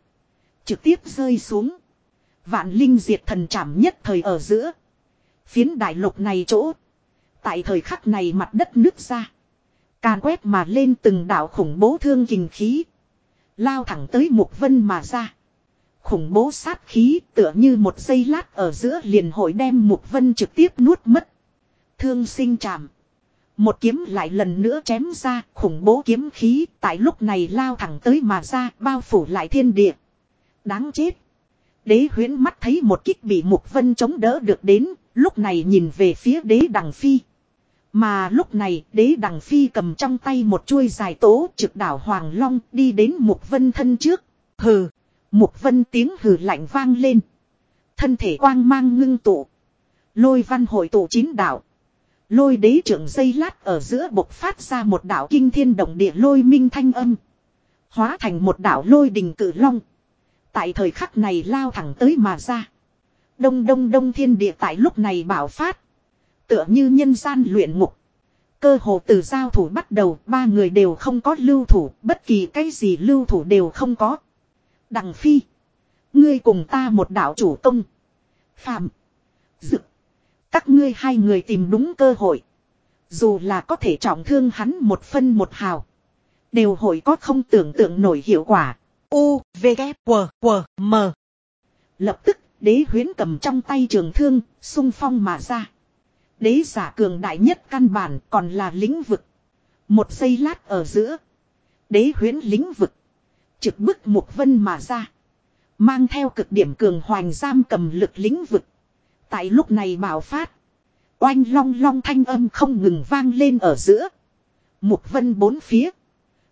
Trực tiếp rơi xuống. Vạn linh diệt thần chảm nhất thời ở giữa. Phiến đại lục này chỗ. Tại thời khắc này mặt đất nứt ra. Càn quét mà lên từng đạo khủng bố thương kinh khí. Lao thẳng tới Mục Vân mà ra. Khủng bố sát khí tựa như một giây lát ở giữa liền hội đem Mục Vân trực tiếp nuốt mất. Thương sinh chạm. Một kiếm lại lần nữa chém ra khủng bố kiếm khí tại lúc này lao thẳng tới mà ra bao phủ lại thiên địa. Đáng chết. Đế huyến mắt thấy một kích bị Mục Vân chống đỡ được đến, lúc này nhìn về phía đế đằng phi. Mà lúc này đế đằng phi cầm trong tay một chuôi dài tố trực đảo Hoàng Long đi đến Mục Vân thân trước. Hừ. Mục Vân tiếng hừ lạnh vang lên. Thân thể quang mang ngưng tụ. Lôi văn hội tụ chín đảo. Lôi đế trưởng dây lát ở giữa bộc phát ra một đảo kinh thiên động địa lôi minh thanh âm. Hóa thành một đảo lôi đình cử long. Tại thời khắc này lao thẳng tới mà ra. Đông đông đông thiên địa tại lúc này bảo phát. Tựa như nhân gian luyện ngục. Cơ hồ từ giao thủ bắt đầu, ba người đều không có lưu thủ. Bất kỳ cái gì lưu thủ đều không có. Đằng phi. Ngươi cùng ta một đạo chủ tông, Phạm. dự, Các ngươi hai người tìm đúng cơ hội. Dù là có thể trọng thương hắn một phân một hào. Đều hội có không tưởng tượng nổi hiệu quả. U, V, K, W, W, M. Lập tức, đế huyến cầm trong tay trường thương, sung phong mà ra. Đế giả cường đại nhất căn bản còn là lĩnh vực. Một giây lát ở giữa. Đế huyến lĩnh vực. Trực bức một vân mà ra. Mang theo cực điểm cường hoành giam cầm lực lĩnh vực. Tại lúc này bảo phát. Oanh long long thanh âm không ngừng vang lên ở giữa. Mục vân bốn phía.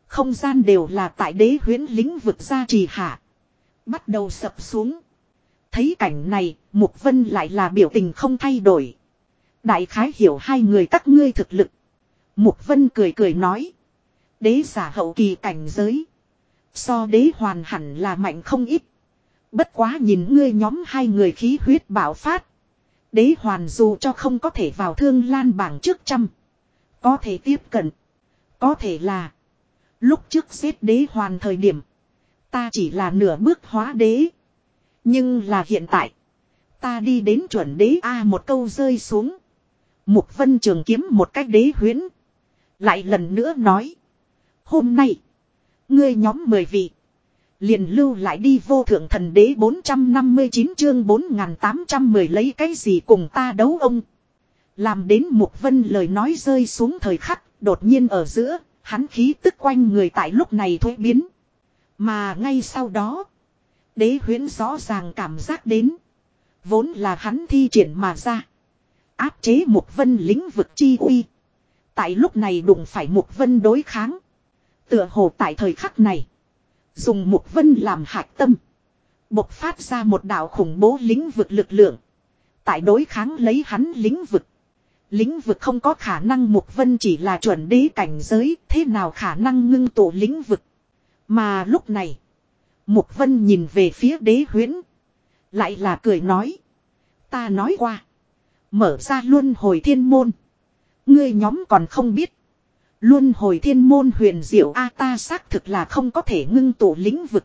Không gian đều là tại đế huyến lĩnh vực ra trì hạ. Bắt đầu sập xuống. Thấy cảnh này, Mục Vân lại là biểu tình không thay đổi. Đại khái hiểu hai người các ngươi thực lực. Mục Vân cười cười nói. Đế giả hậu kỳ cảnh giới. So đế hoàn hẳn là mạnh không ít. Bất quá nhìn ngươi nhóm hai người khí huyết bạo phát. Đế hoàn dù cho không có thể vào thương lan bảng trước trăm. Có thể tiếp cận. Có thể là. Lúc trước xếp đế hoàn thời điểm. Ta chỉ là nửa bước hóa đế. Nhưng là hiện tại. Ta đi đến chuẩn đế A một câu rơi xuống. Mục vân trường kiếm một cách đế huyến. Lại lần nữa nói. Hôm nay. Ngươi nhóm mười vị. Liền lưu lại đi vô thượng thần đế 459 chương 4810 lấy cái gì cùng ta đấu ông. Làm đến Mục Vân lời nói rơi xuống thời khắc, đột nhiên ở giữa, hắn khí tức quanh người tại lúc này thuế biến. Mà ngay sau đó, đế huyến rõ ràng cảm giác đến. Vốn là hắn thi triển mà ra. Áp chế Mục Vân lĩnh vực chi uy. Tại lúc này đụng phải Mục Vân đối kháng. Tựa hồ tại thời khắc này. Dùng Mục Vân làm hạch tâm. Bộc phát ra một đạo khủng bố lĩnh vực lực lượng. Tại đối kháng lấy hắn lĩnh vực. Lĩnh vực không có khả năng Mục Vân chỉ là chuẩn đế cảnh giới. Thế nào khả năng ngưng tụ lĩnh vực. Mà lúc này. Mục Vân nhìn về phía đế huyễn. Lại là cười nói. Ta nói qua. Mở ra luôn hồi thiên môn. Ngươi nhóm còn không biết. Luôn hồi thiên môn huyền diệu A ta xác thực là không có thể ngưng tụ lĩnh vực.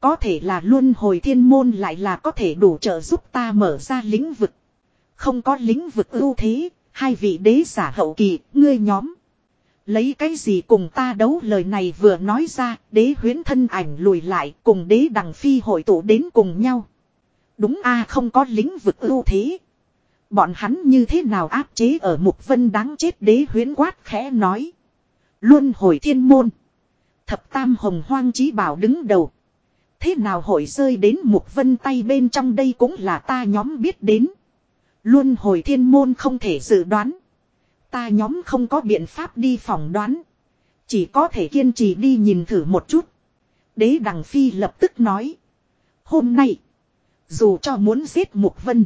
Có thể là luôn hồi thiên môn lại là có thể đủ trợ giúp ta mở ra lĩnh vực. Không có lĩnh vực ưu thế, hai vị đế giả hậu kỳ, ngươi nhóm. Lấy cái gì cùng ta đấu lời này vừa nói ra, đế huyến thân ảnh lùi lại cùng đế đằng phi hội tụ đến cùng nhau. Đúng a không có lĩnh vực ưu thế. Bọn hắn như thế nào áp chế ở mục vân đáng chết đế huyến quát khẽ nói. Luân hồi thiên môn. Thập tam hồng hoang chí bảo đứng đầu. Thế nào hội rơi đến mục vân tay bên trong đây cũng là ta nhóm biết đến. luân hồi thiên môn không thể dự đoán. Ta nhóm không có biện pháp đi phỏng đoán. Chỉ có thể kiên trì đi nhìn thử một chút. Đế đằng phi lập tức nói. Hôm nay. Dù cho muốn giết mục vân.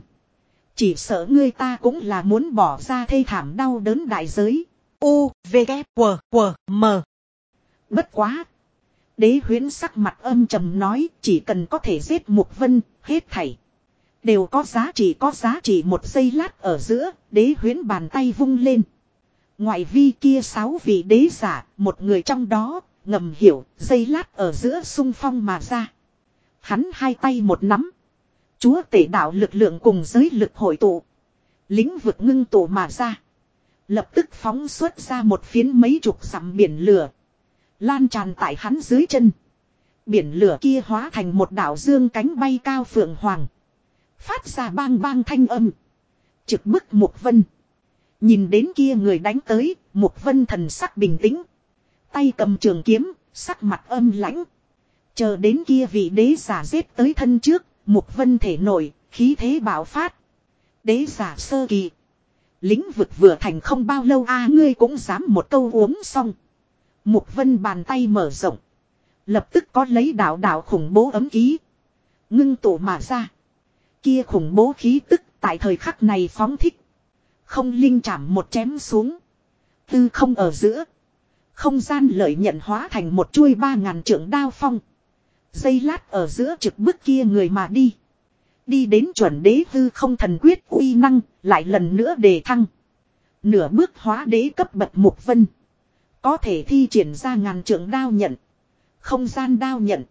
Chỉ sợ ngươi ta cũng là muốn bỏ ra thê thảm đau đớn đại giới. U, V, K, W, W, M. Bất quá. Đế huyến sắc mặt âm trầm nói chỉ cần có thể giết mục vân, hết thảy. Đều có giá trị có giá trị một giây lát ở giữa, đế huyến bàn tay vung lên. Ngoại vi kia sáu vị đế giả, một người trong đó, ngầm hiểu, giây lát ở giữa sung phong mà ra. Hắn hai tay một nắm. Chúa tể đạo lực lượng cùng giới lực hội tụ. Lĩnh vực ngưng tụ mà ra. Lập tức phóng xuất ra một phiến mấy chục dặm biển lửa. Lan tràn tại hắn dưới chân. Biển lửa kia hóa thành một đảo dương cánh bay cao phượng hoàng. Phát ra bang bang thanh âm. Trực bức Mục Vân. Nhìn đến kia người đánh tới, Mục Vân thần sắc bình tĩnh. Tay cầm trường kiếm, sắc mặt âm lãnh. Chờ đến kia vị đế giả giết tới thân trước, Mục Vân thể nổi, khí thế bạo phát. Đế giả sơ kỳ. Lính vực vừa thành không bao lâu a ngươi cũng dám một câu uống xong. Mục Vân bàn tay mở rộng. Lập tức có lấy đạo đạo khủng bố ấm ký. Ngưng tụ mà ra. Kia khủng bố khí tức tại thời khắc này phóng thích. Không linh chạm một chém xuống. Tư không ở giữa. Không gian lợi nhận hóa thành một chuôi ba ngàn trượng đao phong. Dây lát ở giữa trực bức kia người mà đi. Đi đến chuẩn đế hư không thần quyết uy năng, lại lần nữa đề thăng. Nửa bước hóa đế cấp bậc mục vân. Có thể thi triển ra ngàn trượng đao nhận. Không gian đao nhận.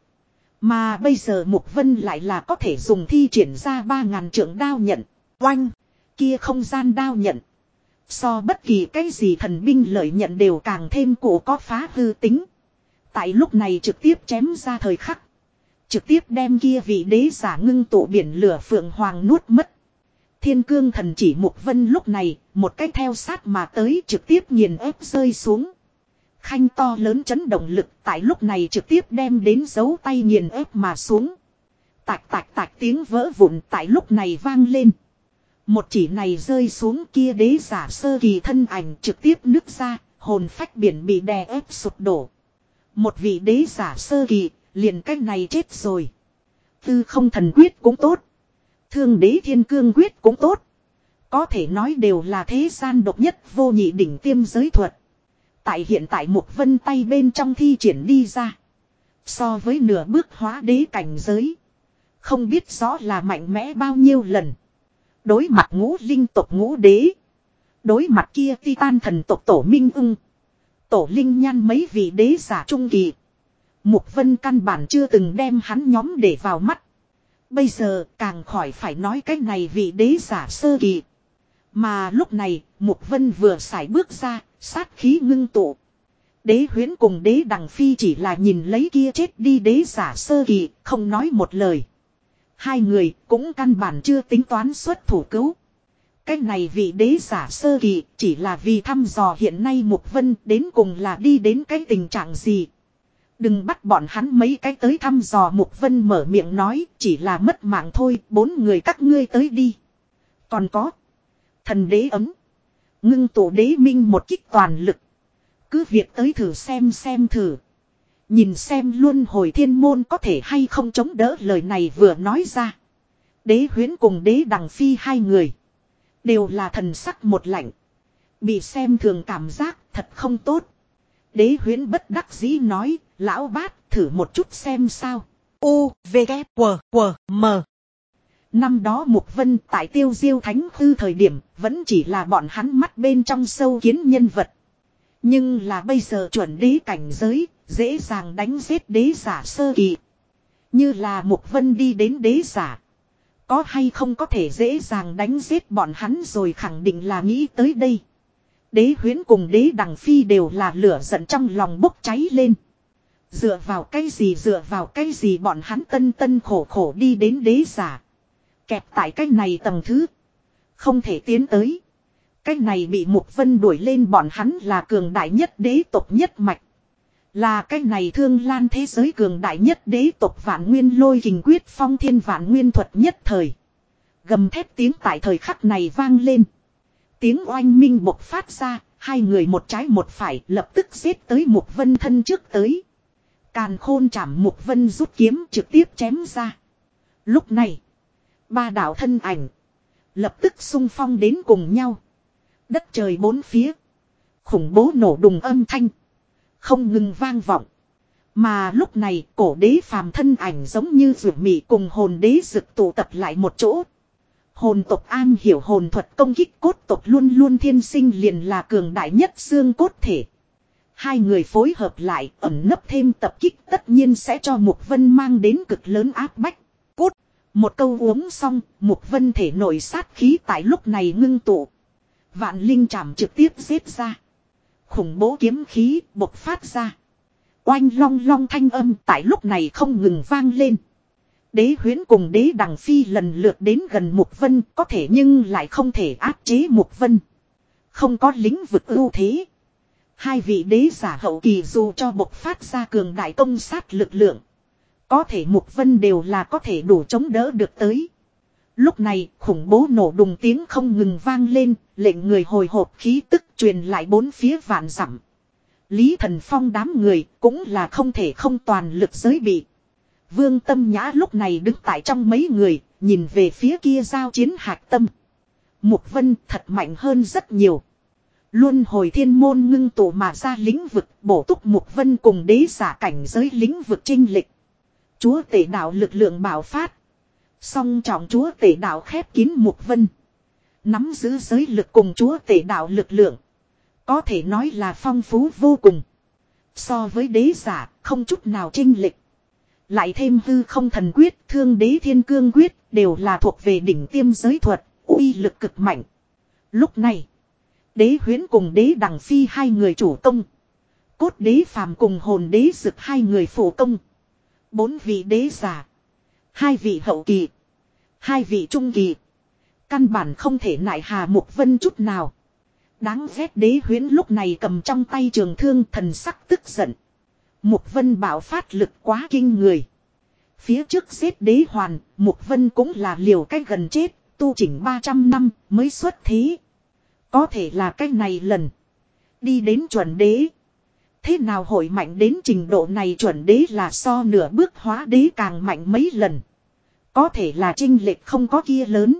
Mà bây giờ Mục Vân lại là có thể dùng thi triển ra ba ngàn trượng đao nhận. Oanh! Kia không gian đao nhận. So bất kỳ cái gì thần binh lợi nhận đều càng thêm cổ có phá hư tính. Tại lúc này trực tiếp chém ra thời khắc. Trực tiếp đem kia vị đế giả ngưng tụ biển lửa phượng hoàng nuốt mất. Thiên cương thần chỉ Mục Vân lúc này, một cách theo sát mà tới trực tiếp nghiền ép rơi xuống. Khanh to lớn chấn động lực tại lúc này trực tiếp đem đến dấu tay nghiền ép mà xuống. tạc tạc tạc tiếng vỡ vụn tại lúc này vang lên. Một chỉ này rơi xuống kia đế giả sơ kỳ thân ảnh trực tiếp nứt ra, hồn phách biển bị đè ép sụp đổ. Một vị đế giả sơ kỳ, liền cách này chết rồi. Tư không thần quyết cũng tốt. Thương đế thiên cương quyết cũng tốt. Có thể nói đều là thế gian độc nhất vô nhị đỉnh tiêm giới thuật. Tại hiện tại một vân tay bên trong thi triển đi ra. So với nửa bước hóa đế cảnh giới. Không biết rõ là mạnh mẽ bao nhiêu lần. Đối mặt ngũ linh tộc ngũ đế. Đối mặt kia titan thần tộc tổ minh ưng. Tổ linh nhan mấy vị đế giả trung kỳ. Mục vân căn bản chưa từng đem hắn nhóm để vào mắt. Bây giờ càng khỏi phải nói cái này vị đế giả sơ kỳ. Mà lúc này, Mục Vân vừa xài bước ra, sát khí ngưng tụ. Đế huyến cùng đế đằng phi chỉ là nhìn lấy kia chết đi đế giả sơ kỳ, không nói một lời. Hai người cũng căn bản chưa tính toán xuất thủ cứu. Cái này vị đế giả sơ kỳ chỉ là vì thăm dò hiện nay Mục Vân đến cùng là đi đến cái tình trạng gì. Đừng bắt bọn hắn mấy cái tới thăm dò Mục Vân mở miệng nói chỉ là mất mạng thôi, bốn người các ngươi tới đi. Còn có thần đế ấm. Ngưng tổ đế minh một kích toàn lực. Cứ việc tới thử xem xem thử. Nhìn xem luôn hồi thiên môn có thể hay không chống đỡ lời này vừa nói ra. Đế huyến cùng đế đằng phi hai người. Đều là thần sắc một lạnh. Bị xem thường cảm giác thật không tốt. Đế huyến bất đắc dĩ nói, lão bát thử một chút xem sao. U, V, K, W, W, M. Năm đó Mục Vân tại tiêu diêu thánh hư thời điểm vẫn chỉ là bọn hắn mắt bên trong sâu kiến nhân vật. Nhưng là bây giờ chuẩn đế cảnh giới, dễ dàng đánh giết đế giả sơ kỳ. Như là Mục Vân đi đến đế giả. Có hay không có thể dễ dàng đánh giết bọn hắn rồi khẳng định là nghĩ tới đây. Đế huyến cùng đế đằng phi đều là lửa giận trong lòng bốc cháy lên. Dựa vào cái gì, dựa vào cái gì bọn hắn tân tân khổ khổ đi đến đế giả. Kẹp tại cái này tầng thứ. Không thể tiến tới. Cái này bị Mục Vân đuổi lên bọn hắn là cường đại nhất đế tộc nhất mạch. Là cái này thương lan thế giới cường đại nhất đế tộc vạn nguyên lôi hình quyết phong thiên vạn nguyên thuật nhất thời. Gầm thép tiếng tại thời khắc này vang lên. Tiếng oanh minh bộc phát ra, hai người một trái một phải lập tức giết tới Mục Vân thân trước tới. Càn khôn chảm Mục Vân rút kiếm trực tiếp chém ra. Lúc này, Ba đạo thân ảnh. Lập tức xung phong đến cùng nhau. Đất trời bốn phía. Khủng bố nổ đùng âm thanh. Không ngừng vang vọng. Mà lúc này cổ đế phàm thân ảnh giống như rượu mị cùng hồn đế rực tụ tập lại một chỗ. Hồn tộc an hiểu hồn thuật công kích cốt tộc luôn luôn thiên sinh liền là cường đại nhất xương cốt thể. Hai người phối hợp lại ẩn nấp thêm tập kích tất nhiên sẽ cho Mục Vân mang đến cực lớn áp bách. Một câu uống xong, Mục Vân thể nổi sát khí tại lúc này ngưng tụ. Vạn linh chạm trực tiếp giết ra. Khủng bố kiếm khí bộc phát ra. Oanh long long thanh âm tại lúc này không ngừng vang lên. Đế huyến cùng đế đằng phi lần lượt đến gần Mục Vân có thể nhưng lại không thể áp chế Mục Vân. Không có lĩnh vực ưu thế. Hai vị đế giả hậu kỳ dù cho bộc phát ra cường đại công sát lực lượng. Có thể Mục Vân đều là có thể đủ chống đỡ được tới. Lúc này khủng bố nổ đùng tiếng không ngừng vang lên, lệnh người hồi hộp khí tức truyền lại bốn phía vạn dặm. Lý Thần Phong đám người cũng là không thể không toàn lực giới bị. Vương Tâm Nhã lúc này đứng tại trong mấy người, nhìn về phía kia giao chiến hạc tâm. Mục Vân thật mạnh hơn rất nhiều. Luôn hồi thiên môn ngưng tụ mà ra lĩnh vực bổ túc Mục Vân cùng đế giả cảnh giới lĩnh vực trinh lịch. Chúa tể đạo lực lượng bảo phát. Song trọng chúa tể đạo khép kín Mục Vân. Nắm giữ giới lực cùng chúa tể đạo lực lượng. Có thể nói là phong phú vô cùng. So với đế giả, không chút nào trinh lịch. Lại thêm hư không thần quyết, thương đế thiên cương quyết, đều là thuộc về đỉnh tiêm giới thuật, uy lực cực mạnh. Lúc này, đế huyến cùng đế đằng phi hai người chủ công. Cốt đế phàm cùng hồn đế dực hai người phụ công. Bốn vị đế giả. Hai vị hậu kỳ. Hai vị trung kỳ. Căn bản không thể nại hà mục vân chút nào. Đáng ghét đế huyến lúc này cầm trong tay trường thương thần sắc tức giận. Mục vân bảo phát lực quá kinh người. Phía trước giết đế hoàn, Mục vân cũng là liều cách gần chết, tu chỉnh 300 năm mới xuất thế. Có thể là cách này lần. Đi đến chuẩn đế. Thế nào hội mạnh đến trình độ này chuẩn đế là so nửa bước hóa đế càng mạnh mấy lần. Có thể là trinh lệch không có kia lớn.